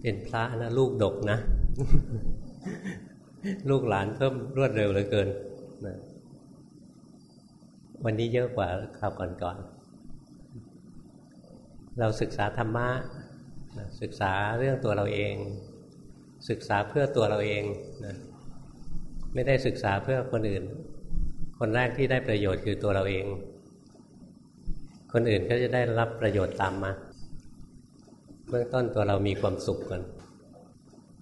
เป็นพระนะลูกดกนะ ลูกหลานเพิ่มรวดเร็วเหลือเกินนะวันนี้เยอะกว่าคราวก่อนๆ เราศึกษาธรรมะศึกษาเรื่องตัวเราเอง ศึกษาเพื่อตัวเราเองนะไม่ได้ศึกษาเพื่อคนอื่น คนแรกที่ได้ประโยชน์คือตัวเราเอง คนอื่นก็จะได้รับประโยชน์ตามมา เบื้องต้นตัวเรามีความสุขก่อน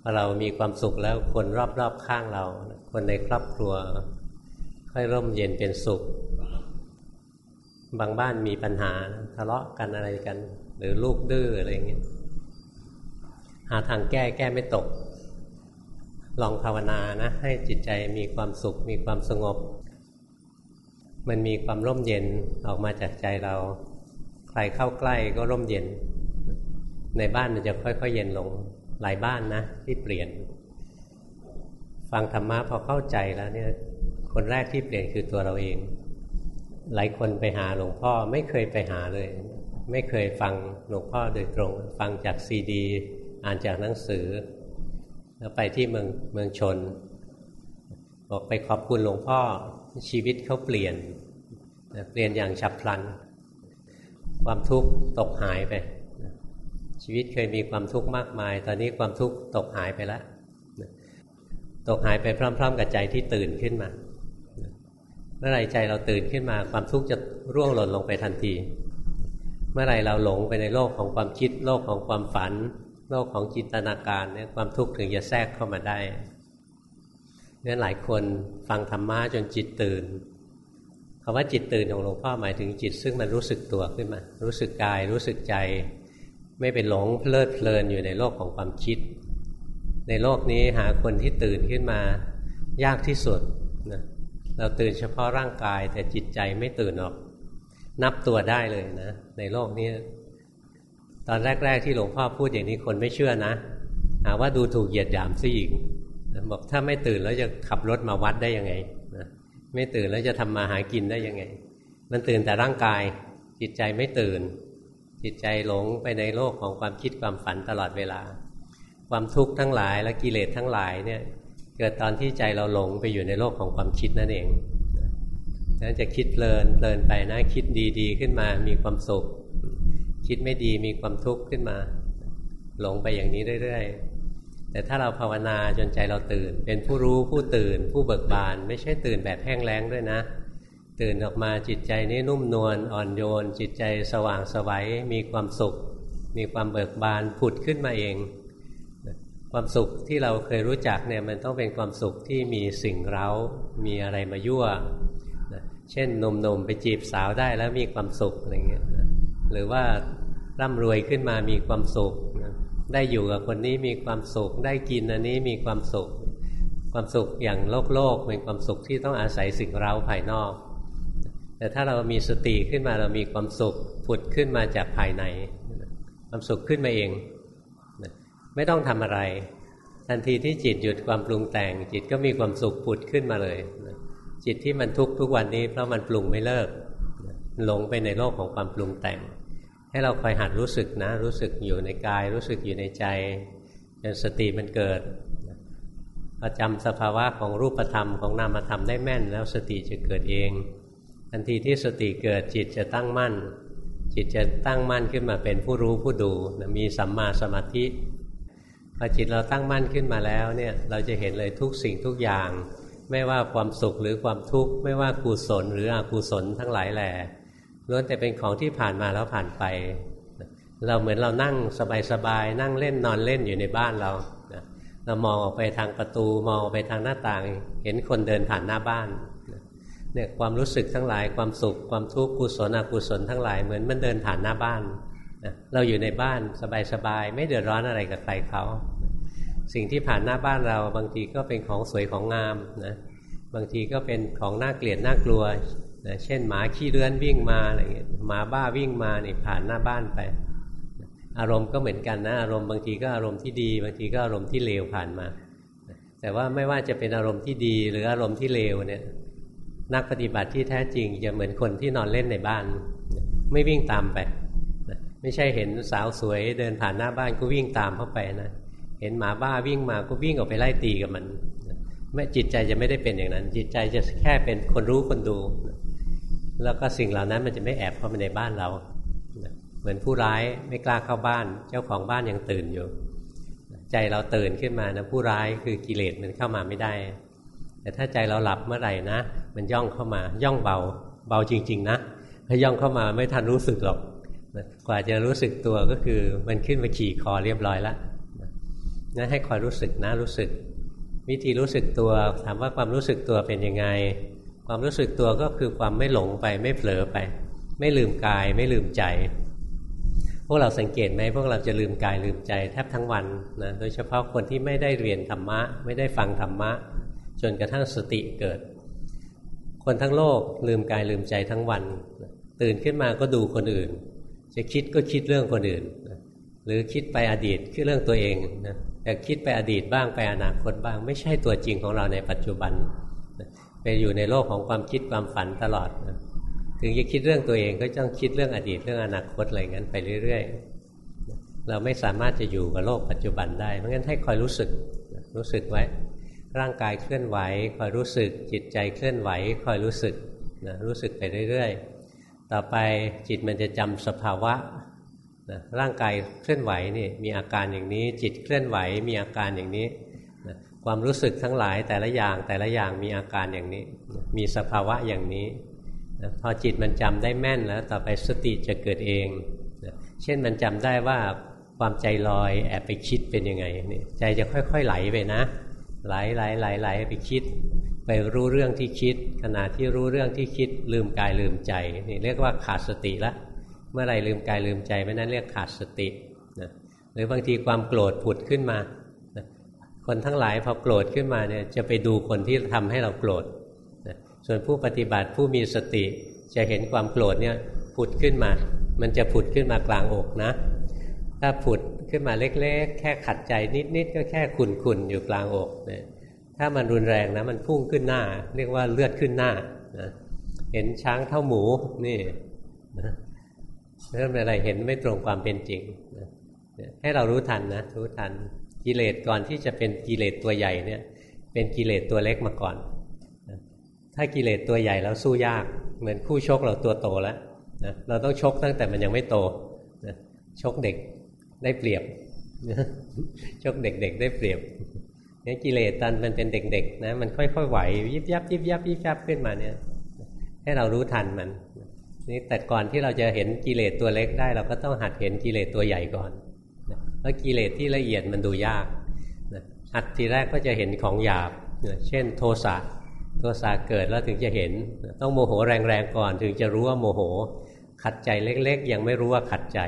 พอเรามีความสุขแล้วคนรอบๆข้างเรา คนในครอบครัว ค่อยร่มเย็นเป็นสุข บางบ้านมีปัญหาทะเลาะกันอะไรกัน หรือลูกดื้ออะไรเงี้ยหาทางแก้แก้ไม่ตก ลองภาวนานะ ให้จิตใจมีความสุข มีความสงบ มันมีความร่มเย็นออกมาจากใจเรา ใครเข้าใกล้ก็ร่มเย็น ในบ้านมันจะค่อย ๆ เย็นลงหลายบ้านนะ ที่เปลี่ยน ฟังธรรมะพอเข้าใจแล้วเนี่ย คนแรกที่เปลี่ยนคือตัวเราเอง หลายคนไปหาหลวงพ่อไม่เคยไปหาเลย ไม่เคยฟังหลวงพ่อโดยตรง ฟังจากซีดี อ่านจากหนังสือ แล้วไปที่เมืองเมืองชน บอกไปขอบคุณหลวงพ่อชีวิตเขาเปลี่ยน เปลี่ยนอย่างฉับพลัน ความทุกข์ตกหายไป ชีวิตเคยมีความทุกข์มากมาย ตอนนี้ความทุกข์ตกหายไปแล้วตกหายไปพร้อม ๆ กับใจที่ตื่นขึ้นมา เมื่อไรใจเราตื่นขึ้นมา ความทุกข์จะร่วงหล่นลงไปทันที เมื่อไรเราหลงไปในโลกของความคิด โลกของความฝัน โลกของจินตนาการเนี่ยความทุกข์ถึงจะแทรกเข้ามาได้เนี่ยหลายคนฟังธรรมะจนจิตตื่นคำว่าจิตตื่นของหลวงพ่อหมายถึงจิตซึ่งมันรู้สึกตัวขึ้นมา รู้สึกกายรู้สึกใจ ไม่ไปหลงเพลิดเพลินอยู่ในโลกของความคิด ในโลกนี้หาคนที่ตื่นขึ้นมายากที่สุดนะเราตื่นเฉพาะร่างกายแต่จิตใจไม่ตื่นออก นับตัวได้เลยนะ ในโลกนี้ ตอนแรก ๆ ที่หลวงพ่อพูดอย่างนี้คนไม่เชื่อนะ หาว่าดูถูกเหยียดหยามซะอีกบอกถ้าไม่ตื่นแล้วจะขับรถมาวัดได้ยังไงนะไม่ตื่นแล้วจะทำมาหากินได้ยังไง มันตื่นแต่ร่างกาย จิตใจไม่ตื่น จิตใจหลงไปในโลกของความคิดความฝันตลอดเวลา ความทุกข์ทั้งหลายและกิเลสทั้งหลายเนี่ยเกิดตอนที่ใจเราหลงไปอยู่ในโลกของความคิดนั่นเองนั้นจะคิดเพลินเพลินไปนะคิดดีๆขึ้นมามีความสุข คิดไม่ดีมีความทุกข์ขึ้นมา หลงไปอย่างนี้เรื่อยๆ แต่ถ้าเราภาวนาจนใจเราตื่น เป็นผู้รู้ผู้ตื่น ผู้เบิกบาน ไม่ใช่ตื่นแบบแห้งแล้งด้วยนะ ตื่นออกมาจิตใจนี้นุ่มนวลอ่อนโยน จิตใจสว่างสวัยมีความสุข มีความเบิกบานผุดขึ้นมาเอง ความสุขที่เราเคยรู้จักเนี่ยมันต้องเป็นความสุขที่มีสิ่งเร้า มีอะไรมายั่ว เช่นนมนมไปจีบสาวได้แล้วมีความสุขอะไรเงี้ยหรือว่าร่ำรวยขึ้นมามีความสุข ได้อยู่กับคนนี้มีความสุข ได้กินอันนี้มีความสุข ความสุขอย่างโลกโลกเป็นความสุขที่ต้องอาศัยสิ่งเร้าภายนอก แต่ถ้าเรามีสติขึ้นมาเรามีความสุขผุดขึ้นมาจากภายใน ความสุขขึ้นมาเองไม่ต้องทำอะไร ทันทีที่จิตหยุดความปรุงแต่ง จิตก็มีความสุขผุดขึ้นมาเลย จิตที่มันทุกข์ทุกวันนี้ เพราะมันปรุงไม่เลิกหลงไปในโลกของความปรุงแต่ง ให้เราคอยหัดรู้สึกนะ รู้สึกอยู่ในกาย รู้สึกอยู่ในใจจนสติมันเกิดประจำสภาวะของรูปธรรมของนามธรรมได้แม่น แล้วสติจะเกิดเอง ทันทีที่สติเกิดจิตจะตั้งมั่น จิตจะตั้งมั่นขึ้นมาเป็นผู้รู้ผู้ดูมีสัมมาสมาธิพอจิตเราตั้งมั่นขึ้นมาแล้วเนี่ยเราจะเห็นเลยทุกสิ่งทุกอย่าง ไม่ว่าความสุขหรือความทุกข์ไม่ว่ากุศลหรืออกุศลทั้งหลายแหล่ล้วนแต่เป็นของที่ผ่านมาแล้วผ่านไป เราเหมือนเรานั่งสบายๆนั่งเล่นนอนเล่นอยู่ในบ้านเราเรามองออกไปทางประตูมองออกไปทางหน้าต่าง เห็นคนเดินผ่านหน้าบ้าน เนี่ยความรู้สึกทั้งหลายความสุขความทุกข์กุศลอกุศลทั้งหลายเหมือนมันเดินผ่านหน้าบ้านนะเราอยู่ในบ้านสบายๆไม่เดือดร้อนอะไรกับใครเขาสิ่งที่ผ่านหน้าบ้านเราบางทีก็เป็นของสวยของงามนะบางทีก็เป็นของน่าเกลียดน่ากลัวนะเช่นหมาขี้เลื้อนวิ่งมาอะไรเงี้ยหมาบ้าวิ่งมาเนี่ยผ่านหน้าบ้านไป อารมณ์ก็เหมือนกันนะ อารมณ์บางทีก็อารมณ์ที่ดี บางทีก็อารมณ์ที่เลวผ่านมา แต่ว่าไม่ว่าจะเป็นอารมณ์ที่ดีหรืออารมณ์ที่เลวเนี่ย นักปฏิบัติที่แท้จริงจะเหมือนคนที่นอนเล่นในบ้าน ไม่วิ่งตามไป ไม่ใช่เห็นสาวสวยเดินผ่านหน้าบ้านก็วิ่งตามเข้าไปนะ เห็นหมาบ้าวิ่งมาก็วิ่งออกไปไล่ตีกับมันไม่จิตใจจะไม่ได้เป็นอย่างนั้น จิตใจจะแค่เป็นคนรู้คนดู แล้วก็สิ่งเหล่านั้นมันจะไม่แอบเข้ามาในบ้านเราเหมือนผู้ร้ายไม่กล้าเข้าบ้าน เจ้าของบ้านยังตื่นอยู่ ใจเราตื่นขึ้นมานะผู้ร้ายคือกิเลสมันเข้ามาไม่ได้ แต่ถ้าใจเราหลับเมื่อไหร่นะ มันย่องเข้ามา ย่องเบา เบาจริง ๆ นะถ้าย่องเข้ามาไม่ทันรู้สึกหรอกกว่าจะรู้สึกตัวก็คือมันขึ้นมาขี่คอเรียบร้อยแล้วนั่นให้คอยรู้สึกนะรู้สึก วิธีรู้สึกตัวถามว่าความรู้สึกตัวเป็นยังไง ความรู้สึกตัวก็คือความไม่หลงไปไม่เผลอไป ไม่ลืมกายไม่ลืมใจ พวกเราสังเกตไหมพวกเราจะลืมกายลืมใจแทบทั้งวันนะโดยเฉพาะคนที่ไม่ได้เรียนธรรมะ ไม่ได้ฟังธรรมะ จนกระทั่งสติเกิด คนทั้งโลกลืมกายลืมใจทั้งวัน ตื่นขึ้นมาก็ดูคนอื่น จะคิดก็คิดเรื่องคนอื่น หรือคิดไปอดีตคือเรื่องตัวเองนะแต่คิดไปอดีตบ้างไปอนาคตบ้าง ไม่ใช่ตัวจริงของเราในปัจจุบันไปอยู่ในโลกของความคิดความฝันตลอดนะถึงจะคิดเรื่องตัวเองก็ต้องคิดเรื่องอดีตเรื่องอนาคตอะไรงั้นไปเรื่อยๆ เราไม่สามารถจะอยู่กับโลกปัจจุบันได้ เพราะงั้นให้คอยรู้สึกรู้สึกไว้ ร่างกายเคลื่อนไหวคอยรู้สึก จิตใจเคลื่อนไหวคอยรู้สึกนะรู้สึกไปเรื่อยๆ ต่อไปจิตมันจะจำสภาวะนะร่างกายเคลื่อนไหวนี่มีอาการอย่างนี้ จิตเคลื่อนไหวมีอาการอย่างนี้นะความรู้สึกทั้งหลายแต่ละอย่างแต่ละอย่างมีอาการอย่างนี้ มีสภาวะอย่างนี้นะพอจิตมันจำได้แม่นแล้วต่อไปสติจะเกิดเองนะเช่นมันจำได้ว่าความใจลอยแอบไปคิดเป็นยังไงนี่ใจจะค่อยๆไหลไปนะ ไหลไหลไหลไหลไปคิด ไปรู้เรื่องที่คิด ขณะที่รู้เรื่องที่คิดลืมกายลืมใจนี่เรียกว่าขาดสติละ เมื่อไรลืมกายลืมใจไม่นั้นเรียกขาดสตินะหรือบางทีความโกรธผุดขึ้นมานะคนทั้งหลายพอโกรธขึ้นมาเนี่ยจะไปดูคนที่ทำให้เราโกรธนะส่วนผู้ปฏิบัติผู้มีสติจะเห็นความโกรธเนี่ยผุดขึ้นมา มันจะผุดขึ้นมากลางอกนะ ถ้าผุด ขึ้นมาเล็ก ๆ แค่ขัดใจนิด ๆ ก็แค่ขุนๆ อยู่กลางอกนะถ้ามันรุนแรงนะมันพุ่งขึ้นหน้า เรียกว่าเลือดขึ้นหน้านะเห็นช้างเท่าหมูนี่นะเริ่มอะไรเห็นไม่ตรงความเป็นจริงให้เรารู้ทันนะรู้ทันกิเลสก่อนที่จะเป็นกิเลสตัวใหญ่เนี่ย เป็นกิเลสตัวเล็กมาก่อนถ้ากิเลสตัวใหญ่แล้วสู้ยาก เหมือนคู่ชกเราตัวโตแล้วนะเราต้องชกตั้งแต่มันยังไม่โตนะชกเด็ก ได้เปรียบชกเด็ก ๆ ได้เปรียบเนี่ยกิเลสตอนมันเป็นเด็กๆนะมันค่อยๆไหวยิบยับยิบยับยิบยับขึ้นมาเนี่ย ให้เรารู้ทันมันนี่แต่ก่อนที่เราจะเห็นกิเลสตัวเล็กได้ เราก็ต้องหัดเห็นกิเลสตัวใหญ่ก่อนเพราะกิเลสที่ละเอียดมันดูยากหัดทีแรกก็จะเห็นของหยาบเช่น โทสะโทสะเกิดแล้วถึงจะเห็น ต้องโมโหแรงๆก่อน ถึงจะรู้ว่าโมโห ขัดใจเล็ก ๆ ยังไม่รู้ว่าขัดใจ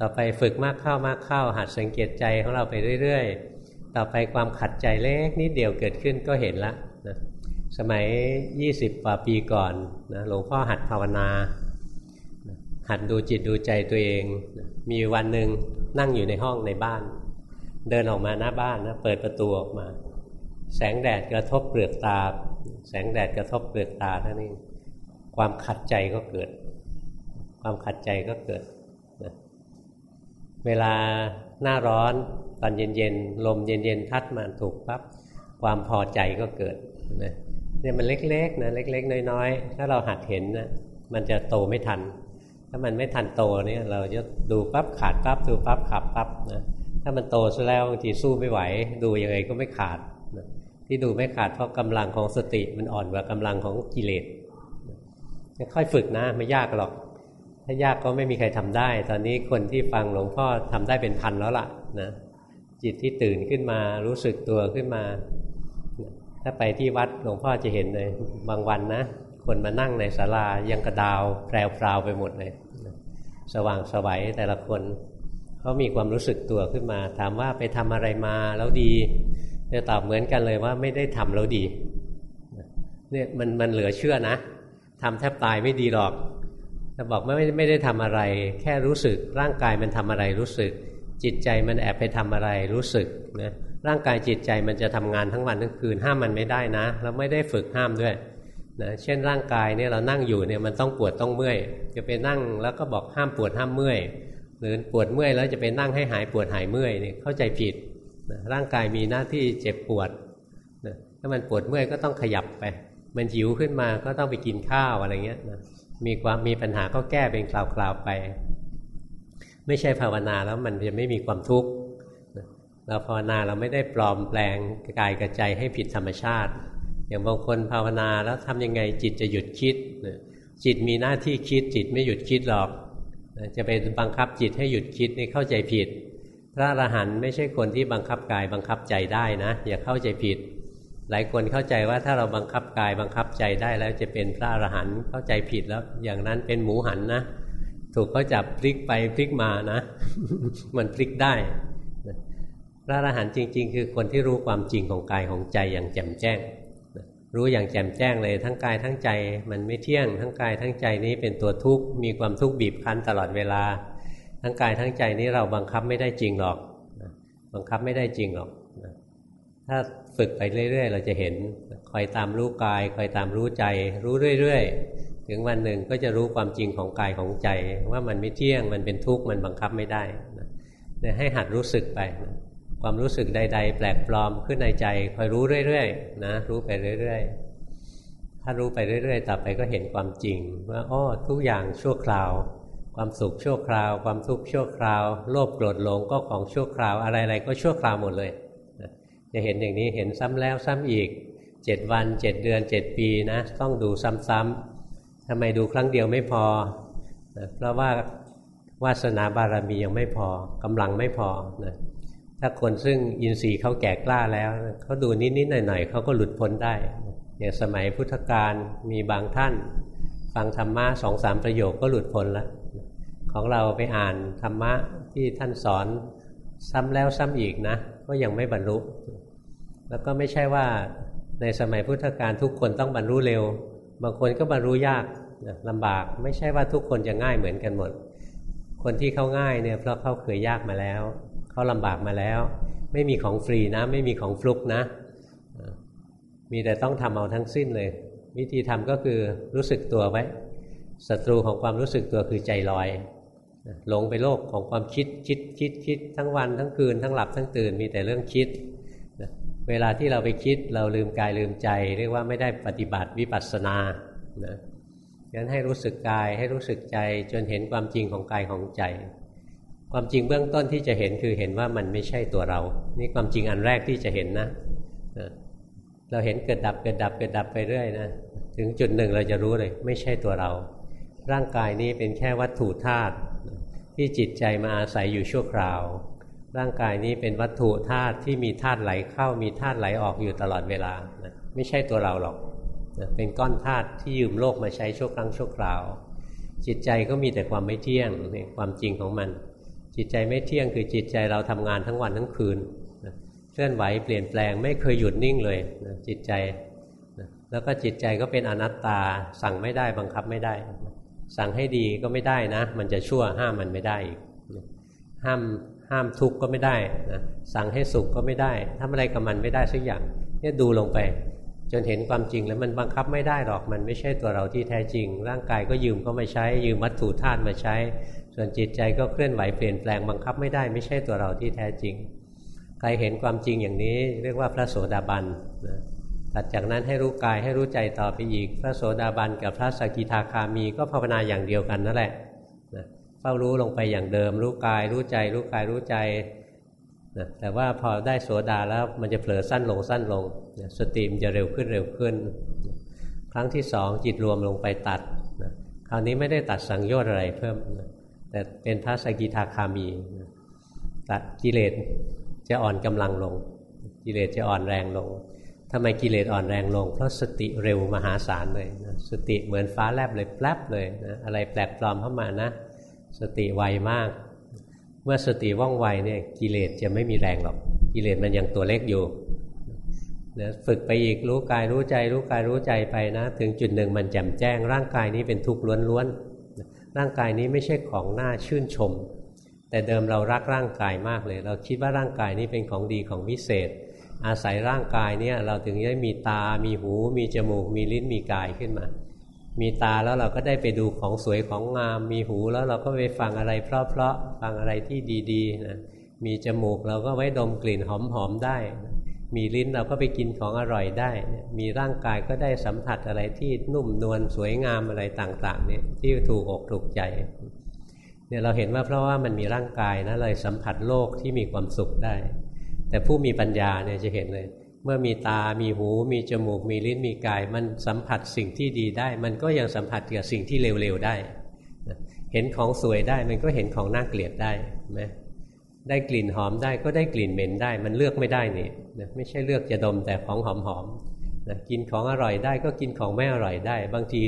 ต่อไปฝึกมากเข้ามากเข้า หัดสังเกตใจของเราไปเรื่อย ๆ ต่อไปความขัดใจเล็กนิดเดียวเกิดขึ้นก็เห็นละนะสมัย 20กว่าปีก่อนนะหลวงพ่อหัดภาวนา หัดดูจิตดูใจตัวเอง มีวันหนึ่งนั่งอยู่ในห้องในบ้าน เดินออกมาหน้าบ้านนะเปิดประตูออกมา แสงแดดกระทบเปลือกตา แสงแดดกระทบเปลือกตาท่านี้ความขัดใจก็เกิด ความขัดใจก็เกิด เวลาหน้าร้อนตอนเย็นๆลมเย็นๆทัดมาถูกปั๊บความพอใจก็เกิดนะเนี่ยมันเล็กๆนะเล็ก ๆ น้อยๆ ถ้าเราหัดเห็นนะมันจะโตไม่ทัน ถ้ามันไม่ทันโตเนี่ยเราจะดูปั๊บขาดปั๊บดูปั๊บขาดปั๊บนะถ้ามันโตซะแล้วบางทีสู้ไม่ไหว ดูยังไงก็ไม่ขาดนะที่ดูไม่ขาดเพราะกำลังของสติมันอ่อนกว่ากำลังของกิเลสค่อยฝึกนะไม่ยากหรอก ถ้ายากก็ไม่มีใครทำได้ ตอนนี้คนที่ฟังหลวงพ่อทำได้เป็นพันแล้วล่ะนะจิตที่ตื่นขึ้นมารู้สึกตัวขึ้นมา ถ้าไปที่วัดหลวงพ่อจะเห็นเลยบางวันนะคนมานั่งในศาลายังกระดาวแพรวไปหมดเลย สว่างสวัยแต่ละคนเขามีความรู้สึกตัวขึ้นมา ถามว่าไปทำอะไรมาแล้วดีจะตอบเหมือนกันเลยว่าไม่ได้ทำแล้วดีเนี่ยมันมันเหลือเชื่อนะทำแทบตายไม่ดีหรอก แต่บอกไม่ไม่ได้ทำอะไร แค่รู้สึก ร่างกายมันทำอะไรรู้สึก จิตใจมันแอบไปทำอะไรรู้สึกนะร่างกายจิตใจมันจะทำงานทั้งวันทั้งคืนห้ามมันไม่ได้นะเราไม่ได้ฝึกห้ามด้วยนะเช่นร่างกายเนี่ยเรานั่งอยู่เนี่ยมันต้องปวดต้องเมื่อยจะไปนั่งแล้วก็บอกห้ามปวดห้ามเมื่อยหรือปวดเมื่อยแล้วจะไปนั่งให้หายปวดหายเมื่อยเนี่ยเข้าใจผิดร่างกายมีหน้าที่เจ็บปวดถ้ามันปวดเมื่อยก็ต้องขยับไป มันหิวขึ้นมาก็ต้องไปกินข้าวอะไรเงี้ย มีความมีปัญหาก็แก้เป็นคราวๆไป ไม่ใช่ภาวนาแล้วมันจะไม่มีความทุกข์เราภาวนาเราไม่ได้ปลอมแปลงกายกับใจให้ผิดธรรมชาติ อย่างบางคนภาวนาแล้วทำยังไงจิตจะหยุดคิด จิตมีหน้าที่คิดจิตไม่หยุดคิดหรอก จะไปบังคับจิตให้หยุดคิดนี่เข้าใจผิด พระอรหันต์ไม่ใช่คนที่บังคับกายบังคับใจได้นะ อย่าเข้าใจผิด หลายคนเข้าใจว่าถ้าเราบังคับกายบังคับใจได้แล้วจะเป็นพระอรหันต์เข้าใจผิดแล้ว อย่างนั้นเป็นหมูหันนะถูกเขาจับพลิกไปพลิกมานะ มันพลิกได้ พระอรหันต์จริง ๆ คือคนที่รู้ความจริงของกายของใจอย่างแจ่มแจ้ง รู้อย่างแจ่มแจ้งเลยทั้งกายทั้งใจ มันไม่เที่ยง ทั้งกายทั้งใจนี้เป็นตัวทุกข์มีความทุกข์บีบคั้นตลอดเวลา ทั้งกายทั้งใจนี้เราบังคับไม่ได้จริงหรอก บังคับไม่ได้จริงหรอก ถ้าฝึกไปเรื่อย ๆ เราจะเห็นคอยตามรู้กายคอยตามรู้ใจ รู้เรื่อย ๆ ถึงวันหนึ่งก็จะรู้ความจริงของกายของใจ ว่ามันไม่เที่ยงมันเป็นทุกข์มันบังคับไม่ได้เนี่ยให้หัดรู้สึกไปความรู้สึกใด ๆ แปลกปลอมขึ้นในใจคอยรู้เรื่อยๆนะรู้ไปเรื่อย ๆ ถ้ารู้ไปเรื่อย ๆ ต่อไปก็เห็นความจริง ว่าอ้อทุกอย่างชั่วคราว ความสุขชั่วคราว ความทุกข์ชั่วคราว โลภโกรธหลงก็ของชั่วคราวอะไรๆก็ชั่วคราวหมดเลย จะเห็นอย่างนี้เห็นซ้ำแล้วซ้ำอีกเจ็ดวันเจ็ดเดือนเจ็ดปีนะต้องดูซ้ำๆทำไมดูครั้งเดียวไม่พอเพราะว่าวาสนาบารมียังไม่พอกำลังไม่พอนะถ้าคนซึ่งอินทรีย์เขาแก่กล้าแล้วเขาดูนิดๆหน่อยๆเขาก็หลุดพ้นได้อย่างสมัยพุทธกาลมีบางท่าน ฟังธรรมะสองสามประโยคก็หลุดพ้นแล้วของเราไปอ่านธรรมะที่ท่านสอน ซ้ำแล้วซ้ำอีกนะ ก็ยังไม่บรรลุ แล้วก็ไม่ใช่ว่าในสมัยพุทธกาลทุกคนต้องบรรลุเร็ว บางคนก็บรรลุยากลำบาก ไม่ใช่ว่าทุกคนจะง่ายเหมือนกันหมด คนที่เขาง่ายเนี่ยเพราะเขาเคยยากมาแล้ว เขาลำบากมาแล้ว ไม่มีของฟรีนะ ไม่มีของฟลุกนะ มีแต่ต้องทำเอาทั้งสิ้นเลย วิธีทำก็คือรู้สึกตัวไว้ศัตรูของความรู้สึกตัวคือใจลอยหลงไปโลกของความคิดคิดคิดคิดทั้งวันทั้งคืนทั้งหลับทั้งตื่นมีแต่เรื่องคิด เวลาที่เราไปคิดเราลืมกายลืมใจ เรียกว่าไม่ได้ปฏิบัติวิปัสสนานะงั้นให้รู้สึกกายให้รู้สึกใจจนเห็นความจริงของกายของใจ ความจริงเบื้องต้นที่จะเห็นคือเห็นว่ามันไม่ใช่ตัวเรา นี่ความจริงอันแรกที่จะเห็นนะเราเห็นเกิดดับเกิดดับเกิดดับไปเรื่อยนะถึงจุดหนึ่งเราจะรู้เลย ไม่ใช่ตัวเรา ร่างกายนี้เป็นแค่วัตถุธาตุที่จิตใจมาอาศัยอยู่ชั่วคราว ร่างกายนี้เป็นวัตถุธาตุที่มีธาตุไหลเข้ามีธาตุไหลออกอยู่ตลอดเวลานะไม่ใช่ตัวเราหรอกนะเป็นก้อนธาตุที่ยืมโลกมาใช้ชั่วครั้งชั่วคราว จิตใจก็มีแต่ความไม่เที่ยงในความจริงของมัน จิตใจไม่เที่ยงคือจิตใจเราทำงานทั้งวันทั้งคืนเคลื่อนไหวเปลี่ยนแปลงไม่เคยหยุดนิ่งเลยจิตใจแล้วก็จิตใจก็เป็นอนัตตาสั่งไม่ได้บังคับไม่ได้ สั่งให้ดีก็ไม่ได้นะ มันจะชั่วห้ามมันไม่ได้ห้าม ห้ามทุกข์ก็ไม่ได้นะสั่งให้สุขก็ไม่ได้ทำอะไรกับมันไม่ได้สักอย่างเนี่ยดูลงไป จนเห็นความจริงแล้วมันบังคับไม่ได้หรอกมันไม่ใช่ตัวเราที่แท้จริง ร่างกายก็ยืมก็มาใช้ ยืมวัตถุธาตุมาใช้ ส่วนจิตใจก็เคลื่อนไหวเปลี่ยนแปลงบังคับไม่ได้ ไม่ใช่ตัวเราที่แท้จริง ใครเห็นความจริงอย่างนี้ เรียกว่าพระโสดาบันนะัดจากนั้นให้รู้กายให้รู้ใจต่อไปอีก พระโสดาบันกับพระสกิทาคามีก็ภาวนาอย่างเดียวกันนั่นแหละ ฝ้ารู้ลงไปอย่างเดิม รู้กาย รู้ใจรู้กายรู้ใจนะแต่ว่าพอได้โสดาแล้วมันจะเผลอสั้นลงสั้นลงนะสติมจะเร็วขึ้นเร็วขึ้น ครั้งที่สองจิตรวมลงไปตัดนะคราวนี้ไม่ได้ตัดสังโยชน์อะไรเพิ่มนะแต่เป็นพระสกิทาคามีตัดกิเลสจะอ่อนกำลังลง กิเลสจะอ่อนแรงลงทำไมกิเลสอ่อนแรงลง เพราะสติเร็วมหาศาลเลยนะสติเหมือนฟ้าแลบเลยแป๊บเลยนะอะไรแปลกปลอมเข้ามานะ สติไวมาก เมื่อสติว่องไวเนี่ยกิเลสจะไม่มีแรงหรอก กิเลสมันยังตัวเล็กอยู่นะฝึกไปอีกรู้กายรู้ใจ รู้กายรู้ใจไปนะ ถึงจุดหนึ่งมันแจ่มแจ้ง ร่างกายนี้เป็นทุกข์ล้วนๆร่างกายนี้ไม่ใช่ของน่าชื่นชม แต่เดิมเรารักร่างกายมากเลย เราคิดว่าร่างกายนี้เป็นของดีของวิเศษ อาศัยร่างกายเนี่ยเราถึงได้มีตา มีหู มีจมูก มีลิ้นมีกายขึ้นมา มีตาแล้วเราก็ได้ไปดูของสวยของงาม มีหูแล้วเราก็ไปฟังอะไรเพราะๆฟังอะไรที่ดีๆนะมีจมูกเราก็ไว้ดมกลิ่นหอมๆได้ มีลิ้นเราก็ไปกินของอร่อยได้ มีร่างกายก็ได้สัมผัสอะไรที่นุ่มนวลสวยงามอะไรต่างๆเนี่ยที่ถูกอกถูกใจเนี่ยเราเห็นว่าเพราะว่ามันมีร่างกายนะเลยสัมผัสโลกที่มีความสุขได้ แต่ผู้มีปัญญาเนี่ยจะเห็นเลย เมื่อมีตา มีหู มีจมูก มีลิ้น มีกาย มันสัมผัสสิ่งที่ดีได้ มันก็ยังสัมผัสกับสิ่งที่เร็วๆได้ เห็นของสวยได้ มันก็เห็นของน่าเกลียดได้ไหมได้กลิ่นหอมได้ก็ได้กลิ่นเหม็นได้ มันเลือกไม่ได้นี่นะไม่ใช่เลือกจะดมแต่ของหอมๆนะกินของอร่อยได้ก็กินของไม่อร่อยได้ บางที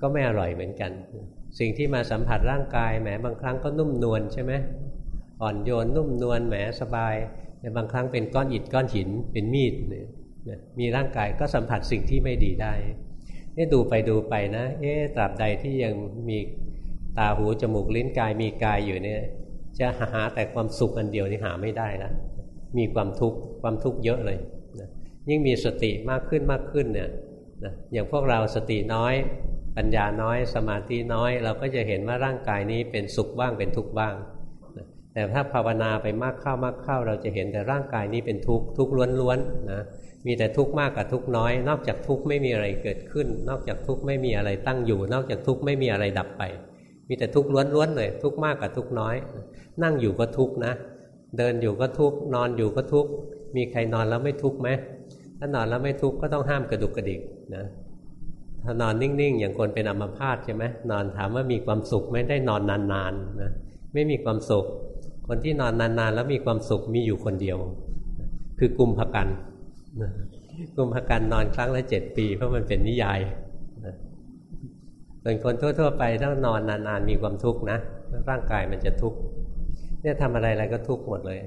ก็ไม่อร่อยเหมือนกัน สิ่งที่มาสัมผัสร่างกายแหมบางครั้งก็นุ่มนวลใช่ไหมอ่อนโยนนุ่มนวลแหมสบาย แต่บางครั้งเป็นก้อนอิฐก้อนหินเป็นมีดเนี่ยมีร่างกายก็สัมผัสสิ่งที่ไม่ดีได้นี่ดูไปดูไปนะ เอ๊ตราบใดที่ยังมีตาหูจมูกลิ้นกายมีกายอยู่เนี่ย จะหาแต่ความสุขอันเดียวนี่หาไม่ได้แล้วมีความทุกข์ความทุกข์เยอะเลยนะยิ่งมีสติมากขึ้นมากขึ้นเนี่ยนะอย่างพวกเราสติน้อย ปัญญาน้อย สมาธิน้อย เราก็จะเห็นว่าร่างกายนี้เป็นสุขบ้างเป็นทุกข์บ้าง แต่ถ้าภาวนาไปมากเข้ามากเข้า เราจะเห็นแต่ร่างกายนี้เป็นทุกข์ทุกข์ล้วนๆนะมีแต่ทุกข์มากกับทุกข์น้อย นอกจากทุกข์ไม่มีอะไรเกิดขึ้น นอกจากทุกข์ไม่มีอะไรตั้งอยู่ นอกจากทุกข์ไม่มีอะไรดับไป มีแต่ทุกข์ล้วนๆเลย ทุกข์มากกับทุกข์น้อย นั่งอยู่ก็ทุกข์นะ เดินอยู่ก็ทุกข์นอนอยู่ก็ทุกข์มีใครนอนแล้วไม่ทุกข์ไหมถ้านอนแล้วไม่ทุกข์ก็ต้องห้ามกระดุกกระดิกนะถ้านอนนิ่งๆ อย่างคนเป็นอัมพาตใช่ไหมนอนถามว่ามีความสุขไม่ได้นอนนานๆนะไม่มีความสุข คนที่นอนนานๆ แล้วมีความสุขมีอยู่คนเดียว คือกุมภกันกุมภกันนอนครั้งละเจ็ดปี เพราะมันเป็นนิยายส่วนคนทั่ว ๆ ไปถ้านอนนานๆมีความทุกข์นะร่างกายมันจะทุกข์เนี่ยทำอะไรอะไรก็ทุกข์หมดเลย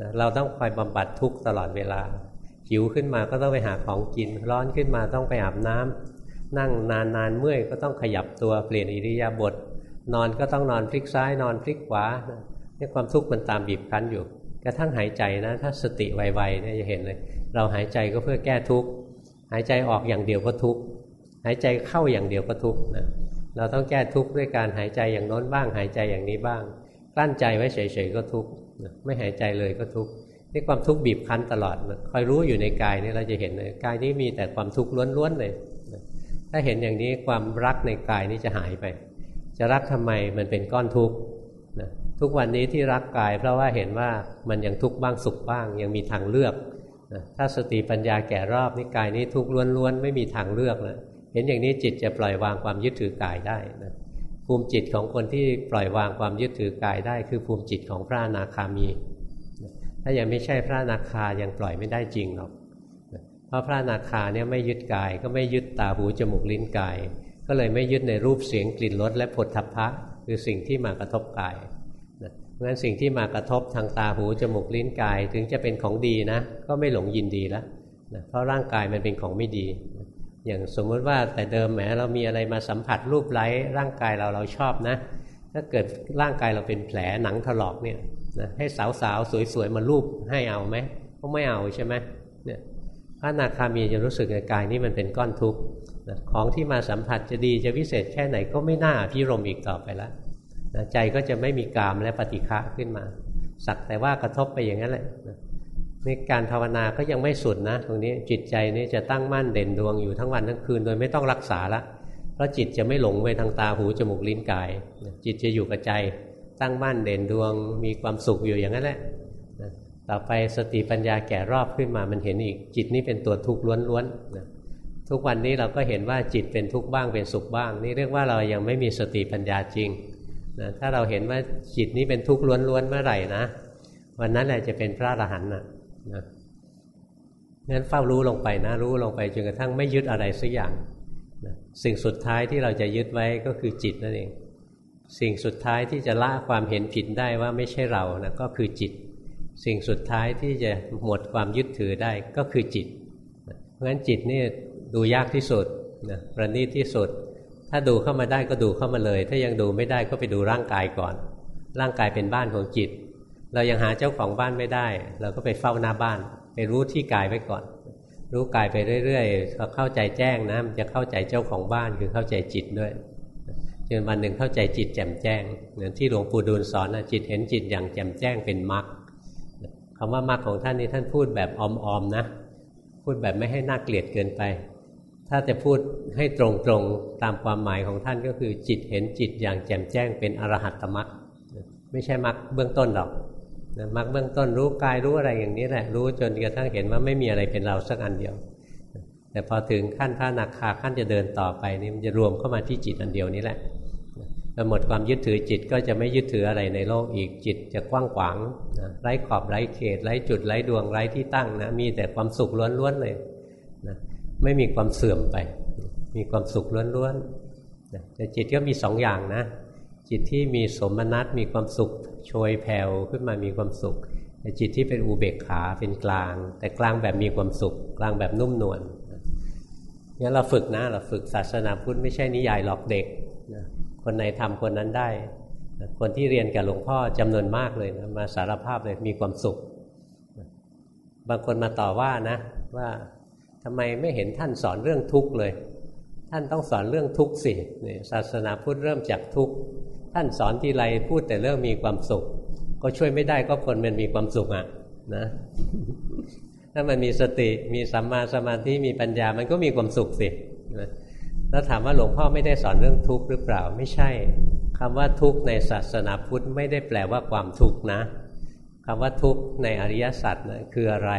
นะเราต้องคอยบำบัดทุกข์ตลอดเวลาหิวขึ้นมาก็ต้องไปหาของกิน ร้อนขึ้นมาต้องไปอาบน้ำนั่งนานนานเมื่อยก็ต้องขยับตัวเปลี่ยนอิริยาบถนอนก็ต้องนอนพลิกซ้ายนอนพลิกขวา นี่ความทุกข์มันตามบีบคั้นอยู่ กระทั่งหายใจนะ ถ้าสติไวๆเนี่ยจะเห็นเลย เราหายใจก็เพื่อแก้ทุกข์หายใจออกอย่างเดียวก็ทุกข์หายใจเข้าอย่างเดียวก็ทุกข์นะเราต้องแก้ทุกข์ด้วยการหายใจอย่างโน้นบ้าง หายใจอย่างนี้บ้างกลั้นใจไว้เฉยๆก็ทุกข์ไม่หายใจเลยก็ทุกข์นี่ความทุกข์บีบคั้นตลอดคอยรู้อยู่ในกายนี่เราจะเห็นเลยกายนี้มีแต่ความทุกข์ล้วนๆเลยถ้าเห็นอย่างนี้ความรักในกายนี้จะหายไป จะรักทำไมมันเป็นก้อนทุกข์ ทุกวันนี้ที่รักกาย เพราะว่าเห็นว่ามันยังทุกข์บ้างสุขบ้าง ยังมีทางเลือก ถ้าสติปัญญาแก่รอบนี่กายนี้ทุกข์ล้วนๆไม่มีทางเลือกแล้วเห็นอย่างนี้จิตจะปล่อยวางความยึดถือกายได้นะภูมิจิตของคนที่ปล่อยวางความยึดถือกายได้ คือภูมิจิตของพระอนาคามี ถ้ายังไม่ใช่พระอนาคายังปล่อยไม่ได้จริงหรอกเพราะพระนาคาเนี่ยไม่ยึดกาย ก็ไม่ยึดตาหูจมูกลิ้นกาย ก็เลยไม่ยึดในรูปเสียงกลิ่นรสและผลทัพพะคือสิ่งที่มากระทบกาย เพราะฉะนั้นสิ่งที่มากระทบทางตาหูจมูกลิ้นกายถึงจะเป็นของดีนะ ก็ไม่หลงยินดีแล้วเพราะร่างกายมันเป็นของไม่ดี อย่างสมมติว่าแต่เดิมแหมเรามีอะไรมาสัมผัสรูปไร้ร่างกายเราเราชอบนะ ถ้าเกิดร่างกายเราเป็นแผลหนังถลอกเนี่ยนะให้สาวๆสวยๆมารูปให้เอาไหมก็ไม่เอาใช่ไหมเนี่ยระนาคามีจะรู้สึกในกายนี้มันเป็นก้อนทุกข์ของที่มาสัมผัสจะดีจะวิเศษแค่ไหนก็ไม่น่าพิรมอีกต่อไปแล้ว ใจก็จะไม่มีกามและปฏิฆะขึ้นมา สักแต่ว่ากระทบไปอย่างนั้นแหละนี่การภาวนาก็ยังไม่สุดนะ ตรงนี้จิตใจนี้จะตั้งมั่นเด่นดวงอยู่ทั้งวันทั้งคืน โดยไม่ต้องรักษาละ เพราะจิตจะไม่หลงไปทางตาหูจมูกลิ้นกาย จิตจะอยู่กับใจ ตั้งมั่นเด่นดวง มีความสุขอยู่อย่างนั้นแหละต่อไปสติปัญญาแก่รอบขึ้นมามันเห็นอีกจิตนี้เป็นตัวทุกข์ล้วนๆทุกวันนี้เราก็เห็นว่าจิตเป็นทุกข์บ้างเป็นสุขบ้าง นี่เรียกว่าเรายังไม่มีสติปัญญาจริง นะถ้าเราเห็นว่าจิตนี้เป็นทุกข์ล้วนๆเมื่อไหร่นะ วันนั้นแหละจะเป็นพระอรหันต์นะนะงั้นเฝ้ารู้ลงไปนะ รู้ลงไปจนกระทั่งไม่ยึดอะไรสักอย่างนะสิ่งสุดท้ายที่เราจะยึดไว้ก็คือจิตนั่นเอง สิ่งสุดท้ายที่จะละความเห็นผิดได้ว่าไม่ใช่เรานะก็คือจิต สิ่งสุดท้ายที่จะหมดความยึดถือได้ก็คือจิต เพราะฉะนั้นจิตนี่ดูยากที่สุดนะประณีตที่สุด ถ้าดูเข้ามาได้ก็ดูเข้ามาเลย ถ้ายังดูไม่ได้ก็ไปดูร่างกายก่อน ร่างกายเป็นบ้านของจิต เรายังหาเจ้าของบ้านไม่ได้ เราก็ไปเฝ้าหน้าบ้าน ไปรู้ที่กายไว้ก่อน รู้กายไปเรื่อยๆพอเข้าใจแจ้งนะมันจะเข้าใจเจ้าของบ้านคือเข้าใจจิตด้วยจนวันหนึ่งเข้าใจจิตแจ่มแจ้งเหมือนที่หลวงปู่ดูลสอนนะจิตเห็นจิตอย่างแจ่มแจ้งเป็นมรรคคำว่ามรรคของท่านนี้ท่านพูดแบบออมๆนะ พูดแบบไม่ให้น่าเกลียดเกินไป ถ้าจะพูดให้ตรงๆตามความหมายของท่านก็คือ จิตเห็นจิตอย่างแจ่มแจ้งเป็นอรหัตมรรคไม่ใช่มรรคเบื้องต้นหรอกมรรคเบื้องต้นรู้กายรู้อะไรอย่างนี้แหละ รู้จนกระทั่งเห็นว่าไม่มีอะไรเป็นเราสักอันเดียว แต่พอถึงขั้นพระนาคาขั้นจะเดินต่อไปนี่มันจะรวมเข้ามาที่จิตอันเดียวนี้แหละพอหมดความยึดถือจิตก็จะไม่ยึดถืออะไรในโลกอีกจิตจะกว้างขวางนะไร้ขอบไร้เขตไร้จุดไร้ดวงไร้ที่ตั้งนะมีแต่ความสุขล้วนๆเลย ไม่มีความเสื่อมไป มีความสุขล้วนๆแต่จิตก็มีสองอย่างนะ จิตที่มีสมนัตมีความสุขโชยแผ่วขึ้นมามีความสุขแต่จิตที่เป็นอุเบกขาเป็นกลาง แต่กลางแบบมีความสุข กลางแบบนุ่มนวลงั้นเราฝึกนะเราฝึกศาสนาพุทธไม่ใช่นิยายหลอกเด็กนะคนไหนทำคนนั้นได้คนที่เรียนกับหลวงพ่อจำนวนมากเลยนะมาสารภาพเลยมีความสุขบางคนมาต่อว่านะว่า ทำไมไม่เห็นท่านสอนเรื่องทุกข์เลย ท่านต้องสอนเรื่องทุกข์สินี่ศาสนาพุทธเริ่มจากทุกข์ท่านสอนทีไรพูดแต่เรื่องมีความสุข ก็ช่วยไม่ได้ก็คนมันมีความสุขอะนะถ้ามันมีสติมีสัมมาสมาธิมีปัญญามันก็มีความสุขสินะแล้วถามว่าหลวงพ่อไม่ได้สอนเรื่องทุกข์หรือเปล่าไม่ใช่คำว่าทุกข์ในศาสนาพุทธไม่ได้แปลว่าความทุกข์นะคำว่าทุกข์ในอริยสัจนะคืออะไร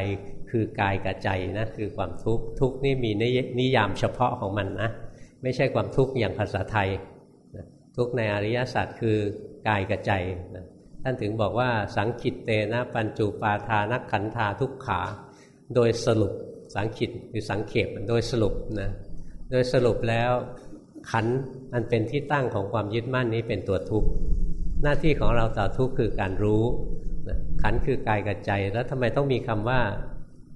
คือกายกับใจนะคือความทุกข์ทุกข์นี่มีนิยามเฉพาะของมันนะไม่ใช่ความทุกข์อย่างภาษาไทย ทุกข์ในอริยสัจคือกายกับใจนะท่านถึงบอกว่าสังคิตเตนะปัญจุปาทานักขันธาทุกขา โดยสรุปสังคิตหรือสังเขปโดยสรุปนะโดยสรุปแล้วขันอันเป็นที่ตั้งของความยึดมั่นนี้เป็นตัวทุกข์หน้าที่ของเราต่อทุกข์คือการรู้ขันคือกายกับใจ แล้วทำไมต้องมีคำว่า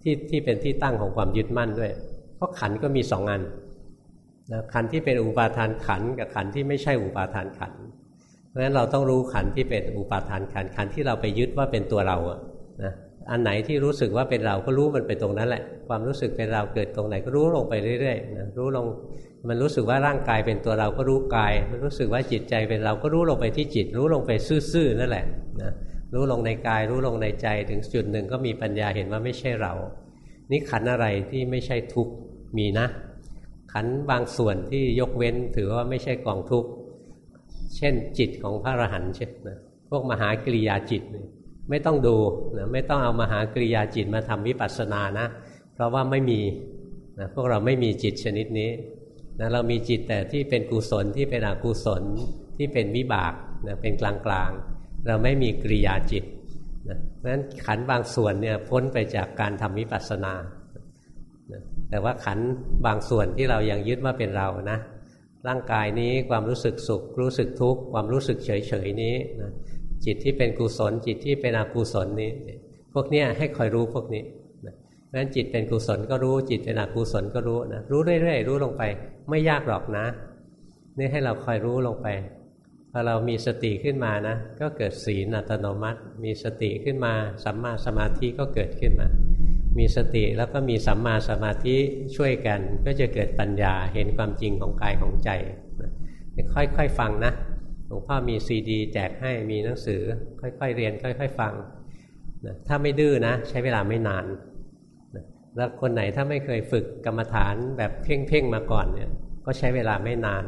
ที่ที่เป็นที่ตั้งของความยึดมั่นด้วย เพราะขันก็มีสองอันนะขันที่เป็นอุปาทานขันกับขันที่ไม่ใช่อุปาทานขัน เพราะฉะนั้นเราต้องรู้ขันที่เป็นอุปาทานขันขันที่เราไปยึดว่าเป็นตัวเราอะนะอันไหนที่รู้สึกว่าเป็นเราก็รู้มันไปตรงนั้นแหละ ความรู้สึกเป็นเราเกิดตรงไหนก็รู้ลงไปเรื่อยๆนะรู้ลงมันรู้สึกว่าร่างกายเป็นตัวเราก็รู้กาย มันรู้สึกว่าจิตใจเป็นเราก็รู้ลงไปที่จิต รู้ลงไปซื่อๆนั่นแหละนะ รู้ลงในกาย รู้ลงในใจถึงจุดหนึ่งก็มีปัญญาเห็นว่าไม่ใช่เรา นี่ขันอะไรที่ไม่ใช่ทุกข์มีนะ ขันบางส่วนที่ยกเว้นถือว่าไม่ใช่กองทุกข์เช่นจิตของพระอรหันต์เช่นนะพวกมหากริยาจิตไม่ต้องดูนะไม่ต้องเอามหากริยาจิตมาทำวิปัสสนานะ เพราะว่าไม่มีนะพวกเราไม่มีจิตชนิดนี้นะเรามีจิตแต่ที่เป็นกุศลที่เป็นอกุศลที่เป็นวิบากนะเป็นกลางๆ เราไม่มีกริยาจิตนะเพราะฉะนั้นขันบางส่วนเนี่ยพ้นไปจากการทำวิปัสสนานะแต่ว่าขันบางส่วนที่เรายังยึดว่าเป็นเรานะร่างกายนี้ความรู้สึกสุข รู้สึกทุกข์ความรู้สึกเฉยๆนี้นะจิตที่เป็นกุศล จิตที่เป็นอกุศลนี้ พวกนี้ให้คอยรู้พวกนี้เพราะฉะนั้นจิตเป็นกุศลก็รู้จิตเป็นอกุศลก็รู้นะรู้เรื่อยๆรู้ลงไปไม่ยากหรอกนะนี่ให้เราคอยรู้ลงไป พอเรามีสติขึ้นมานะ ก็เกิดศีลอัตโนมัติ มีสติขึ้นมาสัมมาสมาธิก็เกิดขึ้นมา มีสติแล้วก็มีสัมมาสมาธิช่วยกัน ก็จะเกิดปัญญาเห็นความจริงของกายของใจค่อยๆฟังนะหลวงพ่อมีซีดี แจกให้มีหนังสือ ค่อยๆเรียน ค่อย ๆ ฟังนะถ้าไม่ดื้อนะ ใช้เวลาไม่นานนะแล้วคนไหนถ้าไม่เคยฝึกกรรมฐานแบบเพ่งๆมาก่อนเนี่ย ก็ใช้เวลาไม่นาน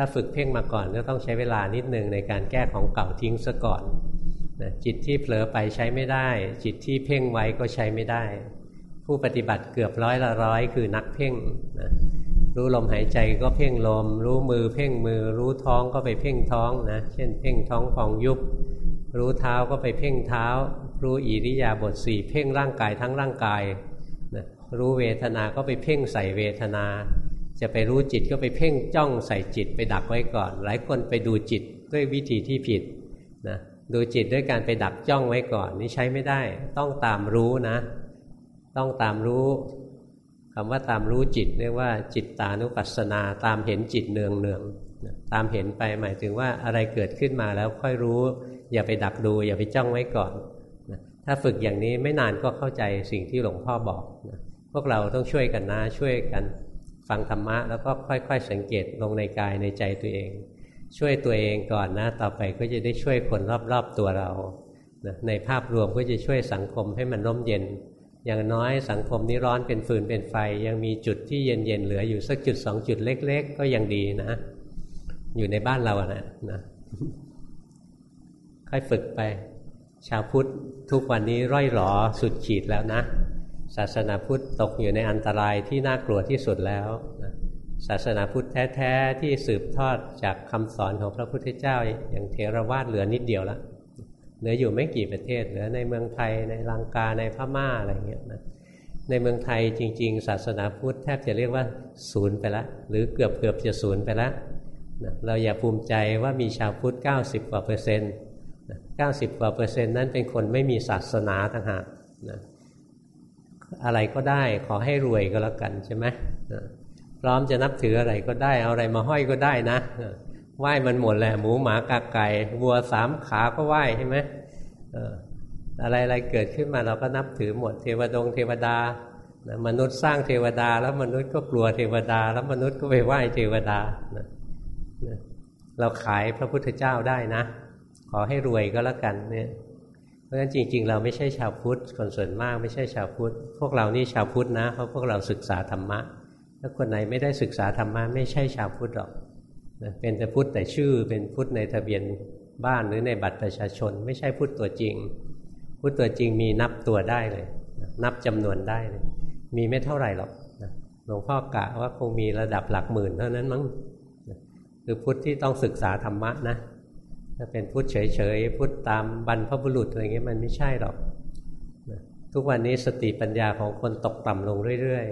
ถ้าฝึกเพ่งมาก่อนก็ต้องใช้เวลานิดหนึ่งในการแก้ของเก่าทิ้งซะก่อนนะจิตที่เผลอไปใช้ไม่ได้ จิตที่เพ่งไว้ก็ใช้ไม่ได้ ผู้ปฏิบัติเกือบร้อยละร้อยคือนักเพ่งนะรู้ลมหายใจก็เพ่งลม รู้มือเพ่งมือ รู้ท้องก็ไปเพ่งท้องนะเช่น เพ่งท้องฟองยุบ รู้เท้าก็ไปเพ่งเท้า รู้อิริยาบถสี่เพ่งร่างกายทั้งร่างกายนะรู้เวทนาก็ไปเพ่งใส่เวทนา จะไปรู้จิตก็ไปเพ่งจ้องใส่จิตไปดักไว้ก่อน หลายคนไปดูจิตด้วยวิธีที่ผิดนะดูจิตด้วยการไปดักจ้องไว้ก่อน นี่ใช้ไม่ได้ ต้องตามรู้นะ ต้องตามรู้คำว่าตามรู้จิตเรียกว่าจิตตานุปัสสนาตามเห็นจิตเนืองเนืองตามเห็นไปหมายถึงว่าอะไรเกิดขึ้นมาแล้วค่อยรู้ อย่าไปดักดู อย่าไปจ้องไว้ก่อนถ้าฝึกอย่างนี้ไม่นานก็เข้าใจสิ่งที่หลวงพ่อบอกพวกเราต้องช่วยกันนะช่วยกัน ฟังธรรมะแล้วก็ค่อยๆ สังเกตลงในกายในใจตัวเอง ช่วยตัวเองก่อนนะ ต่อไปก็จะได้ช่วยคนรอบๆตัวเราในภาพรวมก็จะช่วยสังคมให้มันร่มเย็น อย่างน้อยสังคมนี้ร้อนเป็นฟืนเป็นไฟ ยังมีจุดที่เย็นๆเหลืออยู่สักจุดสองจุดเล็ก ๆ ก็ยังดีนะ อยู่ในบ้านเราอะนะนะค่อยฝึกไป ชาวพุทธทุกวันนี้ร่อยหรอสุดขีดแล้วนะ ศาสนาพุทธตกอยู่ในอันตรายที่น่ากลัวที่สุดแล้วศาสนาพุทธแท้ๆที่สืบทอดจากคำสอนของพระพุทธเจ้า อย่างเทรวาสเหลือนิดเดียวละเหลืออยู่ไม่กี่ประเทศเหลือในเมืองไทยในลังกาในพม่าอะไรเงี้ยนะในเมืองไทยจริง ๆ ศาสนาพุทธแทบจะเรียกว่าศูนย์ไปแล้วหรือเกือบเกือบจะศูนย์ไปแล้วนะเราอย่าภูมิใจว่ามีชาวพุทธ 90 กว่าเปอร์เซ็นต์90 กว่าเปอร์เซ็นต์นั้นเป็นคนไม่มีศาสนาต่างหากนะ อะไรก็ได้ ขอให้รวยก็แล้วกันใช่ไหมพร้อมจะนับถืออะไรก็ได้ เอาอะไรมาห้อยก็ได้นะไหว้มันหมดแหละหมูหมากาไก่วัวสามขาก็ไหว้ใช่ไหมอะไรอะไรเกิดขึ้นมาเราก็นับถือหมดเทวดงเทวดามนุษย์สร้างเทวดา แล้วมนุษย์ก็กลัวเทวดา แล้วมนุษย์ก็ไปไหว้เทวดาเราขายพระพุทธเจ้าได้นะ ขอให้รวยก็แล้วกันเนี่ย เพราะฉะนั้นจริง ๆ เราไม่ใช่ชาวพุทธคนส่วนมากไม่ใช่ชาวพุทธพวกเรานี่ชาวพุทธนะเพราะพวกเราศึกษาธรรมะถ้าคนไหนไม่ได้ศึกษาธรรมะไม่ใช่ชาวพุทธหรอกเป็นแต่พุทธแต่ชื่อเป็นพุทธในทะเบียนบ้านหรือในบัตรประชาชน ไม่ใช่พุทธตัวจริง พุทธตัวจริงมีนับตัวได้เลย นับจำนวนได้เลยมีไม่เท่าไหร่หรอกหลวงพ่อกะว่าคงมีระดับหลักหมื่นเท่านั้นมั้งคือพุทธที่ต้องศึกษาธรรมะนะ ถ้าเป็นพุทธเฉยๆพุทธตามบรรพบุรุษอะไรเงี้ยมันไม่ใช่หรอกทุกวันนี้สติปัญญาของคนตกต่ำลงเรื่อย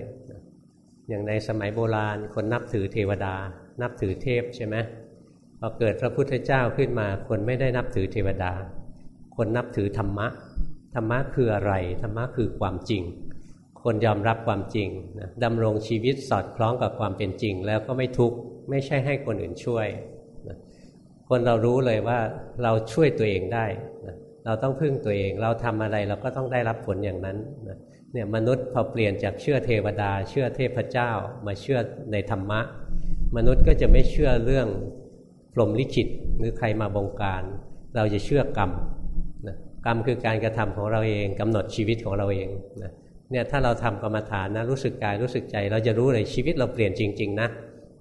ๆ อย่างในสมัยโบราณ คนนับถือเทวดา นับถือเทพใช่ไหมพอเกิดพระพุทธเจ้าขึ้นมา คนไม่ได้นับถือเทวดา คนนับถือธรรมะ ธรรมะคืออะไร ธรรมะคือความจริง คนยอมรับความจริงนะดำรงชีวิตสอดคล้องกับความเป็นจริง แล้วก็ไม่ทุกข์ ไม่ใช่ให้คนอื่นช่วย คนเรารู้เลยว่าเราช่วยตัวเองได้นะเราต้องพึ่งตัวเอง เราทำอะไรเราก็ต้องได้รับผลอย่างนั้นนะเนี่ยมนุษย์พอเปลี่ยนจากเชื่อเทวดา เชื่อเทพเจ้ามาเชื่อในธรรมะ มนุษย์ก็จะไม่เชื่อเรื่องพรหมลิขิตหรือใครมาบงการ เราจะเชื่อกรรมนะกรรมคือการกระทำของเราเองกำหนดชีวิตของเราเองนะเนี่ยถ้าเราทำกรรมฐานนะรู้สึกกายรู้สึกใจ เราจะรู้เลยชีวิตเราเปลี่ยนจริง ๆ นะ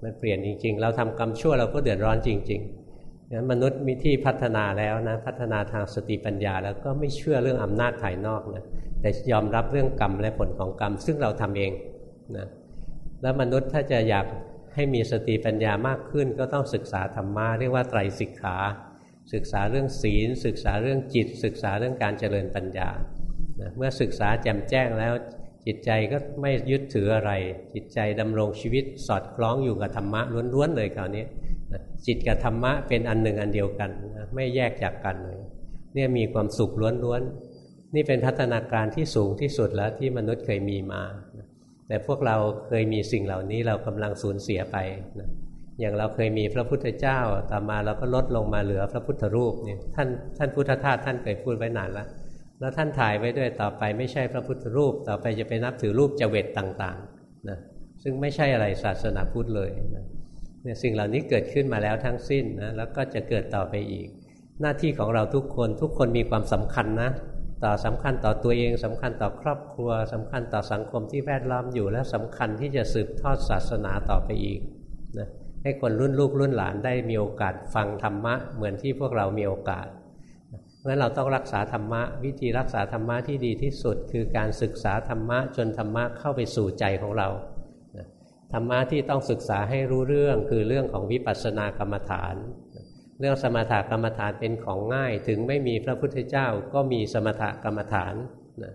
มันเปลี่ยนจริง ๆ เราทำกรรมชั่วเราก็เดือดร้อนจริง ๆ งั้นมนุษย์มีที่พัฒนาแล้วนะพัฒนาทางสติปัญญา แล้วก็ไม่เชื่อเรื่องอำนาจภายนอกนะแต่ยอมรับเรื่องกรรมและผลของกรรม ซึ่งเราทำเองนะแล้วมนุษย์ถ้าจะอยากให้มีสติปัญญามากขึ้น ก็ต้องศึกษาธรรมะเรียกว่าไตรสิกขา ศึกษาเรื่องศีล ศึกษาเรื่องจิต ศึกษาเรื่องการเจริญปัญญาเมื่อศึกษาแจ่มแจ้งแล้ว จิตใจก็ไม่ยึดถืออะไร จิตใจดำรงชีวิตสอดคล้องอยู่กับธรรมะล้วนๆเลยคราวนี้จิตกับธรรมะเป็นอันหนึ่งอันเดียวกันไม่แยกจากกันเลยเนี่ยมีความสุขล้วนๆนี่เป็นพัฒนาการที่สูงที่สุดแล้วที่มนุษย์เคยมีมาแต่พวกเราเคยมีสิ่งเหล่านี้เรากำลังสูญเสียไปนะอย่างเราเคยมีพระพุทธเจ้าต่อมาเราก็ลดลงมาเหลือพระพุทธรูปเนี่ยท่านท่านพุทธทาสท่านเคยพูดไว้นานแล้ว แล้วท่านถ่ายไว้ด้วยต่อไปไม่ใช่พระพุทธรูป ต่อไปจะไปนับถือรูปเจเวตต่างๆนะซึ่งไม่ใช่อะไรศาสนาพุทธเลยนะเนี่ยสิ่งเหล่านี้เกิดขึ้นมาแล้วทั้งสิ้นนะแล้วก็จะเกิดต่อไปอีก หน้าที่ของเราทุกคนทุกคนมีความสำคัญนะต่อสำคัญต่อตัวเองสำคัญต่อครอบครัวสำคัญต่อสังคมที่แวดล้อมอยู่และสำคัญที่จะสืบทอดศาสนาต่อไปอีกนะให้คนรุ่นลูกรุ่นหลานได้มีโอกาสฟังธรรมะเหมือนที่พวกเรามีโอกาส ราะฉะนั้นเราต้องรักษาธรรมะ วิธีรักษาธรรมะที่ดีที่สุด คือการศึกษาธรรมะจนธรรมะเข้าไปสู่ใจของเราธรรมะที่ต้องศึกษาให้รู้เรื่องคือเรื่องของวิปัสสนากรรมฐาน เรื่องสมถกรรมฐานเป็นของง่าย ถึงไม่มีพระพุทธเจ้าก็มีสมถกรรมฐานนะ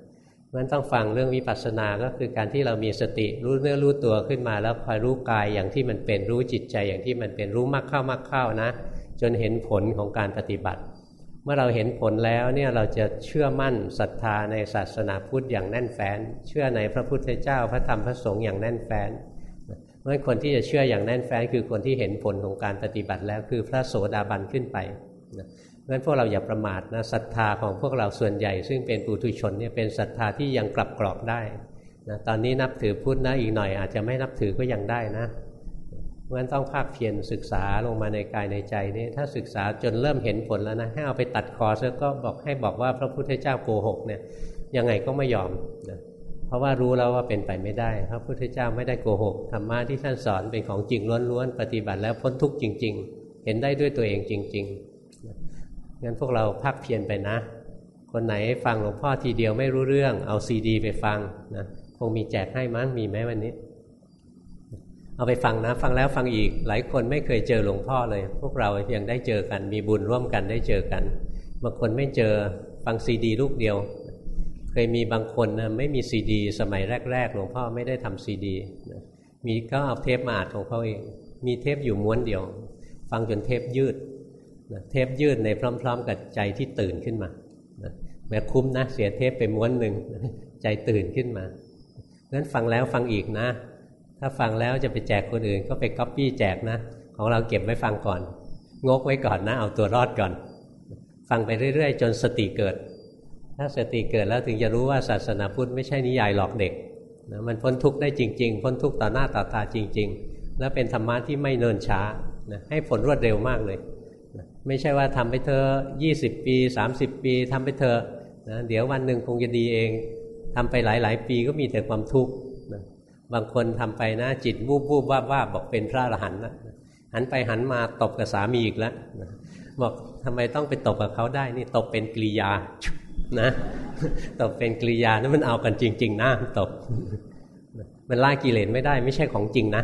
มันต้องฟังเรื่องวิปัสสนาก็คือการที่เรามีสติรู้เนื้อรู้ตัวขึ้นมา แล้วคอยรู้กายอย่างที่มันเป็นรู้จิตใจอย่างที่มันเป็นรู้มากเข้ามากเข้านะ จนเห็นผลของการปฏิบัติ เมื่อเราเห็นผลแล้วเนี่ยเราจะเชื่อมั่นศรัทธาในศาสนาพุทธอย่างแน่นแฟ้น เชื่อในพระพุทธเจ้าพระธรรมพระสงฆ์อย่างแน่นแฟ้นเพราะคนที่จะเชื่ออย่างแน่นแฟ้นคือคนที่เห็นผลของการปฏิบัติแล้วคือพระโสดาบันขึ้นไปเพราะฉะนั้นพวกเราอย่าประมาทนะศรัทธาของพวกเราส่วนใหญ่ ซึ่งเป็นปุถุชนเนี่ยเป็นศรัทธาที่ยังกลับกรอกได้นะตอนนี้นับถือพุทธนะอีกหน่อยอาจจะไม่นับถือก็ยังได้นะ ราะฉะนั้นต้องภาคเพียรศึกษาลงมาในกายในใจนี่ถ้าศึกษาจนเริ่มเห็นผลแล้วนะให้เอาไปตัดคอซะก็บอกให้บอกว่าพระพุทธเจ้าโกหกเนี่ยยังไงก็ไม่ยอมนะเพราะว่ารู้แล้วว่าเป็นไปไม่ได้ พระพุทธเจ้าไม่ได้โกหกธรรมะที่ท่านสอนเป็นของจริงล้วนๆปฏิบัติแล้วพ้นทุกข์จริง ๆ เห็นได้ด้วยตัวเองจริงๆงั้นพวกเราภาคเพียรไปนะ คนไหนฟังหลวงพ่อทีเดียวไม่รู้เรื่อง เอาซีดี ไปฟังนะคงมีแจกให้มั้งมีไหมวันนี้ เอาไปฟังนะ ฟังแล้วฟังอีก หลายคนไม่เคยเจอหลวงพ่อเลย พวกเรายังได้เจอกัน มีบุญร่วมกันได้เจอกันบางคนไม่เจอฟังซีดีลูกเดียว เคยมีบางคนนะไม่มีซีดี สมัยแรก ๆ หลวงพ่อไม่ได้ทำซีดีมีก็เอาเทปมาอัดของเขาเอง มีเทปอยู่ม้วนเดียว ฟังจนเทปยืดเทปยืดในพร้อม ๆ กับใจที่ตื่นขึ้นมาแม้คุ้มนะเสียเทปไปม้วนหนึ่งใจตื่นขึ้นมางั้นฟังแล้วฟังอีกนะ ถ้าฟังแล้วจะไปแจกคนอื่นก็ไปก๊อปปี้แจกนะ ของเราเก็บไว้ฟังก่อน งกไว้ก่อนนะ เอาตัวรอดก่อน ฟังไปเรื่อย ๆ จนสติเกิด ถ้าสติเกิดแล้วถึงจะรู้ว่าศาสนาพุทธไม่ใช่นิยายหลอกเด็กนะมันพ้นทุกข์ได้จริง ๆ พ้นทุกข์ต่อหน้าต่อตาจริง ๆ แล้วเป็นธรรมะที่ไม่เนินช้านะให้ผลรวดเร็วมากเลยนะไม่ใช่ว่าทำไปเธอ 20 ปี 30 ปีทำไปเธอนะเดี๋ยววันหนึ่งคงจะดีเองทำไปหลาย ๆ ปีก็มีแต่ความทุกข์ บางคนทำไปนะจิตวูบวูบว่าว่าบอกเป็นพระอรหันต์นะหันไปหันมาตบกับสามีอีกแล้วบอกทำไมต้องไปตบกับเขาได้นี่ตบเป็นกริยานะตบเป็นกริยานั้นมันเอากันจริง ๆนะตบมันล่ากิเลสไม่ได้ไม่ใช่ของจริงนะ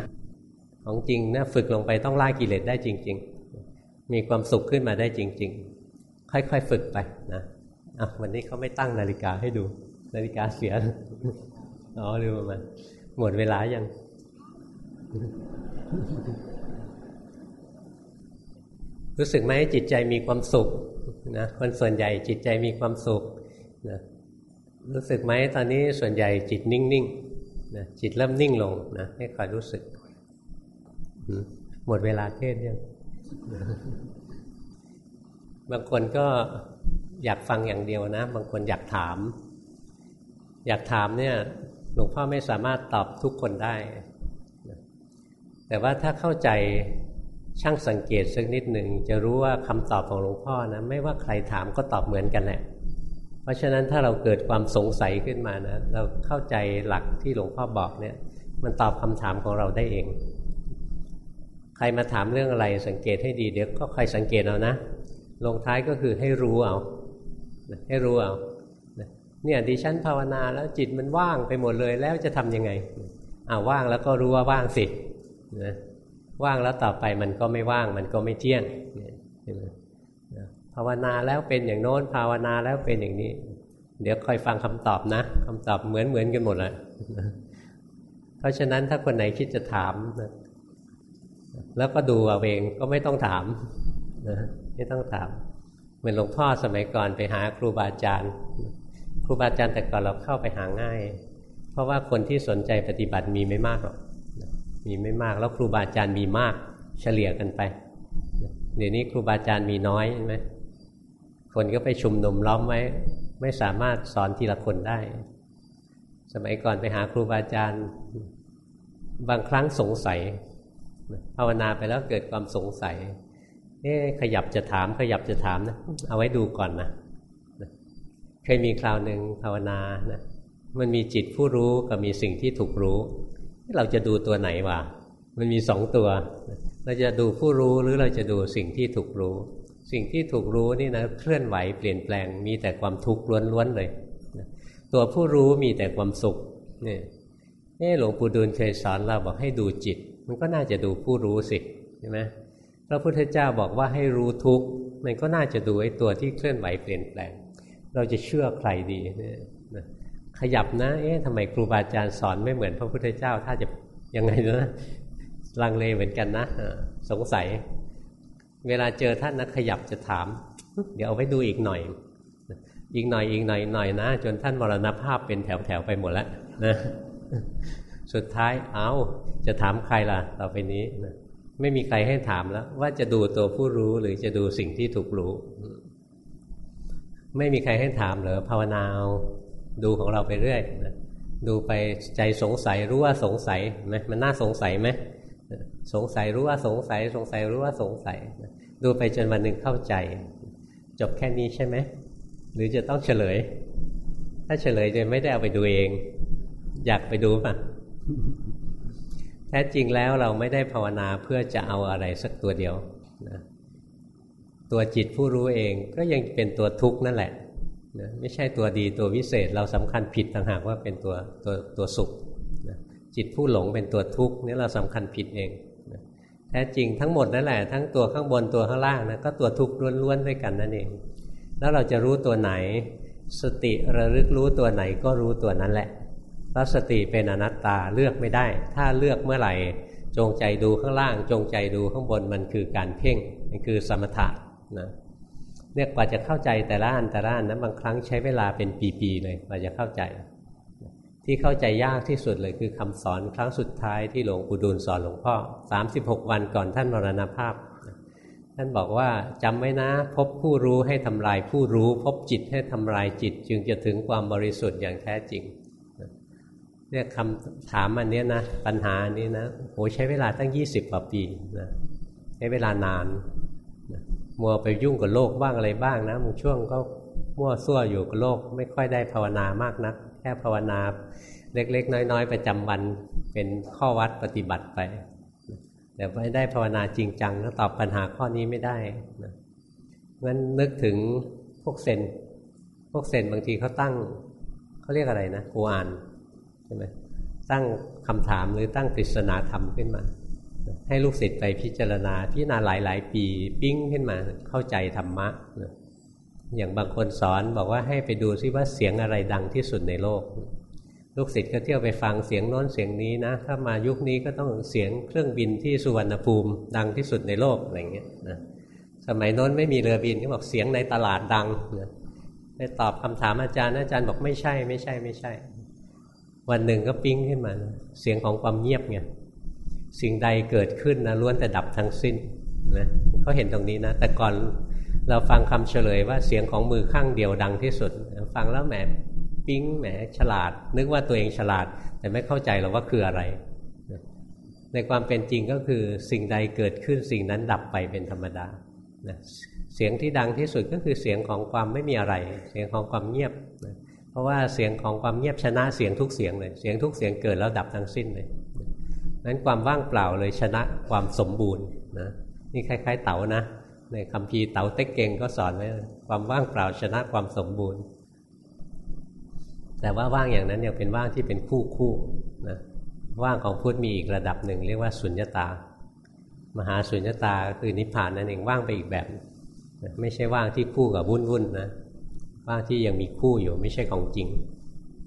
ของจริงนะฝึกลงไปต้องล่ากิเลสได้จริง ๆ มีความสุขขึ้นมาได้จริง ๆ ค่อยๆฝึกไปนะอะวันนี้เขาไม่ตั้งนาฬิกาให้ดู นาฬิกาเสียอ๋อลืมมา หมดเวลายัง รู้สึกไหมจิตใจมีความสุขนะคนส่วนใหญ่จิตใจมีความสุขนะรู้สึกไหมตอนนี้ส่วนใหญ่จิตนิ่งๆนะจิตเริ่มนิ่งลงนะให้คอยรู้สึก หมดเวลาเทศยังบางคนก็อยากฟังอย่างเดียวนะ บางคนอยากถาม อยากถามเนี่ย หลวงพ่อไม่สามารถตอบทุกคนได้ แต่ว่าถ้าเข้าใจช่างสังเกตสักนิดหนึ่งจะรู้ว่าคำตอบของหลวงพ่อนะไม่ว่าใครถามก็ตอบเหมือนกันแหละ เพราะฉะนั้นถ้าเราเกิดความสงสัยขึ้นมานะเราเข้าใจหลักที่หลวงพ่อบอกเนี่ย มันตอบคำถามของเราได้เอง ใครมาถามเรื่องอะไรสังเกตให้ดีเดี๋ยวก็ใครสังเกตเอานะลงท้ายก็คือให้รู้เอาให้รู้เอา เนี่ยดิฉันภาวนาแล้วจิตมันว่างไปหมดเลยแล้วจะทํำยังไงอ่าว่างแล้วก็รู้ว่าว่างสินะว่างแล้วต่อไปมันก็ไม่ว่างมันก็ไม่เที่ยงภาวนาแล้วเป็นอย่างโน้นภาวนาแล้วเป็นอย่างนี้ เดี๋ยวคอยฟังคำตอบนะคำตอบเหมือนเหมือนกันหมดเลยเพราะฉะนั้นถ้าคนไหนคิดจะถามนะแล้วก็ดูเอาเองก็ไม่ต้องถามนะไม่ต้องถาม เหมือนหลวงพ่อสมัยก่อนไปหาครูบาอาจารย์ ครูบาอาจารย์แต่ก่อนเราเข้าไปหาง่าย เพราะว่าคนที่สนใจปฏิบัติมีไม่มากหรอกมีไม่มากแล้วครูบาอาจารย์มีมาก เฉลี่ยกันไป เดี๋ยวนี้ครูบาอาจารย์มีน้อยใช่ไหมคนก็ไปชุมนุมล้อมไว้ ไม่สามารถสอนทีละคนได้ สมัยก่อนไปหาครูบาอาจารย์ บางครั้งสงสัยภาวนาไปแล้วเกิดความสงสัยเอ๊ขยับจะถามขยับจะถามนะ เอาไว้ดูก่อนนะ เคยมีคราวหนึ่งภาวนานะมันมีจิตผู้รู้กับมีสิ่งที่ถูกรู้ เราจะดูตัวไหนวะมันมีสองตัว เราจะดูผู้รู้หรือเราจะดูสิ่งที่ถูกรู้ สิ่งที่ถูกรู้นี่นะเคลื่อนไหวเปลี่ยนแปลง มีแต่ความทุกข์ล้วนๆเลยตัวผู้รู้มีแต่ความสุขนี่นี่หลวงปู่ดูลเคยสอนเราบอกให้ดูจิต มันก็น่าจะดูผู้รู้สิใช่ไหมพระพุทธเจ้าบอกว่าให้รู้ทุกข์มันก็น่าจะดูไอ้ตัวที่เคลื่อนไหวเปลี่ยนแปลง เราจะเชื่อใครดีเนี่ยขยับนะ เอ๊ะทำไมครูบาอาจารย์สอนไม่เหมือนพระพุทธเจ้า ถ้าจะยังไงนะลังเลเหมือนกันนะสงสัย เวลาเจอท่านนะขยับจะถาม เดี๋ยวเอาไว้ดูอีกหน่อย อีกหน่อยอีกหน่อยหน่อยนะ จนท่านมรณภาพเป็นแถวๆไปหมดแล้วนะสุดท้ายเอาจะถามใครล่ะ ต่อไปนี้นะไม่มีใครให้ถามแล้ว ว่าจะดูตัวผู้รู้หรือจะดูสิ่งที่ถูกรู้ ไม่มีใครให้ถามเหรอภาวนาดูของเราไปเรื่อยนะดูไปใจสงสัยรู้ว่าสงสัยไหมมันน่าสงสัยไหมสงสัยรู้ว่าสงสัย สงสัยรู้ว่าสงสัย ดูไปจนวันหนึ่งเข้าใจ จบแค่นี้ใช่ไหมหรือจะต้องเฉลย ถ้าเฉลยจะไม่ได้เอาไปดูเอง อยากไปดูป่ะแท้จริงแล้วเราไม่ได้ภาวนาเพื่อจะเอาอะไรสักตัวเดียวนะ ตัวจิตผู้รู้เองก็ยังเป็นตัวทุกข์นั่นแหละนะไม่ใช่ตัวดีตัววิเศษเราสำคัญผิดต่างหากว่าเป็นตัวตัวตัวสุขนะจิตผู้หลงเป็นตัวทุกข์นี่เราสำคัญผิดเองนะแท้จริงทั้งหมดนั่นแหละทั้งตัวข้างบนตัวข้างล่างนะก็ตัวทุกข์ล้วนๆด้วยกันนั่นเอง แล้วเราจะรู้ตัวไหน สติระลึกรู้ตัวไหนก็รู้ตัวนั้นแหละเพราะสติเป็นอนัตตาเลือกไม่ได้ ถ้าเลือกเมื่อไหร่จงใจดูข้างล่าง จงใจดูข้างบนมันคือการเพ่งมันคือสมถะ นะเนี่ยกว่าจะเข้าใจแต่ละอันแต่ละอันนะบางครั้งใช้เวลาเป็นปีๆเลยกว่าจะเข้าใจ ที่เข้าใจยากที่สุดเลยคือคำสอนครั้งสุดท้ายที่หลวงปู่ดูลสอนหลวงพ่อ36 วันก่อนท่านมรณภาพท่านบอกว่าจำไว้นะ พบผู้รู้ให้ทำลายผู้รู้ พบจิตให้ทำลายจิต จึงจะถึงความบริสุทธิ์อย่างแท้จริงเนี่ยคำถามอันนี้นะปัญหาอันนี้นะโหใช้เวลาตั้ง 20กว่าปีนะใช้เวลานาน มัวไปยุ่งกับโลกบ้างอะไรบ้างนะบางช่วงก็มั่วซั่วอยู่กับโลก ไม่ค่อยได้ภาวนามากนะัก แค่ภาวนาเล็กๆ น้อยๆประจำวันเป็นข้อวัดปฏิบัติไปแต่ไม่ได้ภาวนาจริงจังแล้วตอบปัญหาข้อนี้ไม่ได้นะงั้นนึกถึงพวกเซนพวกเซนบางทีเขาตั้งเขาเรียกอะไรนะกูอ่านใช่ไหมตั้งคำถามหรือตั้งปริศนาธรรมขึ้นมา ให้ลูกศิษย์ไปพิจารณาพิจารณาหลาย ๆ ปีปิ้งขึ้นมาเข้าใจธรรมะอย่างบางคนสอนบอกว่าให้ไปดูซิว่าเสียงอะไรดังที่สุดในโลก ลูกศิษย์ก็เที่ยวไปฟังเสียงโน้นเสียงนี้นะ ถ้ามายุคนี้ก็ต้องเสียงเครื่องบินที่สุวรรณภูมิดังที่สุดในโลกอะไรเงี้ยนะสมัยโน้นไม่มีเรือบินก็บอกเสียงในตลาดดังนะได้ตอบคำถามอาจารย์อาจารย์บอกไม่ใช่ไม่ใช่ไม่ใช่ วันหนึ่งก็ปิ้งขึ้นมา เสียงของความเงียบไง สิ่งใดเกิดขึ้นนะล้วนแต่ดับทั้งสิ้นนะเขาเห็นตรงนี้นะ แต่ก่อนเราฟังคำเฉลยว่าเสียงของมือข้างเดียวดังที่สุด ฟังแล้วแหมปิ๊งแหมฉลาด นึกว่าตัวเองฉลาด แต่ไม่เข้าใจหรอกว่าคืออะไร ในความเป็นจริงก็คือสิ่งใดเกิดขึ้นสิ่งนั้นดับไปเป็นธรรมดาเสียงที่ดังที่สุดก็คือเสียงของความไม่มีอะไร เสียงของความเงียบเพราะว่าเสียงของความเงียบชนะเสียงทุกเสียงเลย เสียงทุกเสียงเกิดแล้วดับทั้งสิ้นเลย นั้นความว่างเปล่าเลยชนะความสมบูรณ์นะนี่คล้าย ๆ เต๋านะในคำพีเต๋าเต็กเก่งก็สอนไว้ความว่างเปล่าชนะความสมบูรณ์ แต่ว่าว่างอย่างนั้นยังเป็นว่างที่เป็นคู่คู่นะว่างของพุทธมีอีกระดับหนึ่ง เรียกว่าสุญญตา มหาสุญญตาคือนิพพานนั่นเองว่างไปอีกแบบ ไม่ใช่ว่างที่คู่กับวุ่นวุ่นนะว่างที่ยังมีคู่อยู่ไม่ใช่ของจริง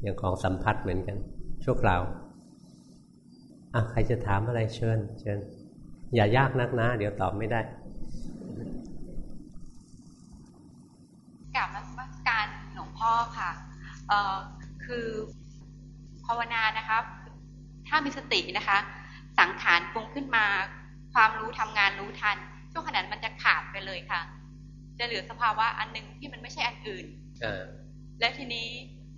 อย่างของสัมผัสเหมือนกันชั่วคราว อะใครจะถามอะไรเชิญ เชิญ อย่ายากนักนะ เดี๋ยวตอบไม่ได้กลับมาการหลวงพ่อค่ะเอ่อคือภาวนานะครับ ถ้ามีสตินะคะ สังขารปรุงขึ้นมา ความรู้ทำงานรู้ทัน ช่วงขนาดมันจะขาดไปเลยค่ะ จะเหลือสภาวะอันหนึ่งที่มันไม่ใช่อันอื่นและทีนี้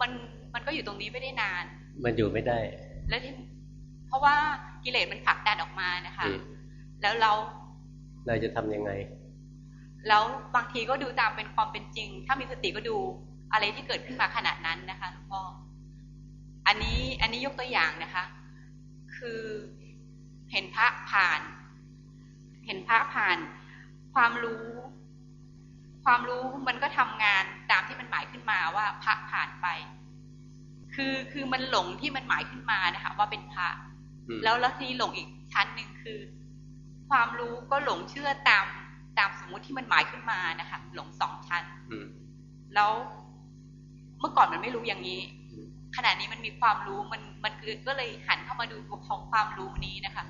มันมันก็อยู่ตรงนี้ไม่ได้นาน มันอยู่ไม่ได้ แล้วที เพราะว่ากิเลสมันผลักดันออกมานะคะ แล้วเราเราจะทํำยังไง แล้วบางทีก็ดูตามเป็นความเป็นจริง ถ้ามีสติก็ดูอะไรที่เกิดขึ้นมาขนาดนั้นนะคะหลวงพ่ออันนี้อันนี้ยกตัวอย่างนะคะ คือเห็นพระผ่าน เห็นพระผ่าน ความรู้ ความรู้มันก็ทำงานตามที่มันหมายขึ้นมาว่าพระผ่านไป คือคือมันหลงที่มันหมายขึ้นมานะคะ ว่าเป็นพระ แล้วแล้วทีหลงอีกชั้นหนึ่งคือ ความรู้ก็หลงเชื่อตามตามสมมุติที่มันหมายขึ้นมานะคะ หลงสองชั้นแล้วเมื่อก่อนมันไม่รู้อย่างนี้ขณะนี้มันมีความรู้มันมันคือก็เลยหันเข้ามาดูของความรู้นี้นะคะ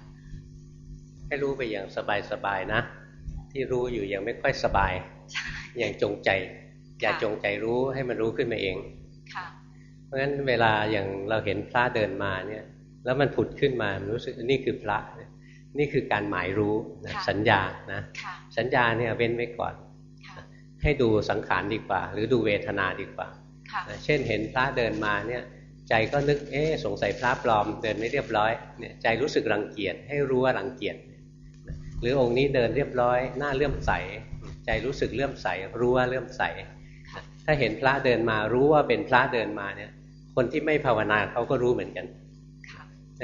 ให้รู้ไปอย่างสบายๆนะ ที่รู้อยู่ยังไม่ค่อยสบาย อย่างจงใจ อย่าจงใจรู้ให้มันรู้ขึ้นมาเองเพราะฉะนั้นเวลาอย่างเราเห็นพระเดินมาเนี่ย แล้วมันผุดขึ้นมารู้สึกนี่คือพระ นี่คือการหมายรู้สัญญานะสัญญาเนี่ยเว้นไว้ก่อน ให้ดูสังขารดีกว่า หรือดูเวทนาดีกว่า เช่นเห็นพระเดินมาเนี่ยใจใจก็นึกเอ๊สงสัยพระปลอมเดินไม่เรียบร้อยเนี่ยใจรู้สึกรังเกียจให้รู้ว่ารังเกียจหรือองค์นี้เดินเรียบร้อยหน้าเลื่อมใส ใจรู้สึกเลื่อมใส รู้ว่าเลื่อมใส ถ้าเห็นพระเดินมารู้ว่าเป็นพระเดินมาเนี่ย คนที่ไม่ภาวนาเขาก็รู้เหมือนกันดัง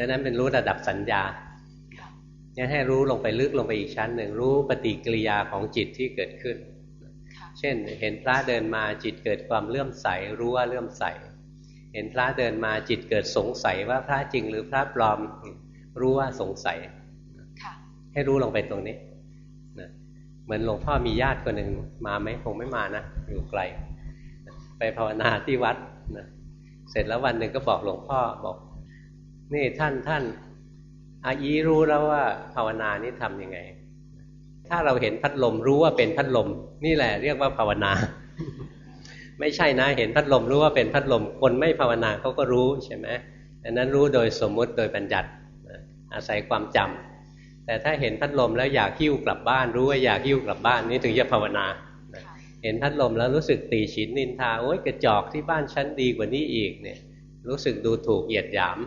นั้นเป็นรู้ระดับสัญญาเนี่ยให้รู้ลงไปลึกลงไปอีกชั้นหนึ่งรู้ปฏิกิริยาของจิตที่เกิดขึ้น เช่น เห็นพระเดินมาจิตเกิดความเลื่อมใสรู้ว่าเลื่อมใส เห็นพระเดินมาจิตเกิดสงสัยว่าพระจริงหรือพระปลอมรู้ว่าสงสัยให้รู้ลงไปตรงนี้นะเหมือนหลวงพ่อมีญาติคนหนึ่งมาไหมคงไม่มานะอยู่ไกล ไปภาวนาที่วัดนะเสร็จแล้ววันหนึ่งก็บอกหลวงพ่อบอก นี่ท่านท่านอายีรู้แล้วว่าภาวนานี่ทำยังไง ถ้าเราเห็นพัดลมรู้ว่าเป็นพัดลม นี่แหละเรียกว่าภาวนา ไม่ใช่นะ เห็นพัดลมรู้ว่าเป็นพัดลม คนไม่ภาวนาเขาก็รู้ใช่ไหมอันนั้นรู้โดยสมมุติโดยบัญญัติอาศัยความจำแต่ถ้าเห็นพัดลมแล้วอยากหิ้วกลับบ้าน รู้ว่าอยากหิ้วกลับบ้านนี่ถึงจะภาวนาเห็นพัดลมแล้วรู้สึกตีฉินนินทาโอ๊ยกระจอกที่บ้านชั้นดีกว่านี้อีกเนี่ย รู้สึกดูถูกเหยียดหยาม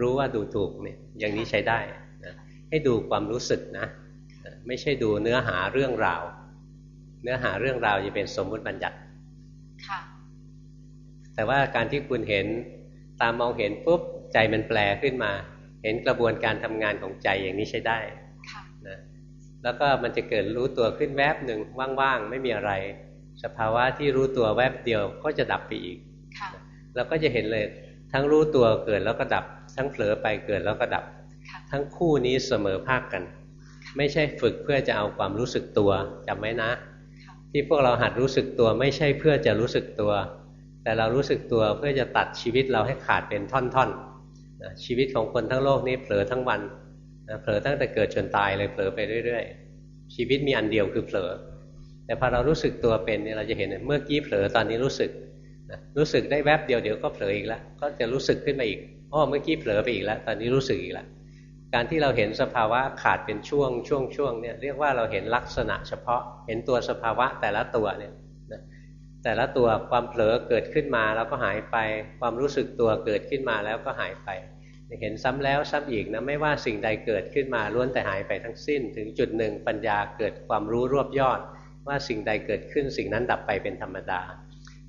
รู้ว่าดูถูกเนี่ยอย่างนี้ใช้ได้นะให้ดูความรู้สึกนะ ไม่ใช่ดูเนื้อหาเรื่องราว เนื้อหาเรื่องราวจะเป็นสมมุติบัญญัติค่ะแต่ว่าการที่คุณเห็นตามมองเห็นปุ๊บใจมันแปลขึ้นมา เห็นกระบวนการทำงานของใจอย่างนี้ใช้ได้นะแล้วก็มันจะเกิดรู้ตัวขึ้นแวบหนึ่งว่างๆไม่มีอะไร สภาวะที่รู้ตัวแวบเดียวก็จะดับไปอีกแล้วก็จะเห็นเลยทั้งรู้ตัวเกิดแล้วก็ดับ ทั้งเผลอไปเกิดแล้วก็ดับ ทั้งคู่นี้เสมอภาคกัน ไม่ใช่ฝึกเพื่อจะเอาความรู้สึกตัวจำไว้นะ ที่พวกเราหัดรู้สึกตัวไม่ใช่เพื่อจะรู้สึกตัว แต่เรารู้สึกตัวเพื่อจะตัดชีวิตเราให้ขาดเป็นท่อนๆชีวิตของคนทั้งโลกนี้เผลอทั้งวันเผลอตั้งแต่เกิดจนตายเลยเผลอไปเรื่อย ๆ ชีวิตมีอันเดียวคือเผลอแต่พอเรารู้สึกตัวเป็นเนี่ยเราจะเห็นเมื่อกี้เผลอตอนนี้รู้สึกรู้สึกได้แวบเดียวเดี๋ยวก็เผลออีกแล้วก็จะรู้สึกขึ้นมาอีก อ๋อเมื่อกี้เผลอไปอีกแล้ว ตอนนี้รู้สึกอีกแล้วการที่เราเห็นสภาวะขาดเป็นช่วงช่วงช่วงเนี่ยเรียกว่าเราเห็นลักษณะเฉพาะ เห็นตัวสภาวะแต่ละตัวเนี่ยแต่ละตัวความเผลอเกิดขึ้นมาแล้วก็หายไป ความรู้สึกตัวเกิดขึ้นมาแล้วก็หายไป เห็นซ้ำแล้วซ้ำอีกนะไม่ว่าสิ่งใดเกิดขึ้นมาล้วนแต่หายไปทั้งสิ้น ถึงจุดหนึ่งปัญญาเกิดความรู้รวบยอด ว่าสิ่งใดเกิดขึ้นสิ่งนั้นดับไปเป็นธรรมดา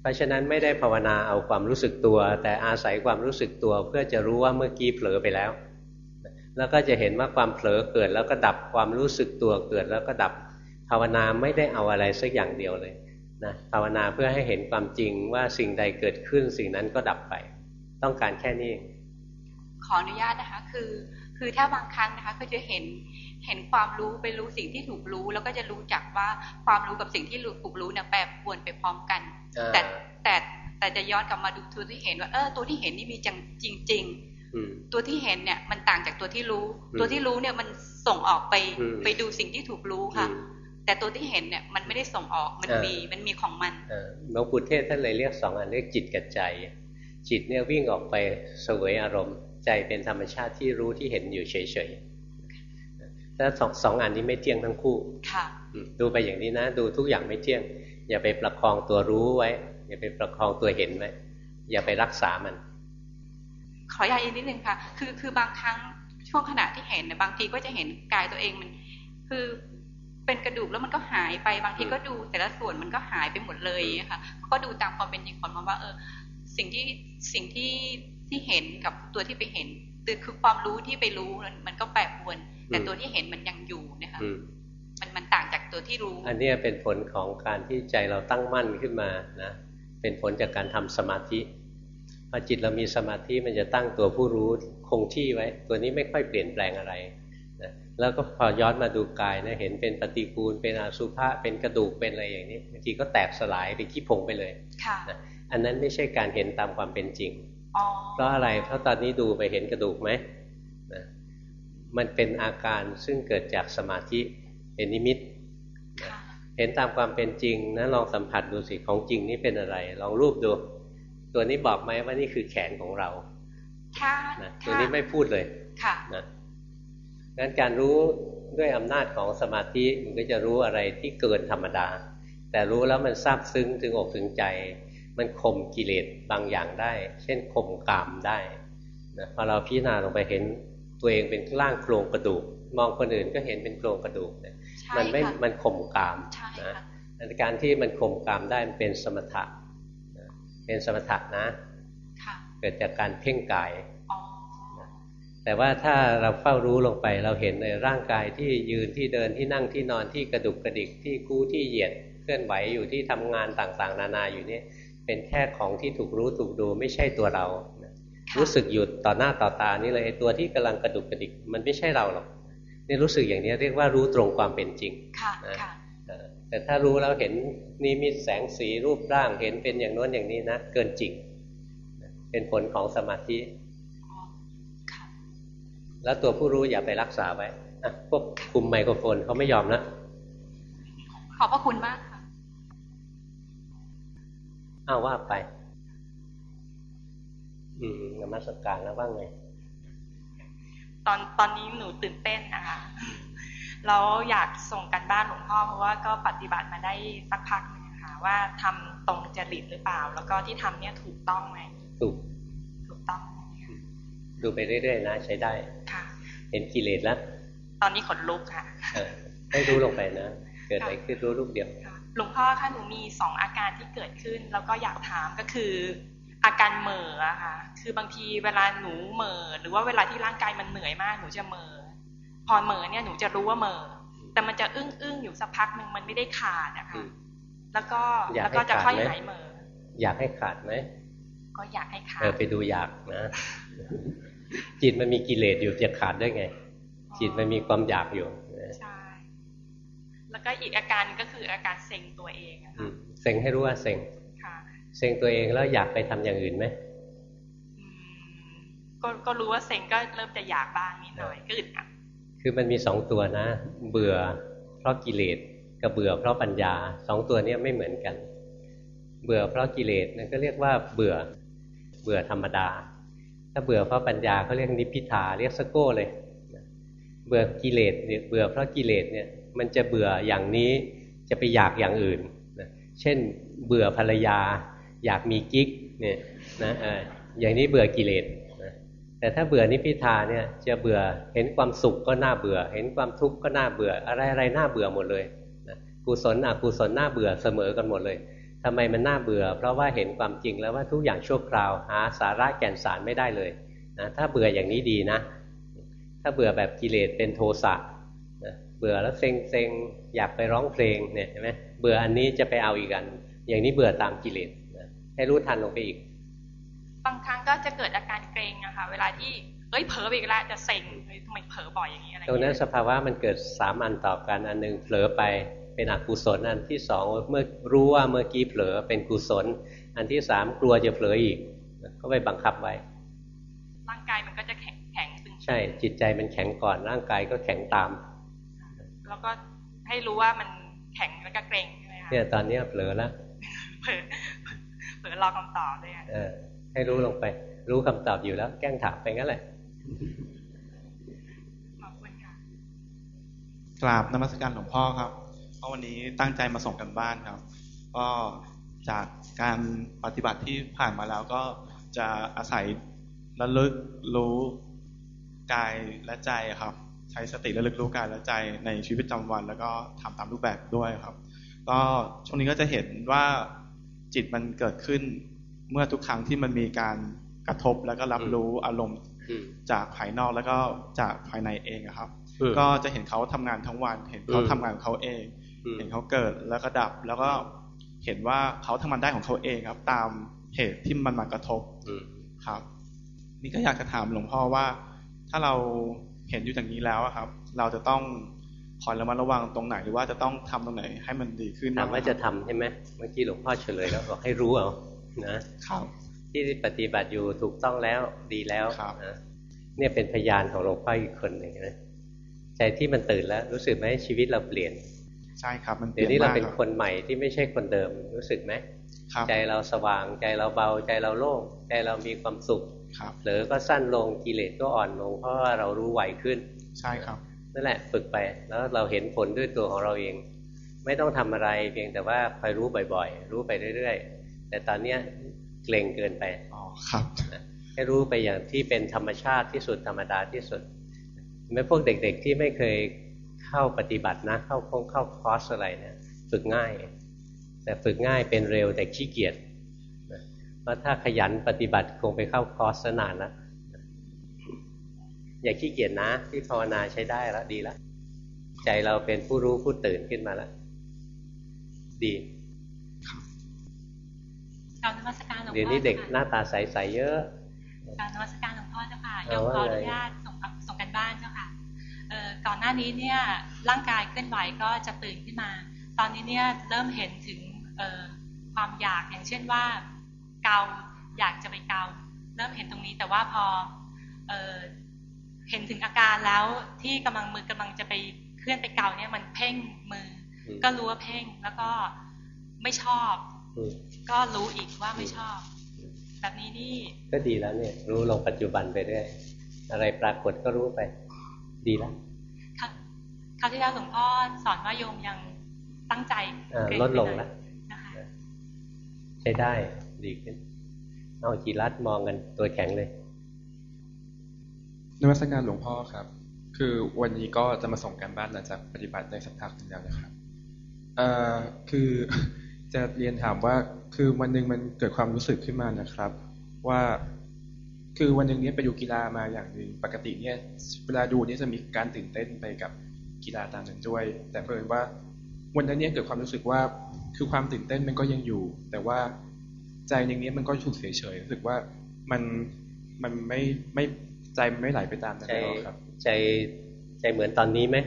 เพราะฉะนั้นไม่ได้ภาวนาเอาความรู้สึกตัว แต่อาศัยความรู้สึกตัวเพื่อจะรู้ว่าเมื่อกี้เผลอไปแล้ว แล้วก็จะเห็นว่าความเผลอเกิดแล้วก็ดับความรู้สึกตัวเกิดแล้วก็ดับภาวนาไม่ได้เอาอะไรสักอย่างเดียวเลยนะภาวนาเพื่อให้เห็นความจริงว่าสิ่งใดเกิดขึ้นสิ่งนั้นก็ดับไป ต้องการแค่นี้ ขออนุญาตนะคะคือคือถ้าบางครั้งนะคะก็จะเห็นเห็นความรู้ไปรู้สิ่งที่ถูกรู้ แล้วก็จะรู้จักว่าความรู้กับสิ่งที่ถูกรู้เนี่ยแปรปรวนไปพร้อมกัน แต่แต่แต่จะย้อนกลับมาดูตัวที่เห็นว่าเออตัวที่เห็นนี่มีจังจริงๆตัวที่เห็นเนี่ยมันต่างจากตัวที่รู้ ตัวที่รู้เนี่ยมันส่งออกไปไปดูสิ่งที่ถูกรู้ค่ะ แต่ตัวที่เห็นเนี่ยมันไม่ได้ส่งออกมันมีมันมีของมันหลวงปู่เทศท่านเลยเรียกสองอันเรียกจิตกับใจ จิตเนี่ยวิ่งออกไปสวยอารมณ์ ใจเป็นธรรมชาติที่รู้ที่เห็นอยู่เฉยๆแล้วสองสองอันนี้ไม่เที่ยงทั้งคู่ค่ะดูไปอย่างนี้นะ ดูทุกอย่างไม่เที่ยง อย่าไปประคองตัวรู้ไว้ อย่าไปประคองตัวเห็นไว้อย่าไปรักษามัน ขออนุญาตอีกนิดนึงค่ะ คือคือบางครั้งช่วงขณะที่เห็นเนี่ยบางทีก็จะเห็นกายตัวเองมัน คือเป็นกระดูกแล้วมันก็หายไปบางทีก็ดูแต่ละส่วนมันก็หายไปหมดเลยค่ะ ก็ดูตามความเป็นจริงของมันว่า เออ สิ่งที่สิ่งที่ที่เห็นกับตัวที่ไปเห็นคือความรู้ที่ไปรู้มันก็แปรปรวน แต่ตัวที่เห็นมันยังอยู่นะคะ มันมันต่างจากตัวที่รู้ อันนี้เป็นผลของการที่ใจเราตั้งมั่นขึ้นมานะเป็นผลจากการทำสมาธิพอจิตเรามีสมาธิมันจะตั้งตัวผู้รู้คงที่ไว้ ตัวนี้ไม่ค่อยเปลี่ยนแปลงอะไรนะแล้วก็พอย้อนมาดูกายนะเห็นเป็นปฏิกูล เป็นอสุภะเป็นกระดูกเป็นอะไรอย่างนี้บางทีก็แตกสลายเป็นขี้ผงไปเลยนะอันนั้นไม่ใช่การเห็นตามความเป็นจริงเพราะอะไรเพราะตอนนี้ดูไปเห็นกระดูกไหมนะมันเป็นอาการซึ่งเกิดจากสมาธิ เป็นนิมิต เห็นตามความเป็นจริงนะลองสัมผัสดูสิของจริงนี่เป็นอะไร ลองรูปดู ตัวนี้บอกไหมว่านี่คือแขนของเรานะตัวนี้ไม่พูดเลยค่ะนะงั้นการรู้ด้วยอำนาจของสมาธิมันก็จะรู้อะไรที่เกินธรรมดา แต่รู้แล้วมันซาบซึ้งถึงอกถึงใจ มันข่มกิเลสบางอย่างได้ เช่นข่มกามได้นะพอเราพิจารณาลงไปเห็นตัวเองเป็นร่างโครงกระดูก มองคนอื่นก็เห็นเป็นโครงกระดูกเนี่ย มันไม่มันข่มกามนะการที่มันข่มกามได้มันเป็นสมถะเป็นสมถะนะเกิดจากการเพ่งกายแต่ว่าถ้าเราเฝ้ารู้ลงไป เราเห็นในร่างกายที่ยืนที่เดินที่นั่งที่นอนที่กระดุกกระดิกที่กู้ที่เหยียดเคลื่อนไหวอยู่ที่ทำงานต่างๆ นานาอยู่นี่เป็นแค่ของที่ถูกรู้ถูกดูไม่ใช่ตัวเรา รู้สึกหยุดต่อหน้าต่อตานี่เลยตัวที่กำลังกระดุกกระดิก มันไม่ใช่เราหรอก นี่รู้สึกอย่างนี้เรียกว่ารู้ตรงความเป็นจริงนะแต่ถ้ารู้แล้วเห็นนี่มีแสงสีรูปร่างเห็นเป็นอย่างโน้นอย่างนี้นะเกินจริง เป็นผลของสมาธิแล้วตัวผู้รู้อย่าไปรักษาไว้พวกคุมไมโครโฟนเขาไม่ยอมนะ ขอบพระคุณมากค่ะอ้าวว่าไป อืมนมัสกการแล้วว่าไง ตอนตอนนี้หนูตื่นเต้นนะคะแล้วอยากส่งกันบ้านหลวงพ่อเพราะว่าก็ปฏิบัติมาได้สักพักนึงค่ะว่าทำตรงจริตหรือเปล่า แล้วก็ที่ทำเนี่ยถูกต้องไหมถูกถูกต้องดูไปเรื่อยๆนะใช้ได้ค่ะ เห็นกิเลสแล้วตอนนี้ขนลุกค่ะให้รู้ลงไปนะเกิดอะไรขึ้นรู้ลูกเดียวหลวงพ่อคะหนูมีสองอาการที่เกิดขึ้น แล้วก็อยากถามก็คือ อาการเหม่ออะค่ะ คือบางทีเวลาหนูเหม่อหรือว่าเวลาที่ร่างกายมันเหนื่อยมากหนูจะเหม่อพอเหม่อเนี่ยหนูจะรู้ว่าเหม่อแต่มันจะอึ้งอึ้งอยู่สักพักหนึ่งมันไม่ได้ขาดนะคะแล้วก็แล้วก็จะค่อยหายเหม่ออยากให้ขาดไหมก็อยากให้ขาดเออไปดูอยากนะ จิตมันมีกิเลสอยู่จะขาดได้ไง จิตมันมีความอยากอยู่ใช่แล้วก็อีกอาการก็คืออาการเซ็งตัวเองอะเซ็งให้รู้ว่าเซ็ง เซ็งตัวเองแล้วอยากไปทำอย่างอื่นไหมก็ก็รู้ว่าเซ็งก็เริ่มจะอยากบ้างนิดหน่อยก็อึดอัดคือมันมีสองตัวนะ เบื่อเพราะกิเลสกับเบื่อเพราะปัญญาสองตัวนี้ไม่เหมือนกัน เบื่อเพราะกิเลสนั่นก็เรียกว่าเบื่อเบื่อธรรมดา ถ้าเบื่อเพราะปัญญาเขาเรียกนิพพิทาเรียกสโก้เลยเบื่อกิเลสเนี่ยเบื่อเพราะกิเลสเนี่ยมันจะเบื่ออย่างนี้จะไปอยากอย่างอื่นนะเช่น เบื่อภรรยา อยากมีกิ๊กเนี่ยนะอย่างนี้เบื่อกิเลสแต่ถ้าเบื่อนิพิทาเนี่ยจะเบื่อเห็นความสุขก็น่าเบื่อ เห็นความทุกข์ก็น่าเบื่อ อะไรอะไรน่าเบื่อหมดเลยนะกุศลอกุศลน่าเบื่อเสมอกันหมดเลยทำไมมันน่าเบื่อ เพราะว่าเห็นความจริงแล้วว่าทุกอย่างชั่วคราวหาสาระแก่นสารไม่ได้เลยนะถ้าเบื่ออย่างนี้ดีนะ ถ้าเบื่อแบบกิเลสเป็นโทสะนะเบื่อแล้วเซ็งเซ็งอยากไปร้องเพลงเนี่ยเห็นไหมเบื่ออันนี้จะไปเอาอีกอัน อย่างนี้เบื่อตามกิเลส ให้รู้ทันลงไปอีก บางครั้งก็จะเกิดอาการเกรงอะค่ะ เวลาที่เอ้ยเผลออีกแล้วจะเซ็งทำไมเผลอบ่อยอย่างนี้อะไรตรงนั้นสภาวะมันเกิดสามอันต่อกันอันหนึ่งเผลอไปเป็นอกุศล อันที่สองเมื่อรู้ว่าเมื่อกี้เผลอเป็นกุศล อันที่สามกลัวจะเผลออีก ก็ไปบังคับไว้ ร่างกายมันก็จะแข็งแข็งตึงใช่ จิตใจมันแข็งก่อนร่างกายก็แข็งตาม แล้วก็ให้รู้ว่ามันแข็งแล้วก็เกรงใช่ไหมคะเนี่ยตอนนี้เผลอแล้วเผลอ เผลอรอคำตอบเลยเออ ให้รู้ลงไป รู้คำตอบอยู่แล้ว แกล้งถามไปงั้นแหละกราบนมัสการหลวงพ่อครับ เพราะวันนี้ตั้งใจมาส่งกันบ้านครับ ก็จากการปฏิบัติที่ผ่านมาแล้วก็จะอาศัยระลึกรู้กายและใจครับ ใช้สติระลึกรู้กายและใจในชีวิตประจำวัน แล้วก็ทำตามรูปแบบด้วยครับ ก็ช่วงนี้ก็จะเห็นว่า จิตมันเกิดขึ้น เมื่อทุกครั้งที่มันมีการกระทบแล้วก็รับรู้อารมณ์จากภายนอกแล้วก็จากภายในเองครับ ก็จะเห็นเขาทำงานทั้งวัน เห็นเขาทำงานของเขาเอง เห็นเขาเกิดแล้วก็ดับ แล้วก็เห็นว่าเขาทำงานได้ของเขาเองครับ ตามเหตุที่มันมากระทบครับ นี่ก็อยากจะถามหลวงพ่อว่า ถ้าเราเห็นอยู่อย่างนี้แล้วครับ เราจะต้อง คอยระมัดระวังตรงไหนหรือว่าจะต้องทำตรงไหนให้มันดีขึ้นถามว่าจะทำใช่ไหมเมื่อกี้หลวงพ่อเฉลยแล้วบอกให้รู้เอานะครับที่ปฏิบัติอยู่ถูกต้องแล้วดีแล้วนะเนี่ยเป็นพยานของหลวงพ่ออีกคนหนึ่งนะใจที่มันตื่นแล้วรู้สึกไหมชีวิตเราเปลี่ยนใช่ครับมันเดี๋ยวนี้เราเป็นคนใหม่ที่ไม่ใช่คนเดิมรู้สึกไหมใจเราสว่าง ใจเราเบาใจเราโล่งใจเรามีความสุขหรือก็สั้นลงกิเลสก็อ่อนลงเพราะว่าเรารู้ไหวขึ้น ใช่ครับ นั่นแหละฝึกไป แล้วเราเห็นผลด้วยตัวของเราเอง ไม่ต้องทำอะไรเพียงแต่ว่าคอยรู้บ่อย ๆ รู้ไปเรื่อยๆ แต่ตอนเนี้ยเกรงเกินไปอ๋อครับให้รู้ไปอย่างที่เป็นธรรมชาติที่สุดธรรมดาที่สุดไม่พวกเด็ก ๆ ที่ไม่เคยเข้าปฏิบัตินะ เข้าคงเข้าคอร์สอะไรเนี่ยฝึกง่าย แต่ฝึกง่ายเป็นเร็วแต่ขี้เกียจเพราะถ้าขยันปฏิบัติคงไปเข้าคอร์สนานแล้ว อย่าขี้เกียจนะที่ภาวนาใช้ได้แล้วดีแล้วใจเราเป็นผู้รู้ผู้ตื่นขึ้นมาแล้วดีกรารนมัสการหลวงพ่อเดี๋ยวนี้เด็กหน้าตาใสๆเยอะกรารนมัสการหลวงพ่อเจ้าค่ะยเอามว่าขออไงนุญาตส่งส่งกันบ้านเจ้าค่ะเอ่อก่อนหน้านี้เนี่ยร่างกายเคลื่อนไหวก็จะตื่นขึ้นมา ตอนนี้เนี่ยเริ่มเห็นถึงเอ่อความอยากอย่างเช่นว่าเกาอยากจะไปเกาเริ่มเห็นตรงนี้แต่ว่าพอ เอ่อเห็นถึงอาการแล้วที่กำลังมือกำลังจะไปเคลื่อนไปเกาเนี่ยมันเพ่งมืออมก็รู้ว่าเพ่งแล้วก็ไม่ชอบอืมก็รู้อีกว่าไม่ชอบ แบบนี้นี่ก็ดีแล้วเนี่ย รู้ลงปัจจุบันไปเรื่อยอะไรปรากฏก็รู้ไป ดีแล้วคราวคราวที่แล้วหลวงพ่อสอนว่าโยมยังตั้งใจอ่าเกรงลดลงไปหน่แล้อยวนะคะใช้ได้ดีขึ้นเอาจีรัดมองกันตัวแข็งเลย นวัตการหลวงพ่อครับ คือวันนี้ก็จะมาส่งการบ้านหลังจากปฏิบัติได้สักพักหนึงแล้วนะครับเอ่อคือจะเรียนถามว่าคือวันหนึ่งมันเกิดความรู้สึกขึ้นมานะครับ ว่าคือวันหนึ่งเนี้ยไปดูกีฬามาอย่างหนึ่งปกติเนี่ยเวลาดูเนี่ยจะมีการตื่นเต้นไปกับกีฬาตามนั้นด้วย แต่เพิ่นว่าวันนั้นเนี่ยเกิดความรู้สึกว่าคือความตื่นเต้นมันก็ยังอยู่ แต่ว่าใจหนึ่งเนี้ยมันก็ถูกเฉยๆรู้สึกว่ามันมันไม่ไม่ ใจมันไม่ไหลไปตามนั้นใจแล้วครับ ใจใจเหมือนตอนนี้ไหม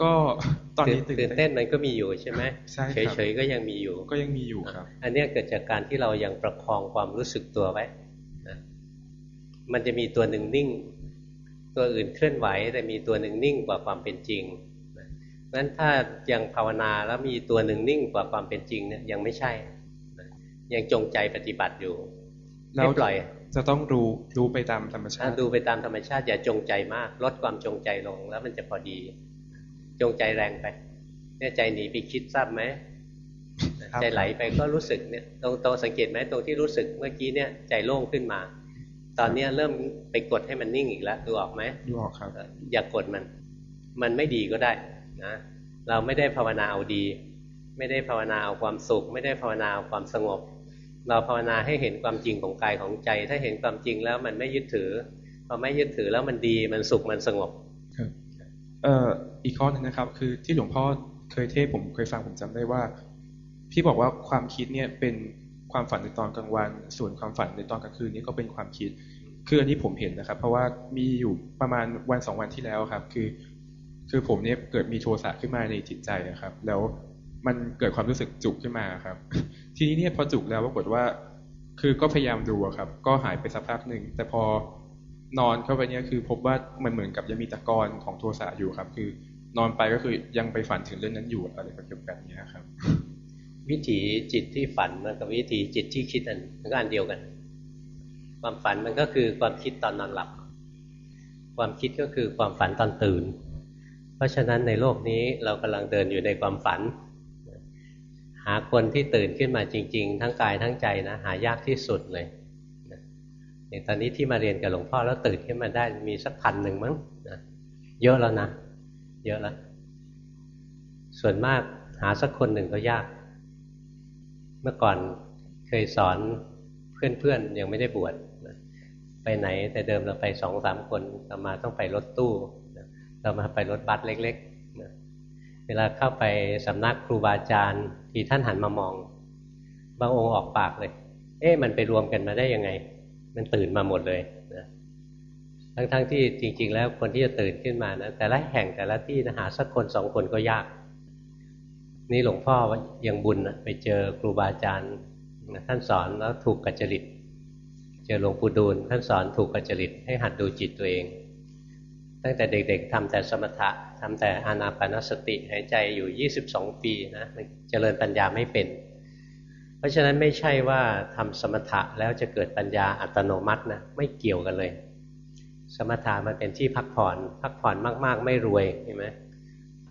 ก็ตอนนี้ตื่ตื่นเต้นมันก็มีอยู่ใช่ไหมใช่ครับเฉยๆก็ยังมีอยู่ ก็ยังมีอยู่ครับ อันเนี้ยเกิดจากการที่เรายังประคองความรู้สึกตัวไว้นะมันจะมีตัวหนึ่งนิ่ง ตัวอื่นเคลื่อนไหว แต่มีตัวหนึ่งนิ่งกว่าความเป็นจริงนะงั้นถ้ายังภาวนาแล้วมีตัวหนึ่งนิ่งกว่าความเป็นจริงเนี่ยยังไม่ใช่นะยังจงใจปฏิบัติอยู่แล้ไม่วปล่อย จะต้องรู้รู้ไปตามธรรมชาถ้าติดูไปตามธรรมชาติอย่าจงใจมาก ลดความจงใจลงแล้วมันจะพอดี จงใจแรงไปเนี่ยใจหนีไปคิดทราบไหมครับใจไหลไปก็รู้สึกเนี่ยตรงตรงสังเกตไหมตรงที่รู้สึกเมื่อกี้เนี่ยใจโล่งขึ้นมา ตอนเนี้ยเริ่มไปกดให้มันนิ่งอีกแล้วดูออกไหมดูออกครับ อย่ากกดมัน มันไม่ดีก็ได้นะเราไม่ได้ภาวนาเอาดี ไม่ได้ภาวนาเอาความสุข ไม่ได้ภาวนาเอาความสงบ เราภาวนาให้เห็นความจริงของกายของใจ ถ้าเห็นความจริงแล้วมันไม่ยึดถือพอไม่ยึดถือแล้วมันดีมันสุขมันสงบเอ่ออีกข้อหนึงนะครับ คือที่หลวงพ่อเคยเทศผมเคยฟังผมจำได้ว่าพี่บอกว่าความคิดเนี่ยเป็นความฝันในตอนกลางวัน ส่วนความฝันในตอนกลางคืนนี่ก็เป็นความคิด คืออันนี้ผมเห็นนะครับ เพราะว่ามีอยู่ประมาณวันสองวันที่แล้วครับ คือ คือผมเนี่ยเกิดมีโทสะขึ้นมาในจิตใจนะครับ แล้ว มันเกิดความรู้สึกจุกขึ้นมาครับ ทีนี้เนี่ยพอจุกแล้วปรากฏว่า คือก็พยายามดูครับ ก็หายไปสักพักหนึ่งแต่พอนอนเข้าไปเนี่ยคือพบว่ามันเหมือนกับยังมีตะกอนของโทสะอยู่ครับ คือนอนไปก็คือยังไปฝันถึงเรื่องนั้นอยู่อะไรแบบนี้ครับ วิถีจิตที่ฝันมันกับวิถีจิตที่คิดอันมันก็อันเดียวกัน ความฝันมันก็คือความคิดตอนนอนหลับ ความคิดก็คือความฝันตอนตื่น เพราะฉะนั้นในโลกนี้เรากำลังเดินอยู่ในความฝัน หาคนที่ตื่นขึ้นมาจริง ๆ ทั้งกายทั้งใจนะ หายากที่สุดเลยอย่างตอนนี้ที่มาเรียนกับหลวงพ่อแล้วตื่นขึ้นมาได้มีสักพันหนึ่งมั้งนะเยอะแล้วนะ เยอะแล้ว ส่วนมากหาสักคนหนึ่งก็ยาก เมื่อก่อนเคยสอนเพื่อนๆยังไม่ได้บวชนะไปไหนแต่เดิมเราไปสองสามคนเรามาต้องไปรถตู้ เรามาไปรถบัสเล็กๆ เวลาเข้าไปสำนักครูบาอาจารย์ที่ท่านหันมามอง บางองค์ออกปากเลย เอ๊ะมันไปรวมกันมาได้ยังไง มันตื่นมาหมดเลยนะทั้งๆที่จริง ๆ แล้วคนที่จะตื่นขึ้นมานะแต่ละแห่งแต่ละที่นะหาสักคนสองคนก็ยาก นี่หลวงพ่อยังบุญนะไปเจอครูบาอาจารย์นะท่านสอนแล้วถูกกัจจริต เจอหลวงปู่ดูลท่านสอนถูกกัจจริตให้หัดดูจิตตัวเอง ตั้งแต่เด็กๆทำแต่สมถะทำแต่อานาปานสติหายใจอยู่ 22 ปีนะมันเจริญปัญญาไม่เป็น เพราะฉะนั้นไม่ใช่ว่าทำสมถะแล้วจะเกิดปัญญาอัตโนมัตินะไม่เกี่ยวกันเลย สมถะมันเป็นที่พักผ่อน พักผ่อนมากๆ ไม่รวยเห็นไหม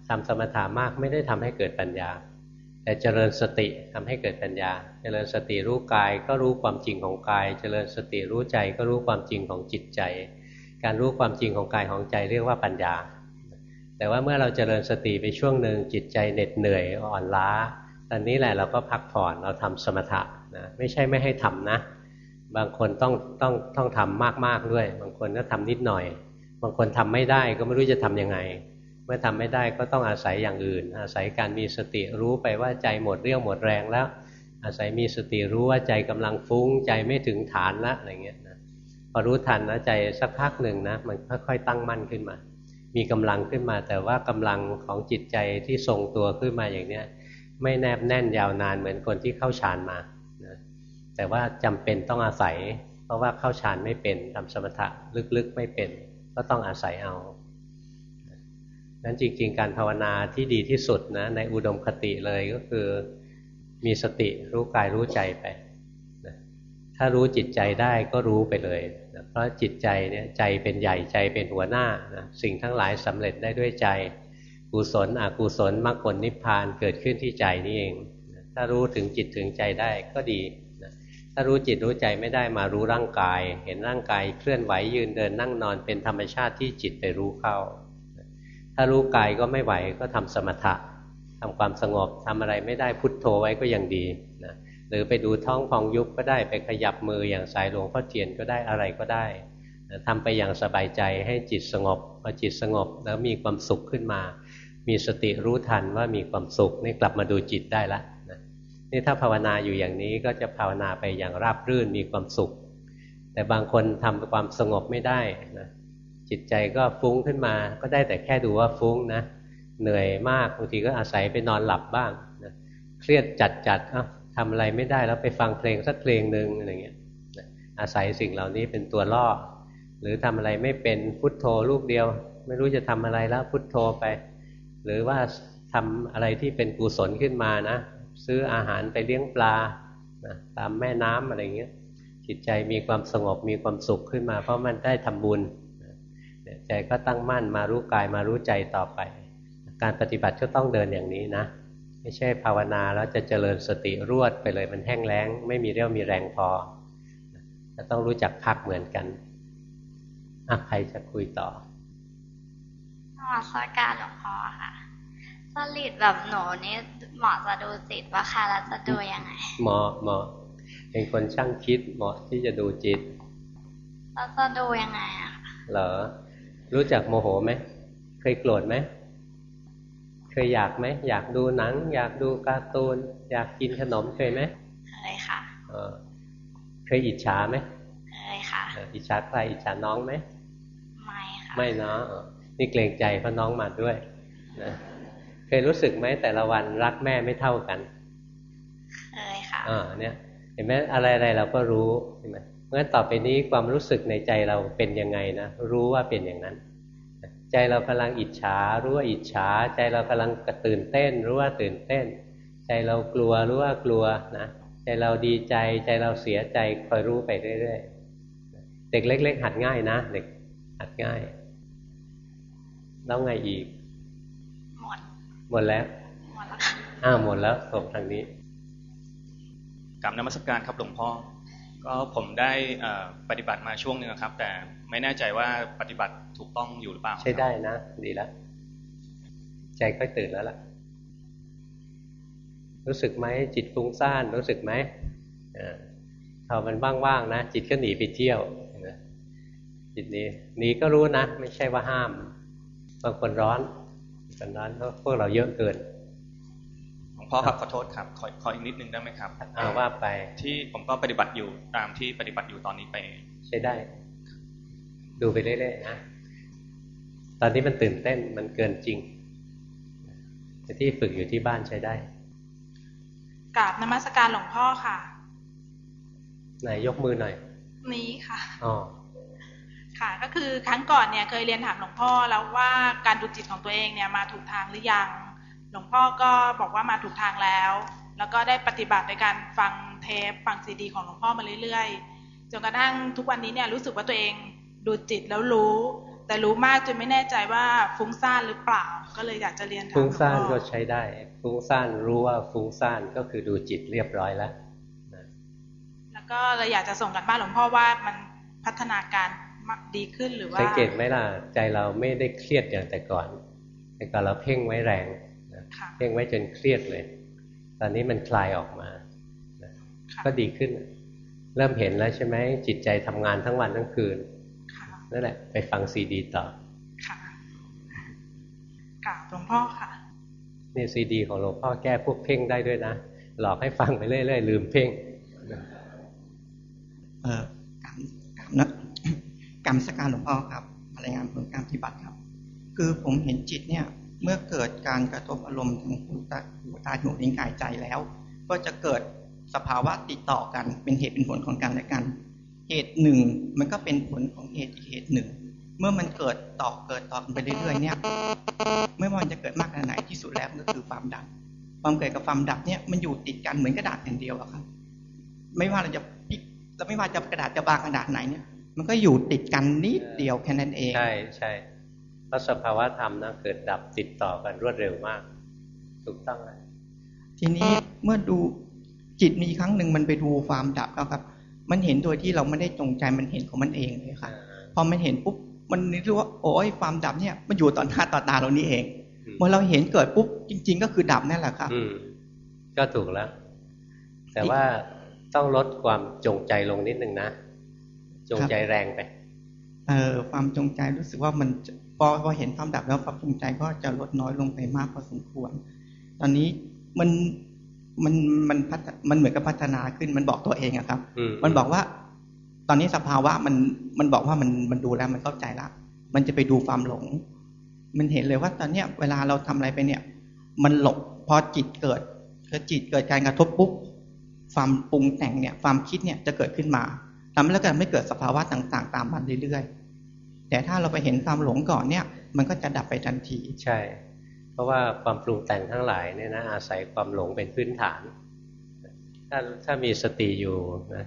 ทำสมถะมากไม่ได้ทำให้เกิดปัญญา แต่เจริญสติทำให้เกิดปัญญา เจริญสติรู้กายก็รู้ความจริงของกาย เจริญสติรู้ใจก็รู้ความจริงของจิตใจ การรู้ความจริงของกายของใจเรียกว่าปัญญา แต่ว่าเมื่อเราเจริญสติไปช่วงหนึ่งจิตใจเหน็ดเหนื่อยอ่อนล้า ตอนนี้แหละเราก็พักผ่อนเราทำสมถะนะไม่ใช่ไม่ให้ทำนะ บางคนต้องต้องต้องทำมากๆด้วย บางคนก็ทำนิดหน่อย บางคนทำไม่ได้ก็ไม่รู้จะทํำยังไง เมื่อทำไม่ได้ก็ต้องอาศัยอย่างอื่น อาศัยการมีสติรู้ไปว่าใจหมดเรี่ยวหมดแรงแล้ว อาศัยมีสติรู้ว่าใจกำลังฟุ้งใจไม่ถึงฐานละอะไรเงี้ยน อรู้ทันนะใจสักพักหนึ่งนะมันค่อยๆตั้งมั่นขึ้นมา มีกำลังขึ้นมา แต่ว่ากำลังของจิตใจที่ทรงตัวขึ้นมาอย่างเนี้ยไม่แนบแน่นยาวนานเหมือนคนที่เข้าฌานมานะแต่ว่าจำเป็นต้องอาศัย เพราะว่าเข้าฌานไม่เป็นทำสมถะลึกๆไม่เป็น ก็ต้องอาศัยเอานั้นจริงๆ การภาวนาที่ดีที่สุดนะในอุดมคติเลยก็คือ มีสติรู้กายรู้ใจไป ถ้ารู้จิตใจได้ก็รู้ไปเลย ราะจิตใจเนี่ยใจเป็นใหญ่ใจเป็นหัวหน้านะสิ่งทั้งหลายสำเร็จได้ด้วยใจ กุศลอกุศลมรรคผลนิพพานเกิดขึ้นที่ใจนี่เอง ถ้ารู้ถึงจิตถึงใจได้ก็ดีนะถ้ารู้จิตรู้ใจไม่ได้มารู้ร่างกาย เห็นร่างกายเคลื่อนไหวยืนเดินนั่งนอนเป็นธรรมชาติที่จิตไปรู้เข้า ถ้ารู้กายก็ไม่ไหวก็ทำสมถะทำความสงบทำอะไรไม่ได้พุทโธไว้ก็ยังดีนะ หรือไปดูท้องพองยุบก็ได้ไปขยับมืออย่างสายหลวงพ่อเทียนก็ได้อะไรก็ได้นะทำไปอย่างสบายใจให้จิตสงบพอจิตสงบแล้วมีความสุขขึ้นมา มีสติรู้ทันว่ามีความสุขนี่กลับมาดูจิตได้ละนะนี่ถ้าภาวนาอยู่อย่างนี้ก็จะภาวนาไปอย่างราบรื่นมีความสุข แต่บางคนทำความสงบไม่ได้นะจิตใจก็ฟุ้งขึ้นมา ก็ได้แต่แค่ดูว่าฟุ้งนะเหนื่อยมากบางทีก็อาศัยไปนอนหลับบ้างนะเครียดจัดจัดอะ ทำอะไรไม่ได้แล้วไปฟังเพลงสักเพลงหนึ่งอะไรเงี้ยอาศัยสิ่งเหล่านี้เป็นตัวล่อ หรือทำอะไรไม่เป็นพุทโธลูกเดียว ไม่รู้จะทำอะไรแล้วพุทโธไป หรือว่าทำอะไรที่เป็นกุศลขึ้นมานะซื้ออาหารไปเลี้ยงปลานะตามแม่น้ำอะไรเงี้ยจิตใจมีความสงบมีความสุขขึ้นมา เพราะมันได้ทำบุญใจก็ตั้งมั่นมารู้กายมารู้ใจต่อไป การปฏิบัติก็ต้องเดินอย่างนี้นะ ไม่ใช่ภาวนาแล้วจะเจริญสติรวดไปเลยมันแห้งแล้ง ไม่มีเรี่ยวมีแรงพอจะต้องรู้จักพักเหมือนกันอะใครจะคุยต่อนมัสการหลวงพ่อค่ะสลิดแบบหนูนี่เหมาะจะดูจิตว่าค่ะแล้วจะดูยังไงเหมาะเหมาะเป็นคนช่างคิดเหมาะที่จะดูจิตแล้วจะดูยังไงอะเหรอรู้จักโมโหไหมเคยโกรธไหม เคยอยากไหมอยากดูหนัง อยากดูการ์ตูน อยากกินขนมเคยไหมเคยค่ะเคยอิจฉาไหมเคยค่ะอิจฉาใครอิจฉาน้องไหมไม่ค่ะไม่เนาะนี่เกรงใจเพราะน้องมาด้วยนะเคยรู้สึกไหมแต่ละวันรักแม่ไม่เท่ากันเคยค่ะอ่าเนี่ย เห็นไหมอะไรอะไรเราก็รู้เห็นไหมเพราะฉะนั้นต่อไปนี้ความรู้สึกในใจเราเป็นยังไงนะรู้ว่าเป็นอย่างนั้น ใจเรากำลังอิจฉารู้ว่าอิจฉา ใจเรากำลังกระตื่นเต้น รู้ว่าตื่นเต้น ใจเรากลัวรู้ว่ากลัวนะใจเราดีใจใจเราเสียใจคอยรู้ไปเรื่อยๆเด็กเล็ก ๆ หัดง่ายนะเด็กหัดง่ายแล้วไงอีก หมดหมดแล้วหมดแล้วอ้าวหมดแล้วจบทางนี้กลับนมัสการครับหลวงพ่อก็ผมได้ปฏิบัติมาช่วงหนึ่งครับ แต่ไม่แน่ใจว่าปฏิบัติ ถูกต้องอยู่หรือเปล่า ใช่ได้นะ ดีแล้ว ใจค่อยตื่นแล้วล่ะ รู้สึกไหมจิตฟุ้งซ่านรู้สึกไหมพอมันว่างๆนะจิตก็หนีไปเที่ยวจิตนี้หนีก็รู้นะ ไม่ใช่ว่าห้ามบางคนร้อนบางคนร้อนเพราะพวกเราเยอะเกินพ่อครับขอโทษครับ ขอขออีกนิดนึงได้ไหมครับอาว่าไปที่ผมก็ปฏิบัติอยู่ตามที่ปฏิบัติอยู่ตอนนี้ไป ใช้ได้ ดูไปเรื่อยๆนะ ตอนนี้มันตื่นเต้นมันเกินจริงแต่ที่ฝึกอยู่ที่บ้านใช้ได้กราบนมัสการหลวงพ่อค่ะไหนยกมือหน่อย นี้ค่ะอ๋อค่ะ ก็คือครั้งก่อนเนี่ยเคยเรียนถามหลวงพ่อแล้วว่าการดูจิตของตัวเองเนี่ยมาถูกทางหรือยัง หลวงพ่อก็บอกว่ามาถูกทางแล้ว แล้วก็ได้ปฏิบัติในการฟังเทปฟังซีดี ของหลวงพ่อมาเรื่อยๆจนกระทั่งทุกวันนี้เนี่ยรู้สึกว่าตัวเองดูจิตแล้วรู้ แต่รู้มากจนไม่แน่ใจว่าฟุ้งซ่านหรือเปล่า ก็เลยอยากจะเรียนถามฟุ้งซ่านหลวงพ่ก็อใช้ได้ ฟุ้งซ่านรู้ว่าฟุ้งซ่านก็คือดูจิตเรียบร้อยแล้วแล้วก็เลยอยากจะส่งกันบ้านหลวงพ่อว่ามันพัฒนาการดีขึ้นหรือว่าสังเกตไหมล่ะใจเราไม่ได้เครียดอย่างแต่ก่อน แต่ก่อนเราเพ่งไว้แรงนะค่ะเพ่งไว้จนเครียดเลย ตอนนี้มันคลายออกมานะค่ะก็ดีขึ้น เริ่มเห็นแล้วใช่ไหมจิตใจทำงานทั้งวันทั้งคืนค่ะ นั่นแหละ ไปฟังซีดีต่อ ค่ะกราบหลวงพ่อค่ะนี่ซีดีของหลวงพ่อแก้พวกเพ่งได้ด้วยนะ หลอกให้ฟังไปเรื่อยๆลืมเพ่งเอ่อกรรมกรรมนะกรรมสการหลวงพ่อครับรายงานผลการปฏิบัติครับ คือผมเห็นจิตเนี่ยเมื่อเกิดการกระทบอารมณ์ทางหูตาหูตาจมูกลิ้นกายใจแล้ว ก็จะเกิดสภาวะติดต่อกันเป็นเหตุเป็นผลของกันและกัน เหตุหนึ่งมันก็เป็นผลของเหตุอีกเหตุหนึ่ง เมื่อมันเกิดต่อเกิดต่อกันไปเรื่อยๆเนี่ยไม่ว่ามันจะเกิดมากขนาดไหนที่สุดแล้วมันก็คือความดับความเกิดกับความดับเนี่ยมันอยู่ติดกันเหมือนกระดาษแผ่นเดียวอะครับ ไม่ว่าเราจะพลิกเราไม่ว่าจะกระดาษจะบางขนาดไหนเนี่ย มันก็อยู่ติดกันนิดเดียวแค่นั้นเอง ใช่ใช่เพราะสภาวะธรรมนะเกิดดับติดต่อกันรวดเร็วมาก ถูกต้องแล้วทีนี้เมื่อดูจิตมีครั้งหนึ่งมันไปดูความดับแล้วครับ มันเห็นโดยที่เราไม่ได้จงใจมันเห็นของมันเองเลยค่ะ พอมันเห็นปุ๊บมันรู้ว่า โอ้ยความดับเนี่ยมันอยู่ต่อหน้าต่อตาเรานี่เองอืมเมื่อเราเห็นเกิดปุ๊บจริง ๆ ก็คือดับนั่นแหละครับอืมก็ถูกแล้ว แต่ว่าต้องลดความจงใจลงนิดนึงนะ จงใจแรงไป เอ่อความจงใจรู้สึกว่ามันจะพอพอเห็นความดับแล้วความจงใจก็จะลดน้อยลงไปมากพอสมควร ตอนนี้มัน มันมันพัฒมันเหมือนกับพัฒนาขึ้นมันบอกตัวเองอะครับอืมมันบอกว่า ตอนนี้สภาวะมันมันบอกว่ามันมันดูแล้วมันเข้าใจละมันจะไปดูความหลง มันเห็นเลยว่าตอนเนี้ยเวลาเราทำอะไรไปเนี่ย มันหลบพอจิตเกิดพอจิตเกิดการกระทบปุ๊บความปรุงแต่งเนี่ย ความคิดเนี่ยจะเกิดขึ้นมาทำให้แล้วก็ไม่เกิดสภาวะต่างๆ ตามมันเรื่อยๆแต่ถ้าเราไปเห็นความหลงก่อนเนี่ย มันก็จะดับไปทันที ใช่ เพราะว่าความปรุงแต่งทั้งหลายเนี่ยนะอาศัยความหลงเป็นพื้นฐาน ถ้าถ้ามีสติอยู่นะ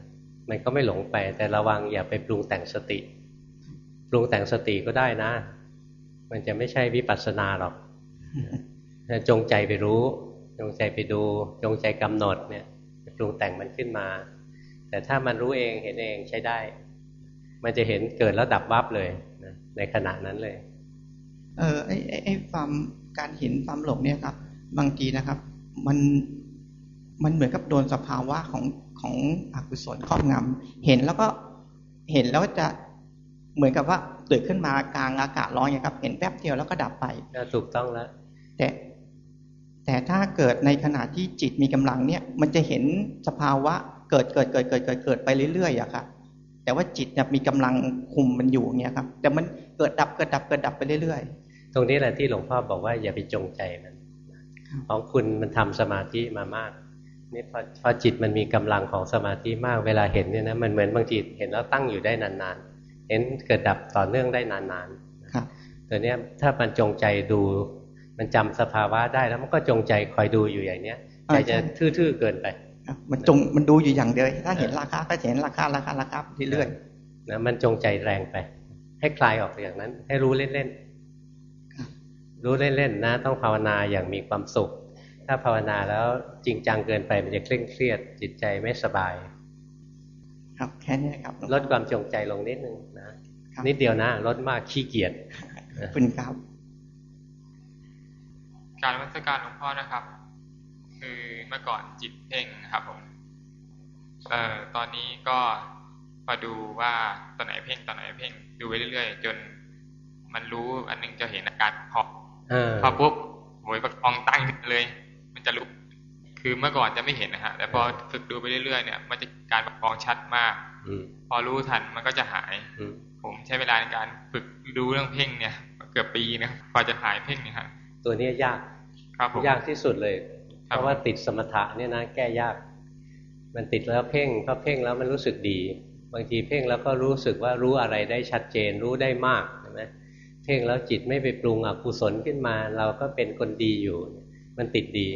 มันก็ไม่หลงไป แต่ระวังอย่าไปปรุงแต่งสติ ปรุงแต่งสติก็ได้นะ มันจะไม่ใช่วิปัสสนาหรอกจงใจไปรู้ จงใจไปดู จงใจกำหนดเนี่ยปรุงแต่งมันขึ้นมา แต่ถ้ามันรู้เองเห็นเองใช้ได้ มันจะเห็นเกิดแล้วดับวับเลยนะในขณะนั้นเลย เออไอไอ้ไอ้ความ การเห็นความหลงเนี่ยครับ บางทีนะครับ มันมันเหมือนกับโดนสภาวะของของอกุศลครอบงำเห็นแล้วก็เห็นแล้วจะเหมือนกับว่าตื่นขึ้นมากลางอากาศร้อนอย่างครับ เห็นแป๊บเดียวแล้วก็ดับไปก็ถูกต้องแล้วแต่แต่ถ้าเกิดในขณะที่จิตมีกำลังเนี่ย มันจะเห็นสภาวะเกิดเกิดเกิดเกิดเกิดเกิดไปเรื่อยๆอะครับแต่ว่าจิตเนี่ยมีกำลังคุมมันอยู่เงี้ยครับ แต่มันเกิดดับเกิดดับเกิดดับไปเรื่อย ตรงนี้แหละที่หลวงพ่อบอกว่าอย่าไปจงใจมันครับของคุณมันทำสมาธิมามากนี่พอพอจิตมันมีกำลังของสมาธิมากเวลาเห็นเนี่ยนะมันเหมือนบางทีเห็นแล้วตั้งอยู่ได้นานๆเห็นเกิดดับต่อเนื่องได้นานๆครับๆตัวเนี้ยถ้ามันจงใจดู มันจำสภาวะได้แล้วมันก็จงใจคอยดูอยู่อย่างเนี้ยใจจะทื่อๆเกินไปครับมันจงมันดูอยู่อย่างเดียวถ้าเห็นราคาก็จะเห็นราคาราคาราคาไปเรื่อยนะมันจงใจแรงไป ให้คลายออกอย่างนั้น ให้รู้เล่นๆ รู้เล่นๆนะ ต้องภาวนาอย่างมีความสุข ถ้าภาวนาแล้วจริงจังเกินไปมันจะเคร่งเครียด จิตใจไม่สบายๆครับแค่นี้ครับลดความจงใจลงนิดนึงนะครับนิดเดียวนะลดมากขี้เกียจขอบคุณครับการวัตการหลวงพ่อนะครับ คือเมื่อก่อนจิตเพ่งครับผมเอ่อตอนนี้ก็มาดูว่าตอนไหนเพ่งตอนไหนเพ่งดูไปเรื่อยๆ จนมันรู้อันนึงจะเห็นอาการพอเออ พอปุ๊บโหยประคองตั้งเลย มันจะรู้คือเมื่อก่อนจะไม่เห็นนะฮะแต่พอฝึกดูไปเรื่อยๆเนี่ย มันจะการประคองชัดมากอืมพอรู้ทันมันก็จะหายอืมผมใช้เวลาในการฝึกดูเรื่องเพ่งเนี่ย เกือบปีนะกว่าจะหายเพ่งเนี่ยฮะตัวเนี้ยยากครับผมยากที่สุดเลย เพครับราะว่าติดสมถะเนี่ยนะแก้ยาก มันติดแล้วเพ่งพอเพ่งแล้วมันรู้สึกดี บางทีเพ่งแล้วก็รู้สึกว่ารู้อะไรได้ชัดเจนรู้ได้มากใช่ไหมเพ่งแล้วจิตไม่ไปปรุงอกุศลขึ้นมา เราก็เป็นคนดีอยู่ มันติดดี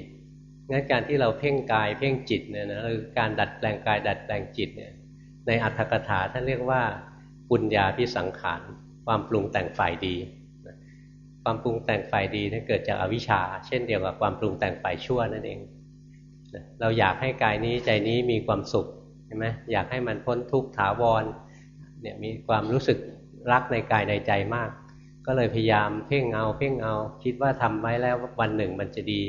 งั้นการที่เราเพ่งกายเพ่งจิตเนี่ยนะคือการดัดแปลงกายดัดแปลงจิตเนี่ยในอัตถกถาท่านเรียกว่าปุญญาพิสังขารความปรุงแต่งฝ่ายดี ความปรุงแต่งฝ่ายดีนี่เกิดจากอวิชชา เช่นเดียวกับความปรุงแต่งฝ่ายชั่วนั่นเองเราอยากให้กายนี้ใจนี้มีความสุขใช่ไหมอยากให้มันพ้นทุกข์ถาวรเนี่ยมีความรู้สึกรักในกายในใจมาก ก็เลยพยายามเพ่งเอาเพ่งเอา คิดว่าทำไว้แล้ววันหนึ่งมันจะดี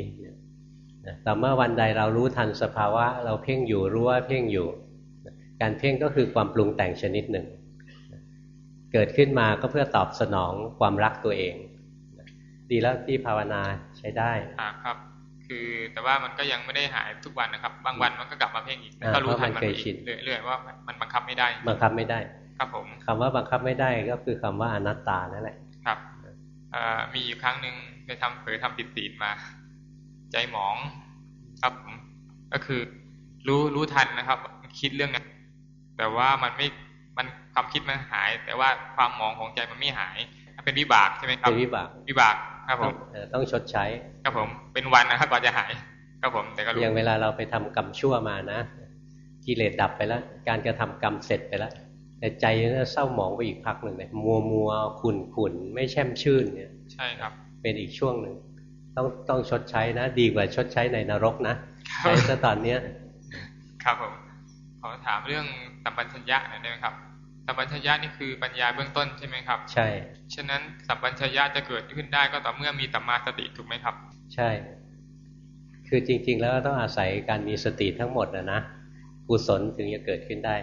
แต่เมื่อวันใดเรารู้ทันสภาวะ เราเพ่งอยู่รู้ว่าเพ่งอยู่ การเพ่งก็คือความปรุงแต่งชนิดหนึ่ง เกิดขึ้นมาก็เพื่อตอบสนองความรักตัวเอง ดีแล้วที่ภาวนาใช้ได้อ่าครับคือแต่ว่ามันก็ยังไม่ได้หายทุกวันนะครับ บางวันมันก็กลับมาเพ่งอีกก็รู้ทันมันอีกเรื่อยๆว่ามันบังคับไม่ได้ บังคับไม่ได้ ครับผมคำว่าบังคับไม่ได้ก็คือคำว่าอนัตตานั่นแหละครับ มีอยู่ครั้งหนึ่งไปทำเผยทำติดติดมา ใจหมองครับผมก็คือ รู้รู้ทันนะครับ คิดเรื่องนั้นแต่ว่ามันไม่มันความคิดมันหาย แต่ว่าความมองของใจมันไม่หายเป็นวิบากใช่ไหมครับเป็นวิบากวิบากครับผมต้องชดใช้ครับผม เป็นวันนะครับก่อนจะหายครับผม แต่ก็รู้อย่างเวลาเราไปทำกรรมชั่วมานะกิเลสดับไปแล้ว การกระทำกรรมเสร็จไปแล้ว แต่ใจก็เศร้าหมองไปอีกพักหนึ่งเลยมัวมัวขุ่นขุ่นไม่แช่มชื่นเนี่ย ใช่ครับ เป็นอีกช่วงหนึ่งต้องต้องชดใช้นะ ดีกว่าชดใช้ในนรกนะใช้ซะตอนเนี้ย ครับผมขอถามเรื่องสัมปัญญะหน่อยได้ไหมครับสัมปัญญะนี่คือปัญญาเบื้องต้นใช่ไหมครับ ใช่ ฉะนั้นสัมปัญญะจะเกิดขึ้นได้ก็ต่อเมื่อมีสัมมาสติถูกไหมครับ ใช่ คือจริง ๆ แล้วต้องอาศัยการมีสติทั้งหมดนะนะกุศลถึงจะเกิดขึ้นได้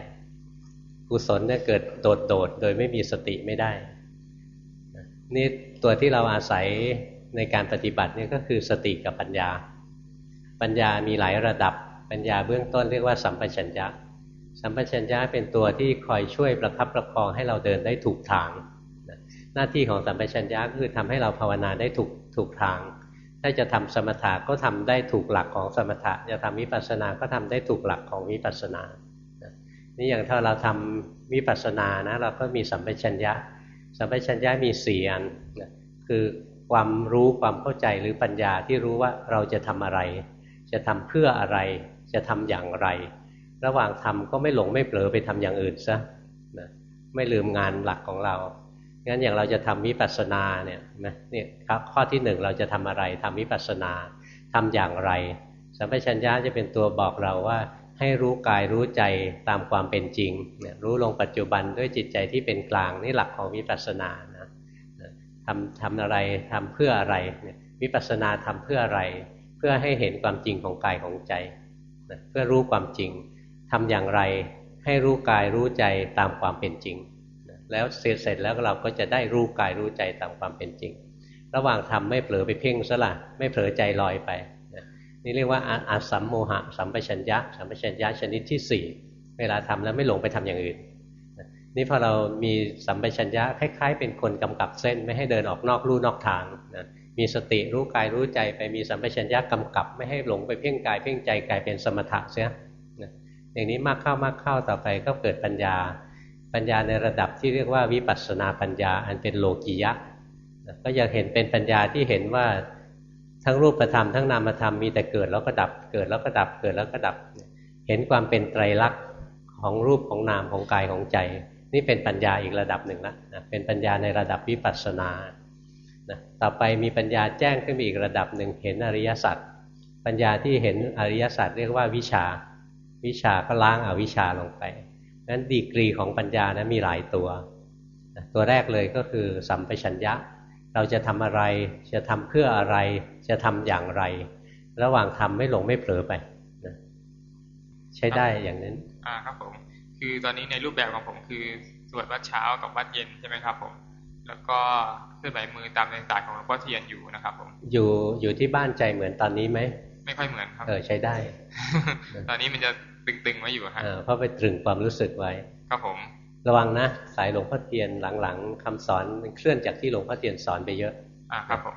กุศลเนี่ยเกิดโดดๆโดยไม่มีสติไม่ได้ นี่ตัวที่เราอาศัยในการปฏิบัตินี่ก็คือสติกับปัญญา ปัญญามีหลายระดับ ปัญญาเบื้องต้นเรียกว่าสัมปชัญญะ สัมปชัญญะเป็นตัวที่คอยช่วยประคับประคองให้เราเดินได้ถูกทาง หน้าที่ของสัมปชัญญะคือทำให้เราภาวนาได้ถูกถูกทาง ถ้าจะทำสมถะก็ทำได้ถูกหลักของสมถะ จะทำวิปัสสนา ก็ทำได้ถูกหลักของวิปัสสนา นี่อย่างถ้าเราทำวิปัสสนานะเราก็มีสัมปชัญญะ สัมปชัญญะมีสี่อันคือความรู้ความเข้าใจหรือปัญญาที่รู้ว่าเราจะทำอะไร จะทำเพื่ออะไร จะทำอย่างไร ระหว่างทำก็ไม่หลงไม่เผลอไปทำอย่างอื่นซะนะไม่ลืมงานหลักของเรางั้นอย่างเราจะทำวิปัสสนาเนี่ยนะเนี่ยข้อที่หนึ่งเราจะทำอะไรทำวิปัสสนาทำอย่างไร สัมปชัญญะจะเป็นตัวบอกเราว่า ให้รู้กายรู้ใจตามความเป็นจริงรู้ลงปัจจุบันด้วยจิตใจที่เป็นกลางนี่หลักของวิปัสสนาทำทำอะไรทำเพื่ออะไรวิปัสสนาทำเพื่ออะไร เพื่อให้เห็นความจริงของกายของใจนะเพื่อรู้ความจริงทำอย่างไรให้รู้กายรู้ใจตามความเป็นจริงนะแล้วเสร็จเสร็จแล้วเราก็จะได้รู้กายรู้ใจตามความเป็นจริง ระหว่างทำไม่เผลอไปเพ่งซะละไม่เผลอใจลอยไป นี่เรียกว่าอาสัมโมหะสัมปชัญญะสัมปชัญญะชนิดที่สี่เวลาทำแล้วไม่หลงไปทำอย่างอื่น นี่พอเรามีสัมปชัญญะคล้าย ๆ เป็นคนกำกับเส้นไม่ให้เดินออกนอกลู่นอกทางนะมีสติรู้กายรู้ใจไปมีสัมปชัญญะกำกับ ไม่ให้หลงไปเพ่งกายเพ่งใจกลายเป็นสมถะเสียอย่างนี้มากเข้ามากเข้าต่อไปก็เกิดปัญญา ปัญญาในระดับที่เรียกว่าวิปัสสนาปัญญาอันเป็นโลกิยะ ก็ยังเห็นเป็นปัญญาที่เห็นว่า ทั้งรูปธรรมทั้งนามธรรมมีแต่เกิดแล้วก็ดับ เกิดแล้วก็ดับ เกิดแล้วก็ดับ เห็นความเป็นไตรลักษณ์ของรูปของนามของกายของใจ นี่เป็นปัญญาอีกระดับหนึ่งแล้วนะเป็นปัญญาในระดับวิปัสสนานะต่อไปมีปัญญาแจ้งขึ้นไปอีกระดับหนึ่งเห็นอริยสัจปัญญาที่เห็นอริยสัจเรียกว่าวิชา วิชาก็ล้างอาวิชาลงไปนั้นดีกรีของปัญญานะมีหลายตัว ตัวแรกเลยก็คือสัมปชัญญะ เราจะทำอะไรจะทำเพื่ออะไร จะทำอย่างไร ระหว่างทำไม่หลงไม่เผลอไปนะใช้ได้อย่างนั้น อ่าครับผม คือตอนนี้ในรูปแบบของผมคือสวดวัดเช้ากับวัดเย็นใช่ไหมครับผม แล้วก็เคลื่อนไหวมือตามในสายของหลวงพ่อเทียนอยู่นะครับผม อยู่อยู่ที่บ้านใจเหมือนตอนนี้ไหมไม่ค่อยเหมือนครับ เออใช้ได้ ตอนนี้มันจะตึงๆไว้อยู่ครับเพราะไปตรึงความรู้สึกไว้ ครับผม ระวังนะสายหลวงพ่อเทียนหลังๆคำสอนมันเคลื่อนจากที่หลวงพ่อเทียนสอนไปเยอะ อ่าครับผม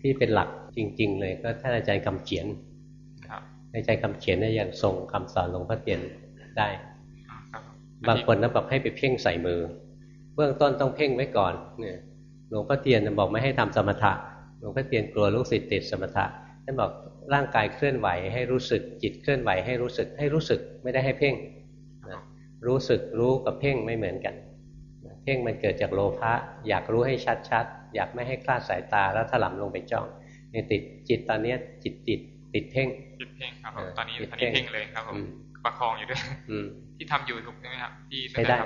ที่เป็นหลัก จริง ๆ เลยก็ท่านอาจารย์คำเขียนครับอาจารย์คำเขียนเนี่ยยังทรงคำสอนหลวงพ่อเทียนได้ บางคนนะบอกให้ไปเพ่งใส่มือ เบื้องต้นต้องเพ่งไว้ก่อนเนี่ยหลวงพ่อเทียนบอกไม่ให้ทำสมถะหลวงพ่อเทียนกลัวลูกศิษย์ติดสมถะท่านบอกร่างกายเคลื่อนไหวให้รู้สึกจิตเคลื่อนไหวให้รู้สึกให้รู้สึกไม่ได้ให้เพ่งนะรู้สึกรู้กับเพ่งไม่เหมือนกันนะเพ่งมันเกิดจากโลภะอยากรู้ให้ชัดๆอยากไม่ให้คลาดสายตาแล้วถลำลงไปจ้อง นี่ติดจิตตอนนี้จิตติดติดเพ่งจิตเพ่งครับตอนนี้ตอนนี้เพ่งเลยครับผมประคองอยู่ด้วยที่ทำอยู่ถูกใช่ไหมครับที่ไม่ได้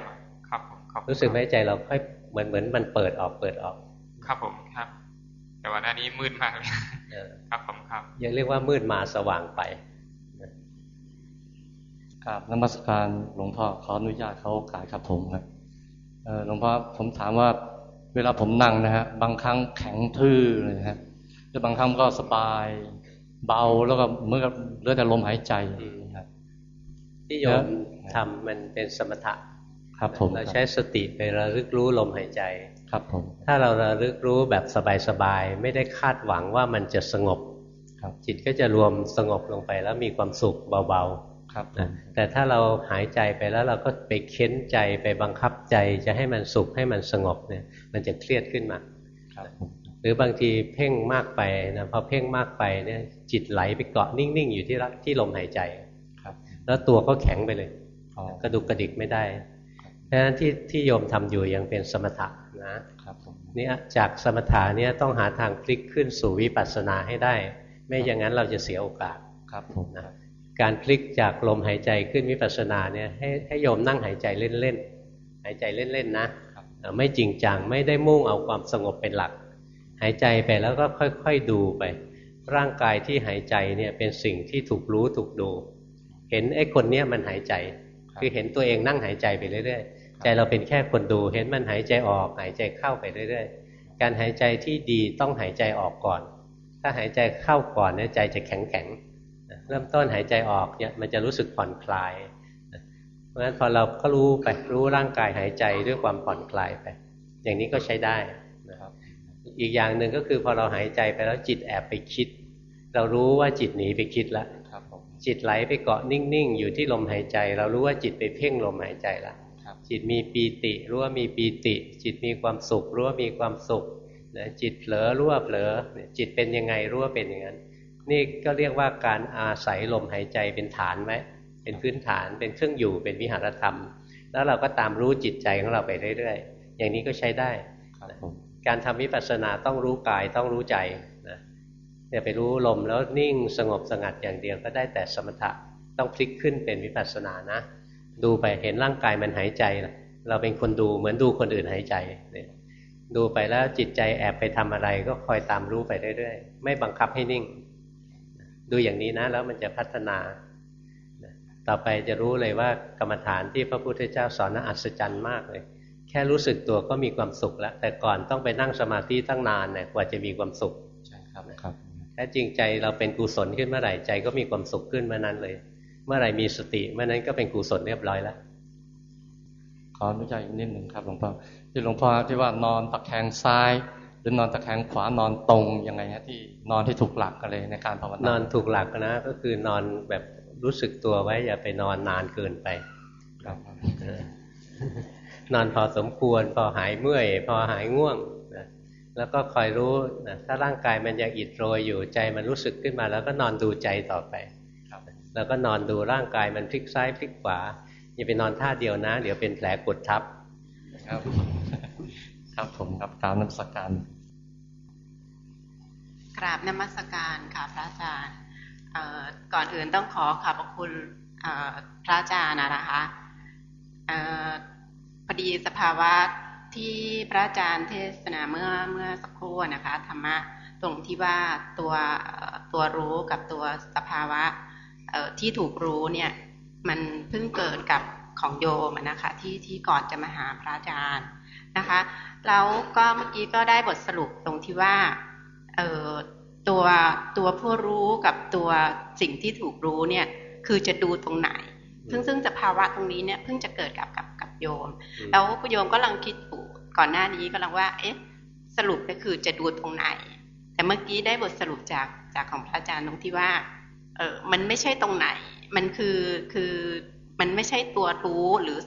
ครับผมรู้สึกไหมใจเราค่อยเหมือนเหมือนมันเปิดออกเปิดออก ครับผมครับ แต่ว่าหน้านี้มืดมากเลยครับผมครับยังเรียกว่ามืดมาสว่างไปครับนมัสการหลวงพ่อขออนุญาตเขาขายครับผมครับหลวงพ่อผมถามว่า เวลาผมนั่งนะฮะบางครั้งแข็งทื่อเลยฮะ แล้วบางครั้งก็สบาย เบาแล้วก็เมื่อเหลือแต่ลมหายใจครับที่โยมทำมันเป็นสมถะครับผมเราใช้สติไประลึกรู้ลมหายใจ ครับผม ถ้าเราระลึกรู้แบบสบายๆไม่ได้คาดหวังว่ามันจะสงบจิตก็จะรวมสงบลงไปแล้วมีความสุขเบาๆครับแต่ถ้าเราหายใจไปแล้วเราก็ไปเค้นใจไปบังคับใจจะให้มันสุขให้มันสงบเนี่ย มันจะเครียดขึ้นมาหรื อบางทีเพ่งมากไปนะพอเพ่งมากไปเนี่ยจิตไหลไปเกาะนิ่งๆ อยู่ที่ที่ลมหายใจครับ แล้วตัวก็แข็งไปเลยกระดุกกระดิกไม่ได้เพราะฉะนั้นที่ที่โยมทำอยู่ยังเป็นสมถะนะครับนี่จากสมถะเนี่ยต้องหาทางพลิกขึ้นสู่วิปัสสนาให้ได้ ไม่อย่างนั้นเราจะเสียโอกาสครับผมนะการพลิกจากลมหายใจขึ้นวิปัสสนาเนี่ยให้ให้โยมนั่งหายใจเล่นๆหายใจเล่นๆนะไม่จริงจังไม่ได้มุ่งเอาความสงบเป็นหลัก หายใจไปแล้วก็ค่อยๆดูไป ร่างกายที่หายใจเนี่ยเป็นสิ่งที่ถูกรู้ถูกดู เห็นไอ้คนเนี้ยมันหายใจ คือเห็นตัวเองนั่งหายใจไปเรื่อยๆ ใจเราเป็นแค่คนดู เห็นมันหายใจออกหายใจเข้าไปเรื่อยๆ การหายใจที่ดีต้องหายใจออกก่อน ถ้าหายใจเข้าก่อนเนี่ยใจจะแข็งแข็งเริ่มต้นหายใจออกเนี่ยมันจะรู้สึกผ่อนคลาย เพราะฉะนั้นพอเราก็รู้ไปรู้ร่างกายหายใจด้วยความผ่อนคลายไป อย่างนี้ก็ใช้ได้นะครับ อีกอย่างหนึ่งก็คือพอเราหายใจไปแล้วจิตแอบไปคิด เรารู้ว่าจิตหนีไปคิดแล้วจิตไหลไปเกาะนิ่งๆ อยู่ที่ลมหายใจ เรารู้ว่าจิตไปเพ่งลมหายใจละจิตมีปีติรู้ว่ามีปีติ จิตมีความสุขรู้ว่ามีความสุขนะจิตเผลอรู้ว่าเผลอจิตเป็นยังไงรู้ว่าเป็นอย่างนั้น นี่ก็เรียกว่าการอาศัยลมหายใจเป็นฐานไหมเป็นพื้นฐานเป็นเครื่องอยู่เป็นวิหารธรรม แล้วเราก็ตามรู้จิตใจของเราไปเรื่อยๆ อย่างนี้ก็ใช้ได้ การทำวิปัสสนาต้องรู้กายต้องรู้ใจนะอย่าไปรู้ลมแล้วนิ่งสงบสงัดอย่างเดียวก็ได้แต่สมถะต้องพลิกขึ้นเป็นวิปัสสนานะ ดูไปเห็นร่างกายมันหายใจ เราเป็นคนดูเหมือนดูคนอื่นหายใจเนี่ยดูไปแล้วจิตใจแอบไปทำอะไรก็คอยตามรู้ไปเรื่อยๆ ไม่บังคับให้นิ่ง ดูอย่างนี้นะ แล้วมันจะพัฒนา ต่อไปจะรู้เลยว่ากรรมฐานที่พระพุทธเจ้าสอนน่าอัศจรรย์มากเลย ค่รู้สึกตัวก็มีความสุขแล้ว แต่ก่อนต้องไปนั่งสมาธิตั้งนานเนี่ยกว่าจะมีความสุขใช่ครับครับแท้จริงใจเราเป็นกุศลขึ้นเมื่อไหร่ใจก็มีความสุขขึ้นเมื่อนั้นเลย เมื่อไหร่มีสติเมื่อนั้นก็เป็นกุศลเรียบร้อยแล้วขออนุญาตอีกนิดหนึ่งครับหลวงพ่อที่หลวงพ่อที่ว่านอนตะแคงซ้ายรือนอนตะแคงขวานอนตรงยังไงฮะที่นอนที่ถูกหลักกันเลยในการภาวนานอนถูกหลักนะก็คือนอนแบบรู้สึกตัวไว้อย่าไปนอนนานเกินไปครับ นอนพอสมควร พอหายเมื่อย พอหายง่วงนะแล้วก็คอยรู้นะถ้าร่างกายมันยังอิดโรยอยู่ใจมันรู้สึกขึ้นมา แล้วก็นอนดูใจต่อไปแล้วก็นอนดูร่างกายมันพลิกซ้ายพลิกขวาอย่าไปนอนท่าเดียวนะ เดี๋ยวเป็นแผลกดทับครับ ครับผมครับตามน้ำสการกราบนมัสการค่ะพระอาจารย์ก่อนอื่นต้องขอขอบคุณพระอาจารย์นะคะ พอดีสภาวะที่พระอาจารย์เทศนาเมื่อเมื่อสักครู่นะคะธรรมะตรงที่ว่าตัวตัวรู้กับตัวสภาวะที่ถูกรู้เนี่ยมันเพิ่งเกิดกับของโยมนะคะที่ที่ก่อนจะมาหาพระอาจารย์นะคะแล้วก็เมื่อกี้ก็ได้บทสรุปตรงที่ว่าเออตัวตัวผู้รู้กับตัวสิ่งที่ถูกรู้เนี่ยคือจะดูตรงไหน ซึ่งซึ่งสภาวะตรงนี้เนี่ยเพิ่งจะเกิดกับกับกับโยม แล้วโยมก็ลังคิดอยู่ก่อนหน้านี้ก็ลังว่า เอ๊ะ สรุปก็คือจะดูตรงไหน แต่เมื่อกี้ได้บทสรุปจากจากของพระอาจารย์ตรงที่ว่า เออมันไม่ใช่ตรงไหน มันคือคือมันไม่ใช่ตัวรู้หรือ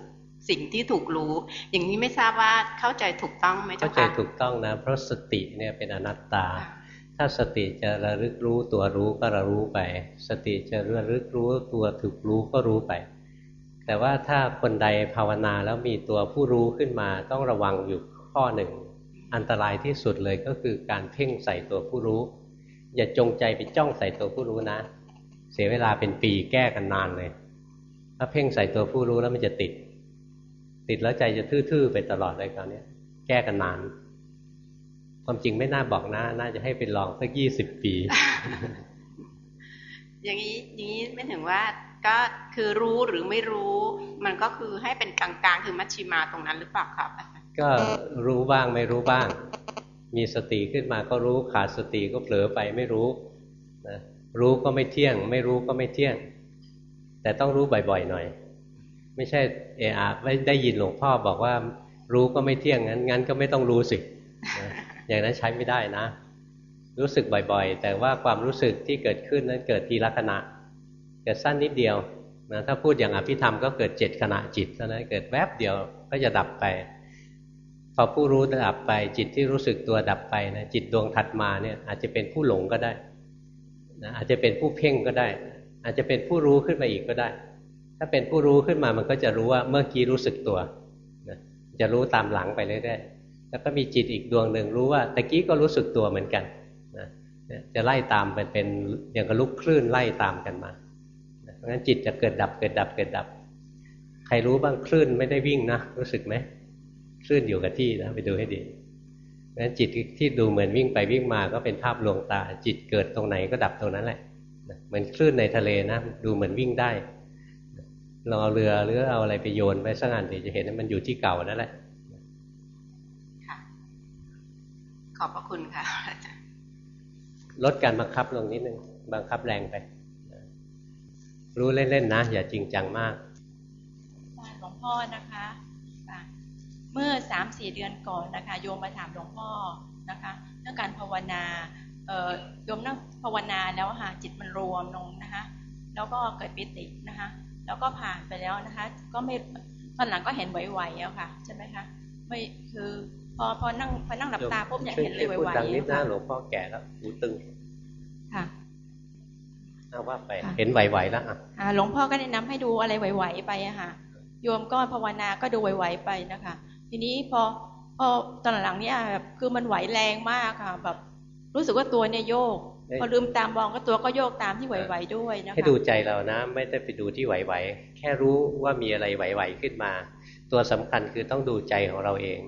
สิ่งที่ถูกรู้ อย่างนี้ไม่ทราบว่าเข้าใจถูกต้องไหมเจ้าค่ะเข้าใจถูกต้องนะ เพราะสติเนี่ยเป็นอนัตตา ถ้าสติจะระลึกรู้ตัวรู้ก็ระรู้ไป สติจะระลึกรู้ตัวถูกรู้ก็รู้ไป แต่ว่าถ้าคนใดภาวนาแล้วมีตัวผู้รู้ขึ้นมาต้องระวังอยู่ข้อหนึ่ง อันตรายที่สุดเลยก็คือการเพ่งใส่ตัวผู้รู้ อย่าจงใจไปจ้องใส่ตัวผู้รู้นะ เสียเวลาเป็นปีแก้กันนานเลย ถ้าเพ่งใส่ตัวผู้รู้แล้วมันจะติด ติดแล้วใจจะทื่อๆไปตลอดเลยคราวนี้แก้กันนาน ความจริงไม่น่าบอกนะน่าจะให้เป็นลองสักยี่สิบปี อย่างนี้อย่างนี้ไม่ถึงว่าก็คือรู้หรือไม่รู้ มันก็คือให้เป็นกลางๆ คือมัชชิมาตรงนั้นหรือเปล่าครับ ก็รู้บ้างไม่รู้บ้าง มีสติขึ้นมาก็รู้ขาดสติก็เผลอไปไม่รู้นะรู้ก็ไม่เที่ยง ไม่รู้ก็ไม่เที่ยง แต่ต้องรู้บ่อยๆหน่อย ไม่ใช่เออาไม่ได้ยินหลวงพ่อบอกว่า รู้ก็ไม่เที่ยงงั้นงั้นก็ไม่ต้องรู้สิ อย่างนั้นใช้ไม่ได้นะ รู้สึกบ่อยๆ แต่ว่าความรู้สึกที่เกิดขึ้นนั้นเกิดทีละขณะ เกิดสั้นนิดเดียวนะถ้าพูดอย่างอภิธรรมก็เกิดเจ็ดขณะจิตเท่านั้นเกิดแวบเดียวก็จะดับไป พอผู้รู้ดับไป จิตที่รู้สึกตัวดับไปนะจิตดวงถัดมาเนี่ยอาจจะเป็นผู้หลงก็ได้นะอาจจะเป็นผู้เพ่งก็ได้ อาจจะเป็นผู้รู้ขึ้นมาอีกก็ได้ ถ้าเป็นผู้รู้ขึ้นมามันก็จะรู้ว่าเมื่อกี้รู้สึกตัวนะจะรู้ตามหลังไปเรื่อยๆ แล้วก็มีจิตอีกดวงหนึ่งรู้ว่าตะกี้ก็รู้สึกตัวเหมือนกันนะจะไล่ตามเป็นเป็นอย่างกระลุกคลื่นไล่ตามกันมาเพราะฉะนั้นจิตจะเกิดดับเกิดดับเกิดดับ ใครรู้บ้างคลื่นไม่ได้วิ่งนะรู้สึกไหมคลื่นอยู่กับที่นะไปดูให้ดีเพราะฉะนั้นจิตที่ดูเหมือนวิ่งไปวิ่งมาก็เป็นภาพลวงตา จิตเกิดตรงไหนก็ดับตรงนั้นแหละเหมือนคลื่นในทะเลนะดูเหมือนวิ่งได้ลองเอาเรือหรือเอาอะไรไปโยนไปสักอันเดี๋ยวจะเห็นว่ามันอยู่ที่เก่านั่นแหละ ขอบพระคุณค่ะ ลดการบังคับลงนิดนึง บังคับแรงไป รู้เล่นๆนะ อย่าจริงจังมากหลวงพ่อนะคะ เมื่อสามสี่เดือนก่อนนะคะ โยมมาถามหลวงพ่อนะคะเรื่องการภาวนาโยมนั่งภาวนาแล้วค่ะจิตมันรวมลงนะคะ แล้วก็เกิดปิตินะคะ แล้วก็ผ่านไปแล้วนะคะ ก็ไม่ตอนหลังก็เห็นไหวๆแล้วค่ะ ใช่ไหมคะไม่คือ พอพอนั่งพอนั่งหลับตาปุ๊บเนี่ยเห็นเลยไหวๆดังนิดนะหลวงพ่อแก่แล้วหูตึงค่ะเอาว่าไปเห็นไหวๆแล้วอะหลวงพ่อก็แนะนำให้ดูอะไรไหวๆไปอะค่ะโยมก็ภาวนาก็ดูไหวๆไปนะคะ ทีนี้พอพอตอนหลังเนี่ยคือมันไหวแรงมากค่ะ แบบรู้สึกว่าตัวเนี่ยโยก พอลืมตามมองก็ตัวก็โยกตามที่ไหวๆด้วยนะคะให้ดูใจเรานะ ไม่ได้ไปดูที่ไหวๆแค่รู้ว่ามีอะไรไหวๆขึ้นมา ตัวสำคัญคือต้องดูใจของเราเอง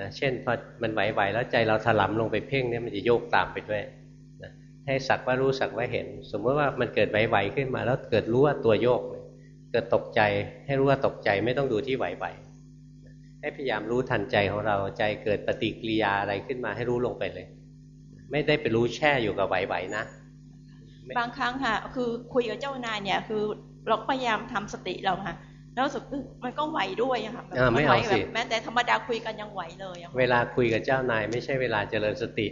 นะเช่นพอมันไหวๆแล้วใจเราถลำลงไปเพ่งเนี่ยมันจะโยกตามไปด้วยให้สักว่ารู้สักว่าเห็น สมมติว่ามันเกิดไหวๆขึ้นมา แล้วเกิดรู้ว่าตัวโยก เกิดตกใจให้รู้ว่าตกใจไม่ต้องดูที่ไหวๆให้พยายามรู้ทันใจของเราใจเกิดปฏิกิริยาอะไรขึ้นมาให้รู้ลงไปเลย ไม่ได้ไปรู้แช่อยู่กับไหวๆนะบางครั้งค่ะ คือคุยกับเจ้านายเนี่ยคือเราพยายามทำสติเราค่ะ แล้วสึกมันก็ไหวด้วยค่ะไม่เอาสิแม้แต่ธรรมดาคุยกันยังไหวเลยเวลาคุยกับเจ้านาย ไม่ใช่เวลาเจริญสติ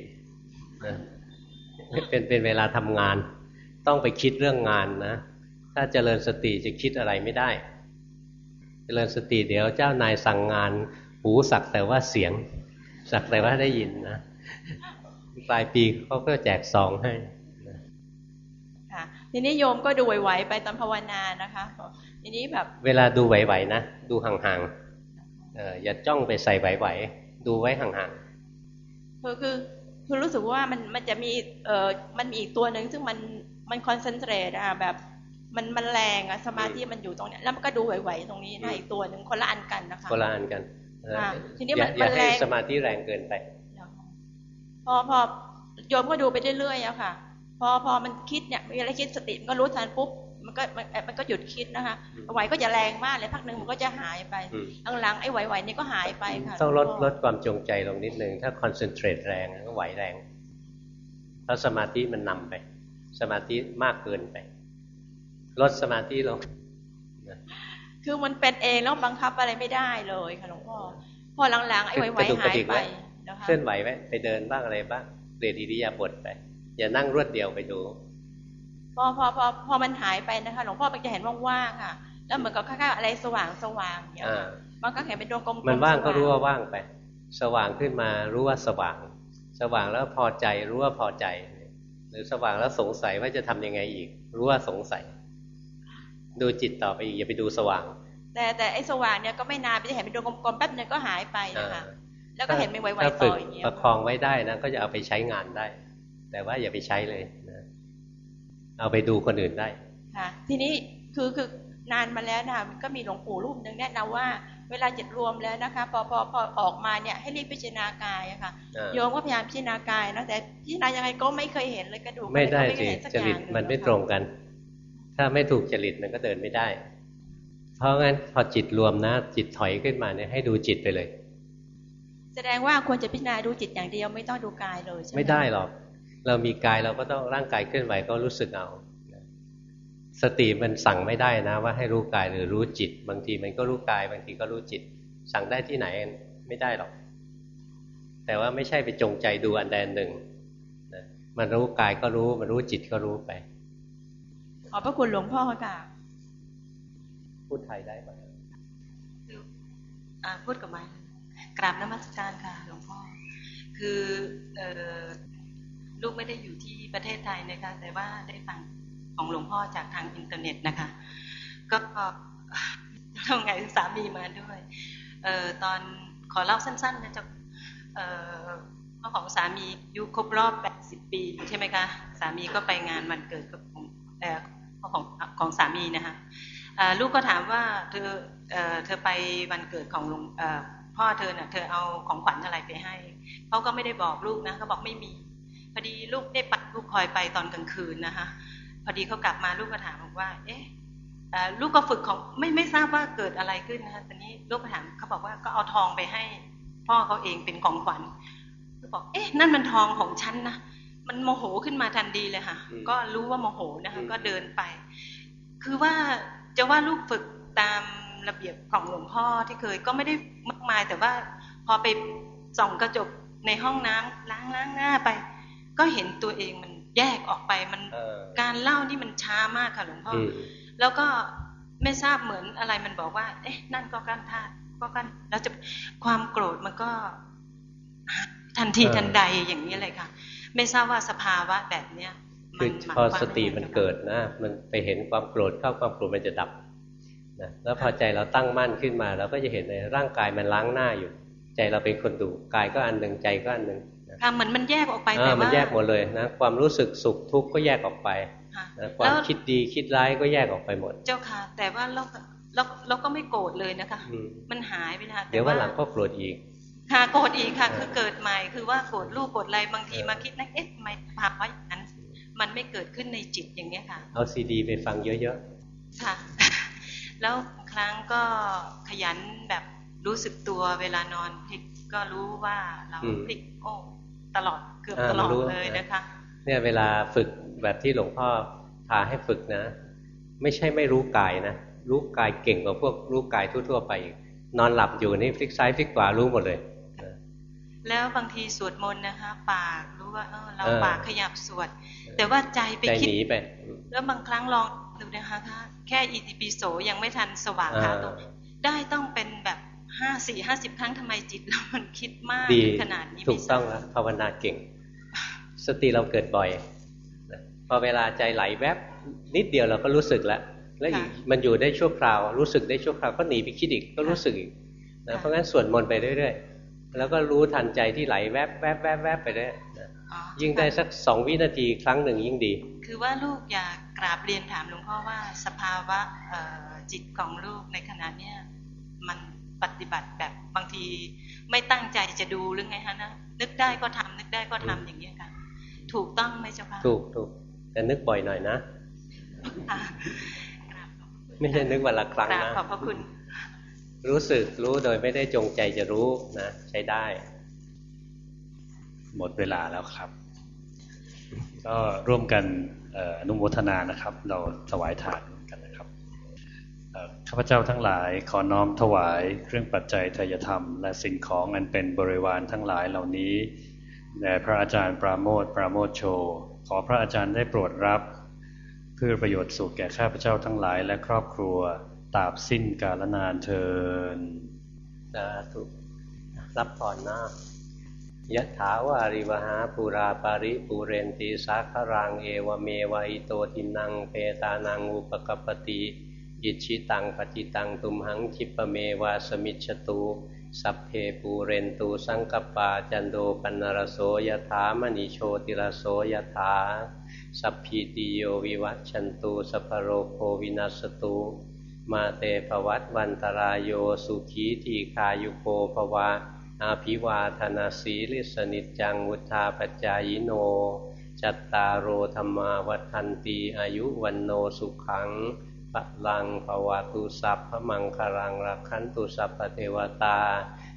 เป็นเป็นเวลาทำงาน ต้องไปคิดเรื่องงานนะ ถ้าเจริญสติจะคิดอะไรไม่ได้ เจริญสติเดี๋ยวเจ้านายสั่งงาน หูสักแต่ว่าเสียง สักแต่ว่าได้ยินนะปลายปีเขาก็แจกซองให้ค่ะทีนี้โยมก็ดูไหวๆไปตอนภาวนานะคะ ทีนี้แบบ เวลาดูไหวๆนะดูห่างๆอย่าจ้องไปใส่ไหวๆดูไว้ห่างๆคือคือคือรู้สึกว่ามันมันจะมีเอ่อมันมีอีกตัวหนึ่งซึ่งมันมันคอนเซนเทรตอะแบบมันมันแรงอะสมาธิมันอยู่ตรงเนี้ยแล้วมันก็ดูไหวๆตรงนี้นะอีกตัวหนึ่งคนละอันกันนะคะคนละอันกันทีนี้มันมันแรงสมาธิแรงเกินไป พอพอโยมก็ดูไปเรื่อยๆอะค่ะ พอพอมันคิดเนี่ยมีอะไรคิดสติมันก็รู้ทันปุ๊บ มันก็มันก็หยุดคิดนะคะไหวก็จะแรงมากเลยพักหนึ่งมันก็จะหายไปหลังๆไอ้ไหวๆนี่ก็หายไปค่ะต้องลดลดความจงใจลงนิดนึงถ้าคอนเซนเทรตแรงก็ไหวแรงเพราะสมาธิมันนำไป สมาธิมากเกินไป ลดสมาธิลงคือมันเป็นเองแล้วบังคับอะไรไม่ได้เลยค่ะหลวงพ่อพอหลังๆไอ้ไหวๆหายไปเคลื่อนไหวไหมไปเดินบ้างอะไรบ้างเปลี่ยนอิริยาบถไปอย่านั่งรวดเดียวไปดู พอพอพอพอมันหายไปนะคะหลวงพ่อมันจะเห็นว่างๆค่ะ แล้วเหมือนกับค่าๆอะไรสว่างสว่างอย่างเงี้ยมันก็เห็นเป็นดวงกลมมันว่างก็รู้ว่าว่างไป สว่างขึ้นมารู้ว่าสว่าง สว่างแล้วพอใจรู้ว่าพอใจ หรือสว่างแล้วสงสัยว่าจะทํำยังไงอีก รู้ว่าสงสัย ดูจิตต่อไปอีกอย่าไปดูสว่างถแต่แต่ไอ้สว่างเนี่ยก็ไม่นานไปจะเห็นเป็นดวงกลมๆแป๊บนึงก็หายไปนะคะแล้วก็เห็นเป็นไวๆต่ออย่างเงี้ยประคองไว้ได้นะก็จะเอาไปใช้งานได้ แต่ว่าอย่าไปใช้เลยนะ เอาไปดูคนอื่นได้ค่ะทีนี้คือคือนานมาแล้วนะคะก็มีหลวงปู่รูปหนึ่งแนะนำว่า เวลาจิตรวมแล้วนะคะพอพอพอออกมาเนี่ยให้รีบพิจารณากายอะค่ะอ่าโยมก็พยายามพิจารณากายนะแต่พิจารณายังไงก็ไม่เคยเห็นเลยกระดูกไม่ได้อะรก็สิเห็นสักจอย่าริตงหงมันไม่อะค่ะตรงกัน ถ้าไม่ถูกจริตมันก็เดินไม่ได้ เพราะงั้นพอจิตรวมนะ จิตถอยขึ้นมาเนี่ยให้ดูจิตไปเลย แสดงว่าควรจะพิจารณาดูจิตอย่างเดียวไม่ต้องดูกายเลยใช่ไหมไม่ได้หรอก เรามีกายเราก็ต้องร่างกายเคลื่อนไหวก็รู้สึกเอา สติมันสั่งไม่ได้นะ ว่าให้รู้กายหรือรู้จิต บางทีมันก็รู้กาย บางทีก็รู้จิต สั่งได้ที่ไหนไม่ได้หรอก แต่ว่าไม่ใช่ไปจงใจดูอันใดอันหนึ่งนะมันรู้กายก็รู้มันรู้จิตก็รู้ไปขอบพระคุณหลวงพ่อค่ะพูดไทยได้ปะอ่าพูดกับไม้กราบนมัสการค่ะหลวงพ่อ คือเออ ลูกไม่ได้อยู่ที่ประเทศไทยนะคะแต่ว่าได้ฟังของหลวงพ่อจากทางอินเทอร์เน็ตนะคะ ก็ทำไงสามีมาด้วยเออตอนขอเล่าสั้นๆนะจ๊ะเออพ่อของสามีอยุครบรอบ 80 ปีใช่ไหมคะสามีก็ไปงานวันเกิดกับของเออพ่อของของสามีนะคะลูกก็ถามว่าเธอเธอไปวันเกิดของหลวงพ่อเธอเน่ะเธอเอาของขวัญอะไรไปให้เขาก็ไม่ได้บอกลูกนะเขาบอกไม่มี พอดีลูกได้ปัดลูกคอยไปตอนกลางคืนนะคะพอดีเขากลับมาลูกก็ถามบอกว่า เอ๊ะเอ่อลูกก็ฝึกของไม่ไม่ทราบว่าเกิดอะไรขึ้นนะคะตอนนี้ลูกก็ถามเขาบอกว่าก็เอาทองไปให้ พ่อเขาเองเป็นของขวัญก็บอก เอ๊ะ นั่นมันทองของฉันนะมันโมโหขึ้นมาทันทีเลยค่ะ ก็รู้ว่าโมโหนะคะก็เดินไป คือว่าจะว่าลูกฝึกตามระเบียบของหลวงพ่อที่เคยก็ไม่ได้มากมายแต่ว่าพอไปส่องกระจกในห้องน้ำล้างล้างหน้าไป ก็เห็นตัวเองมันแยกออกไปมันการเล่านี่มันช้ามากค่ะหลวงพ่ออมแล้วก็ไม่ทราบเหมือนอะไรมันบอกว่า เอ๊ะ นั่นก็กั้นธาตุก็กั้นแล้วจะความโกรธมันก็ทันทีทันใดอย่างนี้เลยค่ะ ไม่ทราบว่าสภาวะแบบเนี้ยคือหมายพอความสติว่ายังไงมันเกิดนะ มันไปเห็นความโกรธเข้าความโกรธมันจะดับนะแล้วพอใจเราตั้งมั่นขึ้นมา เราก็จะเห็นในร่างกายมันล้างหน้าอยู่ ใจเราเป็นคนดูกายก็อันหนึ่งใจก็อันหนึ่งค่ะ เหมือนมันแยกออกไปอ่าแต่มันว่าแยกหมดเลยนะความรู้สึกสุขทุกข์ก็แยกออกไปค่ะนะควาแล้มวคิดดีคิดร้ายก็แยกออกไปหมด เจ้าค่ะ แต่ว่าเราเราเราก็ไม่โกรธเลยนะคะอืมมันหายไปนะคะเดี๋ยววันหลังก็โกรธอีกค่ะโกรธอีกค่ะ คือเกิดใหม่คือว่าโกรธลูกโกรธอะไรบางทีมาคิดนะเอ๊ะทำไมภาวะอย่างนั้นมันไม่เกิดขึ้นในจิตอย่างเนี้ยค่ะ เอาซีดีไปฟังเยอะค่ะ แล้วบางครั้งก็ขยันแบบรู้สึกตัวเวลานอนพลิกก็รู้ว่าเราอืมพลิกโอ้ ตลอดเกือบอ่าตลอดมันรู้เลยนะคะๆเนี่ยเวลาฝึกแบบที่หลวงพ่อพาให้ฝึกนะ ไม่ใช่ไม่รู้กายนะ รู้กายเก่งกว่าพวกรู้กายทั่ว ๆ ไปอีกนอนหลับอยู่นี่พลิกซ้ายพลิกขวารู้หมดเลย แล้วบางทีสวดมนต์นะคะ ปากรู้ว่าเออเราเออปากขยับสวด แต่ว่าใจไปใจคิดหนีไป แล้วบางครั้งลองดูนะคะถ้าแค่อีติปิโสยังไม่ทันสว่างอ่าหาตัวได้ต้องเป็นแบบ ห้าสี่ห้าสิบครั้งทำไมจิตเรามันคิดมากดีขนาดนี้ถูกไม่ทต้ราอบงแล้วภาวนาเก่ง สติเราเกิดบ่อยนะพอเวลาใจไหลแวบนิดเดียวเราก็รู้สึกแล้วแล้วอีกมันอยู่ได้ชั่วคราว รู้สึกได้ชั่วคราวก็หนีไปคิดอีกก็รู้สึกอีกนะเพราะงั้นสวดมนต์ไปเรื่อยๆแล้วก็รู้ทันใจที่ไหลแวบแวบแวบแวบไปเรื่อยนะอ๋อยิ่งได้สักสองวินาทีครั้งหนึ่งยิ่งดี คือว่าลูกอยากกราบเรียนถามหลวงพ่อว่าสภาวะเอ่อจิตของลูกในขณะเนี้ยมัน ปฏิบัติแบบบางทีไม่ตั้งใจจะดูหรือไงฮะนะนึกได้ก็ทำนึกได้ก็ทำอย่างเงี้ยค่ะถูกต้องไหมเจ้าค่ะถูกถูกแต่นึกบ่อยหน่อยนะค่ะไม่ใช่นึกวันละครั้งกราบนะขอบพระคุณ รู้สึกรู้โดยไม่ได้จงใจจะรู้นะใช้ได้ หมดเวลาแล้วครับ ก็ร่วมกันเอ่ออนุโมทนานะครับ เราถวายทานกันนะครับเอ่อ ข้าพเจ้าทั้งหลายขอน้อมถวาย เครื่องปัจจัยทายธรรม และสิ่งของอันเป็นบริวารทั้งหลายเหล่านี้แด่พระอาจารย์ปราโมทปราโมทโช ขอพระอาจารย์ได้โปรดรับ เพื่อประโยชน์สุขแก่ข้าพเจ้าทั้งหลายและครอบครัวตราบสิ้นกาลนานเทินสาธุรับผ่อนนะยะถาวาริวหาปูราปาริปูเรนตีสาครังเอวเมวะอิโตทินังเปตานังอุปกปติ อิชิตังปฏิตังตุมหังคิปเมวาสมิชตุสัพเพปูเรนตูสังกปาจันโดปันนรโสยถามณีโชติรโสยถาสัพพีติโยวิวัชชันตูสัพโรโควินัสตุมาเตภวัตวันตรายโยสุขีทีคายุโกภวา อาภิวาธนาสีลิสนิจังวุธาปจายโน จัตตารโอธรรมาวัฏันตีอายุวันโนสุขัง ปะลังภวาตุสัพพมังคารังรักขันตุสัพพเทวตา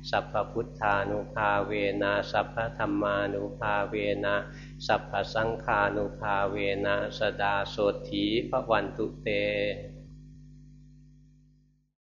สัพพพุทธานุภาเวนะสัพพธรรมานุภาเวนะสัพพสังฆานุภาเวนะสดาโสถีพระวันตุเต